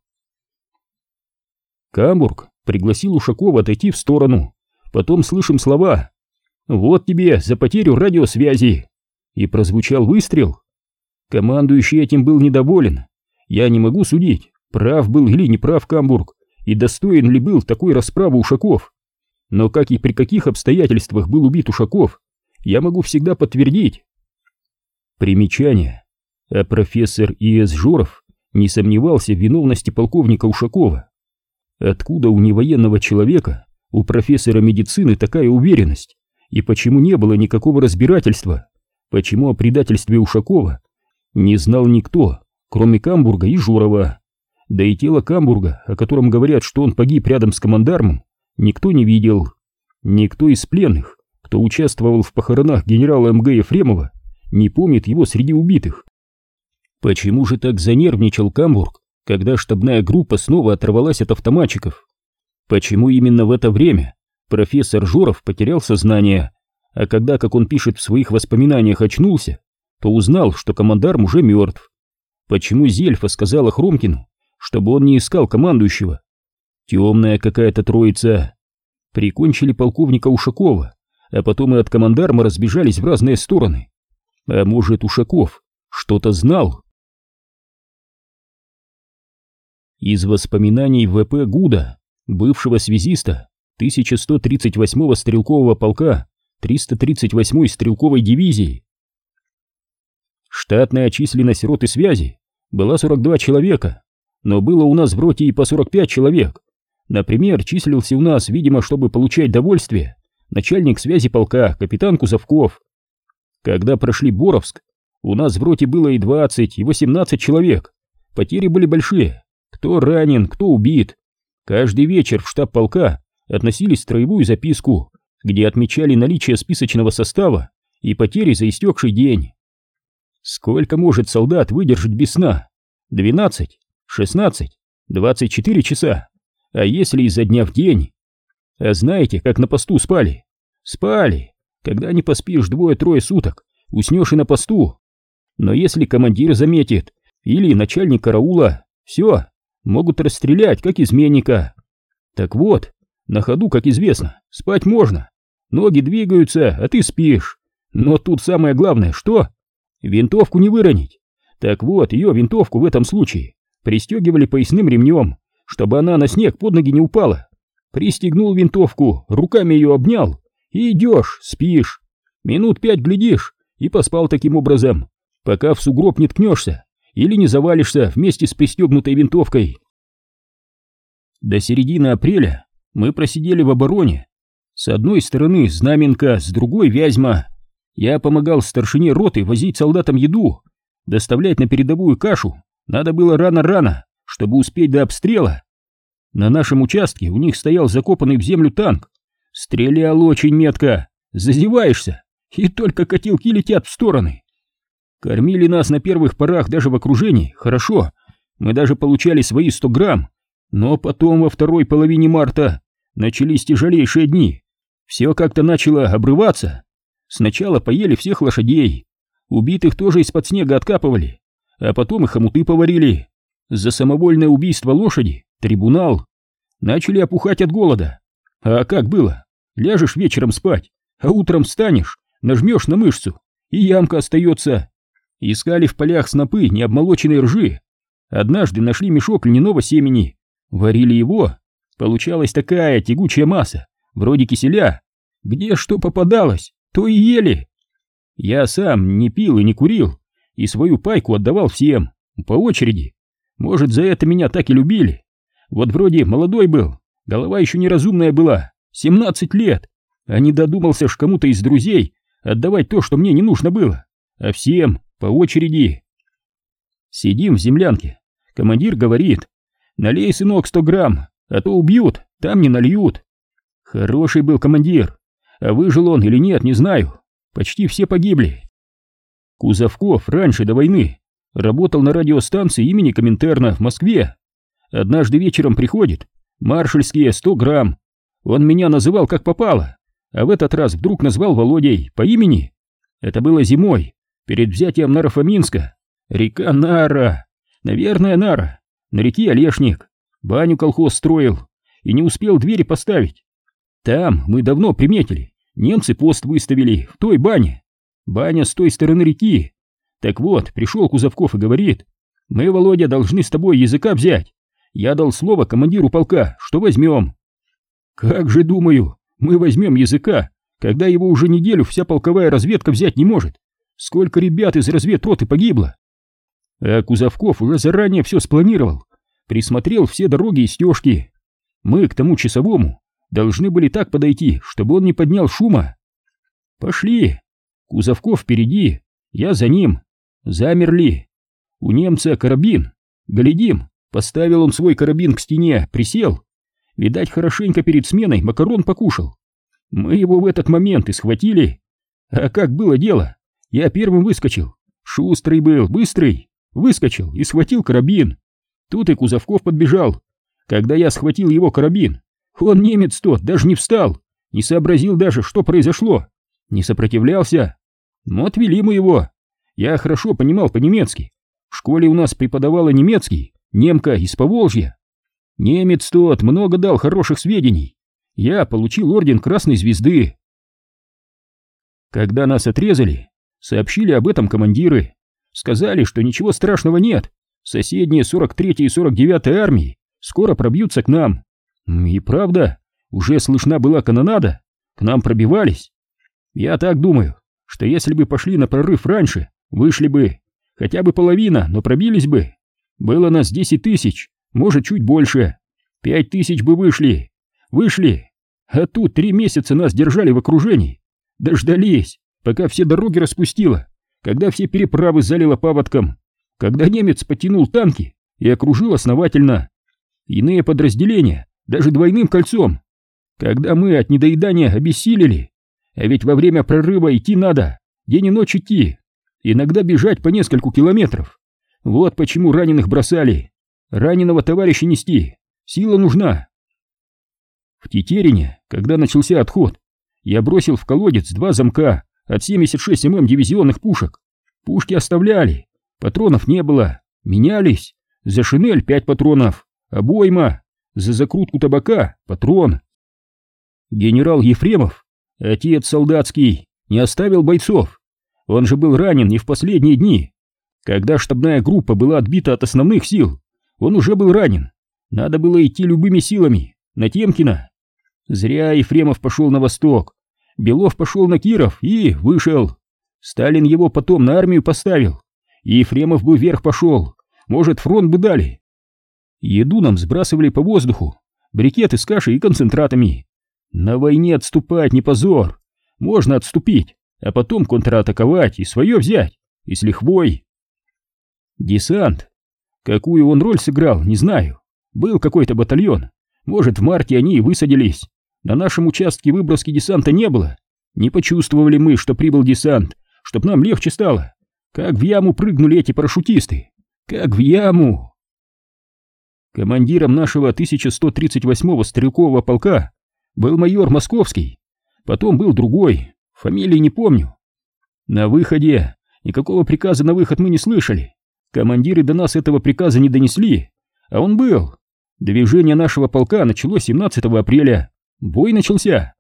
Камбург пригласил Ушакова отойти в сторону. Потом слышим слова «Вот тебе за потерю радиосвязи!» И прозвучал выстрел. Командующий этим был недоволен. Я не могу судить, прав был или не прав Камбург, и достоин ли был такой расправы Ушаков. Но как и при каких обстоятельствах был убит Ушаков, я могу всегда подтвердить. Примечание. А профессор И.С. Жоров не сомневался в виновности полковника Ушакова. Откуда у невоенного человека, у профессора медицины такая уверенность? И почему не было никакого разбирательства? Почему о предательстве Ушакова не знал никто, кроме Камбурга и Журова? Да и тело Камбурга, о котором говорят, что он погиб рядом с командармом, никто не видел. Никто из пленных, кто участвовал в похоронах генерала МГ Ефремова, не помнит его среди убитых. Почему же так занервничал Камбург, когда штабная группа снова оторвалась от автоматчиков? Почему именно в это время профессор Жоров потерял сознание, а когда, как он пишет в своих воспоминаниях, очнулся, то узнал, что командарм уже мертв? Почему Зельфа сказала Хромкину, чтобы он не искал командующего? Темная какая-то троица. Прикончили полковника Ушакова, а потом и от командарма разбежались в разные стороны. А может, Ушаков что-то знал? Из воспоминаний ВП Гуда, бывшего связиста 1138-го стрелкового полка 338-й стрелковой дивизии. Штатная численность роты связи была 42 человека, но было у нас в роте и по 45 человек. Например, числился у нас, видимо, чтобы получать довольствие, начальник связи полка, капитан Кузовков. Когда прошли Боровск, у нас в роте было и 20, и 18 человек. Потери были большие. Кто ранен, кто убит. Каждый вечер в штаб полка относились строевую записку, где отмечали наличие списочного состава и потери за истекший день. Сколько может солдат выдержать без сна? 12, 16, 24 часа. А если изо дня в день? А знаете, как на посту спали? Спали. Когда не поспишь двое-трое суток, уснешь и на посту. Но если командир заметит, или начальник караула, все, могут расстрелять, как изменника. Так вот, на ходу, как известно, спать можно. Ноги двигаются, а ты спишь. Но тут самое главное, что? Винтовку не выронить. Так вот, ее винтовку в этом случае пристегивали поясным ремнем, чтобы она на снег под ноги не упала. Пристегнул винтовку, руками ее обнял, и идешь, спишь. Минут пять глядишь, и поспал таким образом, пока в сугроб не ткнешься или не завалишься вместе с пристегнутой винтовкой. До середины апреля мы просидели в обороне. С одной стороны Знаменка, с другой Вязьма. Я помогал старшине роты возить солдатам еду, доставлять на передовую кашу надо было рано-рано, чтобы успеть до обстрела. На нашем участке у них стоял закопанный в землю танк. Стрелял очень метко, зазеваешься, и только котелки летят в стороны. Кормили нас на первых порах даже в окружении, хорошо, мы даже получали свои 100 грамм, но потом во второй половине марта начались тяжелейшие дни. Все как-то начало обрываться. Сначала поели всех лошадей, убитых тоже из-под снега откапывали, а потом и хомуты поварили. За самовольное убийство лошади трибунал. Начали опухать от голода. А как было? Ляжешь вечером спать, а утром встанешь, нажмешь на мышцу, и ямка остается. Искали в полях снопы необмолоченной ржи. Однажды нашли мешок льняного семени. Варили его. Получалась такая тягучая масса, вроде киселя. Где что попадалось, то и ели. Я сам не пил и не курил, и свою пайку отдавал всем, по очереди. Может, за это меня так и любили. Вот вроде молодой был, голова еще неразумная была, 17 лет, а не додумался ж кому-то из друзей отдавать то, что мне не нужно было, а всем по очереди. Сидим в землянке, командир говорит, налей, сынок, 100 грамм, а то убьют, там не нальют. Хороший был командир, а выжил он или нет, не знаю, почти все погибли. Кузовков раньше до войны работал на радиостанции имени Коминтерна в Москве. Однажды вечером приходит, маршальские 100 грамм, Он меня называл как попало, а в этот раз вдруг назвал Володей по имени. Это было зимой, перед взятием Нарафаминска. Река Нара, наверное, Нара, на реке Олешник. Баню колхоз строил и не успел двери поставить. Там мы давно приметили, немцы пост выставили в той бане. Баня с той стороны реки. Так вот, пришел Кузовков и говорит, мы, Володя, должны с тобой языка взять. Я дал слово командиру полка, что возьмем. Как же, думаю, мы возьмем языка, когда его уже неделю вся полковая разведка взять не может. Сколько ребят из разведроты погибло. А Кузовков уже заранее все спланировал, присмотрел все дороги и стежки. Мы к тому часовому должны были так подойти, чтобы он не поднял шума. Пошли. Кузовков впереди, я за ним. Замерли. У немца карабин. Глядим, поставил он свой карабин к стене, присел. Видать, хорошенько перед сменой макарон покушал. Мы его в этот момент и схватили. А как было дело? Я первым выскочил. Шустрый был, быстрый. Выскочил и схватил карабин. Тут и Кузовков подбежал. Когда я схватил его карабин, он, немец тот, даже не встал, не сообразил даже, что произошло. Не сопротивлялся. Но отвели мы его. Я хорошо понимал по-немецки. В школе у нас преподавала немецкий, немка из Поволжья. Немец тот много дал хороших сведений. Я получил орден Красной Звезды. Когда нас отрезали, сообщили об этом командиры. Сказали, что ничего страшного нет. Соседние 43-я и 49-я армии скоро пробьются к нам. И правда, уже слышна была канонада, к нам пробивались. Я так думаю, что если бы пошли на прорыв раньше, Вышли бы. Хотя бы половина, но пробились бы. Было нас десять тысяч, может, чуть больше. Пять тысяч бы вышли. Вышли. А тут три месяца нас держали в окружении. Дождались, пока все дороги распустило, когда все переправы залило паводком, когда немец потянул танки и окружил основательно. Иные подразделения, даже двойным кольцом. Когда мы от недоедания обессилели. А ведь во время прорыва идти надо, день и ночь идти иногда бежать по нескольку километров. Вот почему раненых бросали. Раненого товарища нести, сила нужна. В Тетерине, когда начался отход, я бросил в колодец два замка от 76 мм дивизионных пушек. Пушки оставляли, патронов не было, менялись. За шинель пять патронов, обойма, за закрутку табака патрон. Генерал Ефремов, отец солдатский, не оставил бойцов. Он же был ранен не в последние дни. Когда штабная группа была отбита от основных сил, он уже был ранен. Надо было идти любыми силами, на Темкина. Зря Ефремов пошел на восток. Белов пошел на Киров и вышел. Сталин его потом на армию поставил. И Ефремов бы вверх пошел. Может, фронт бы дали. Еду нам сбрасывали по воздуху. Брикеты с кашей и концентратами. На войне отступать не позор. Можно отступить а потом контратаковать и свое взять, и с лихвой. Десант. Какую он роль сыграл, не знаю. Был какой-то батальон. Может, в марте они и высадились. На нашем участке выброски десанта не было. Не почувствовали мы, что прибыл десант, чтоб нам легче стало. Как в яму прыгнули эти парашютисты. Как в яму. Командиром нашего 1138-го стрелкового полка был майор Московский. Потом был другой, Фамилии не помню. На выходе никакого приказа на выход мы не слышали. Командиры до нас этого приказа не донесли, а он был. Движение нашего полка началось 17 апреля. Бой начался.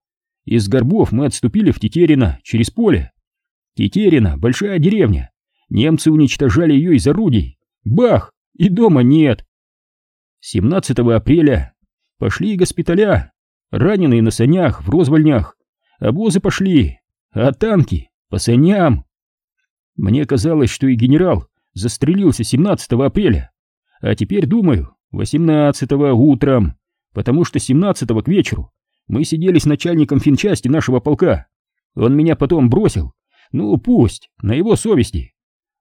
Из Горбов мы отступили в Тетерино, через поле. Тетерино — большая деревня. Немцы уничтожали ее из орудий. Бах! И дома нет. 17 апреля пошли госпиталя. Раненые на санях, в розвольнях. Обозы пошли а танки по саням. Мне казалось, что и генерал застрелился 17 апреля, а теперь думаю, 18 утром, потому что 17 к вечеру мы сидели с начальником финчасти нашего полка. Он меня потом бросил, ну пусть, на его совести.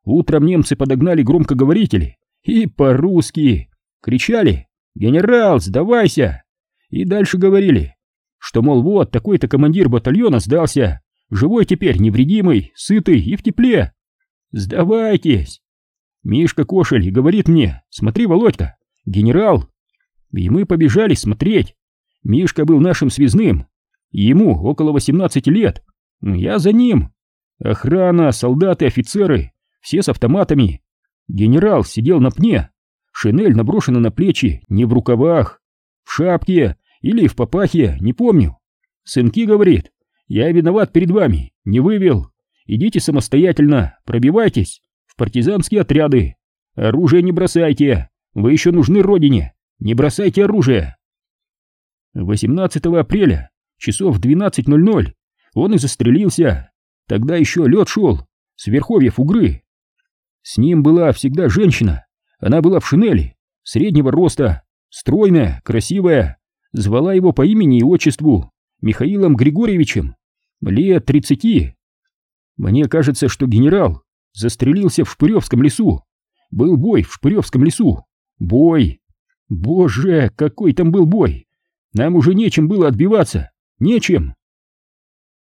Утром немцы подогнали громкоговорители и по-русски кричали «Генерал, сдавайся!» И дальше говорили, что, мол, вот такой-то командир батальона сдался, Живой теперь, невредимый, сытый и в тепле. Сдавайтесь. Мишка Кошель говорит мне, смотри, Володька, генерал. И мы побежали смотреть. Мишка был нашим связным. Ему около 18 лет. Я за ним. Охрана, солдаты, офицеры, все с автоматами. Генерал сидел на пне. Шинель наброшена на плечи, не в рукавах. В шапке или в папахе, не помню. Сынки говорит, я виноват перед вами, не вывел. Идите самостоятельно, пробивайтесь в партизанские отряды. Оружие не бросайте, вы еще нужны родине, не бросайте оружие. 18 апреля, часов 12.00, он и застрелился. Тогда еще лед шел, с верховьев Угры. С ним была всегда женщина, она была в шинели, среднего роста, стройная, красивая, звала его по имени и отчеству, Михаилом Григорьевичем, лет тридцати. Мне кажется, что генерал застрелился в Шпыревском лесу. Был бой в Шпыревском лесу. Бой. Боже, какой там был бой. Нам уже нечем было отбиваться. Нечем.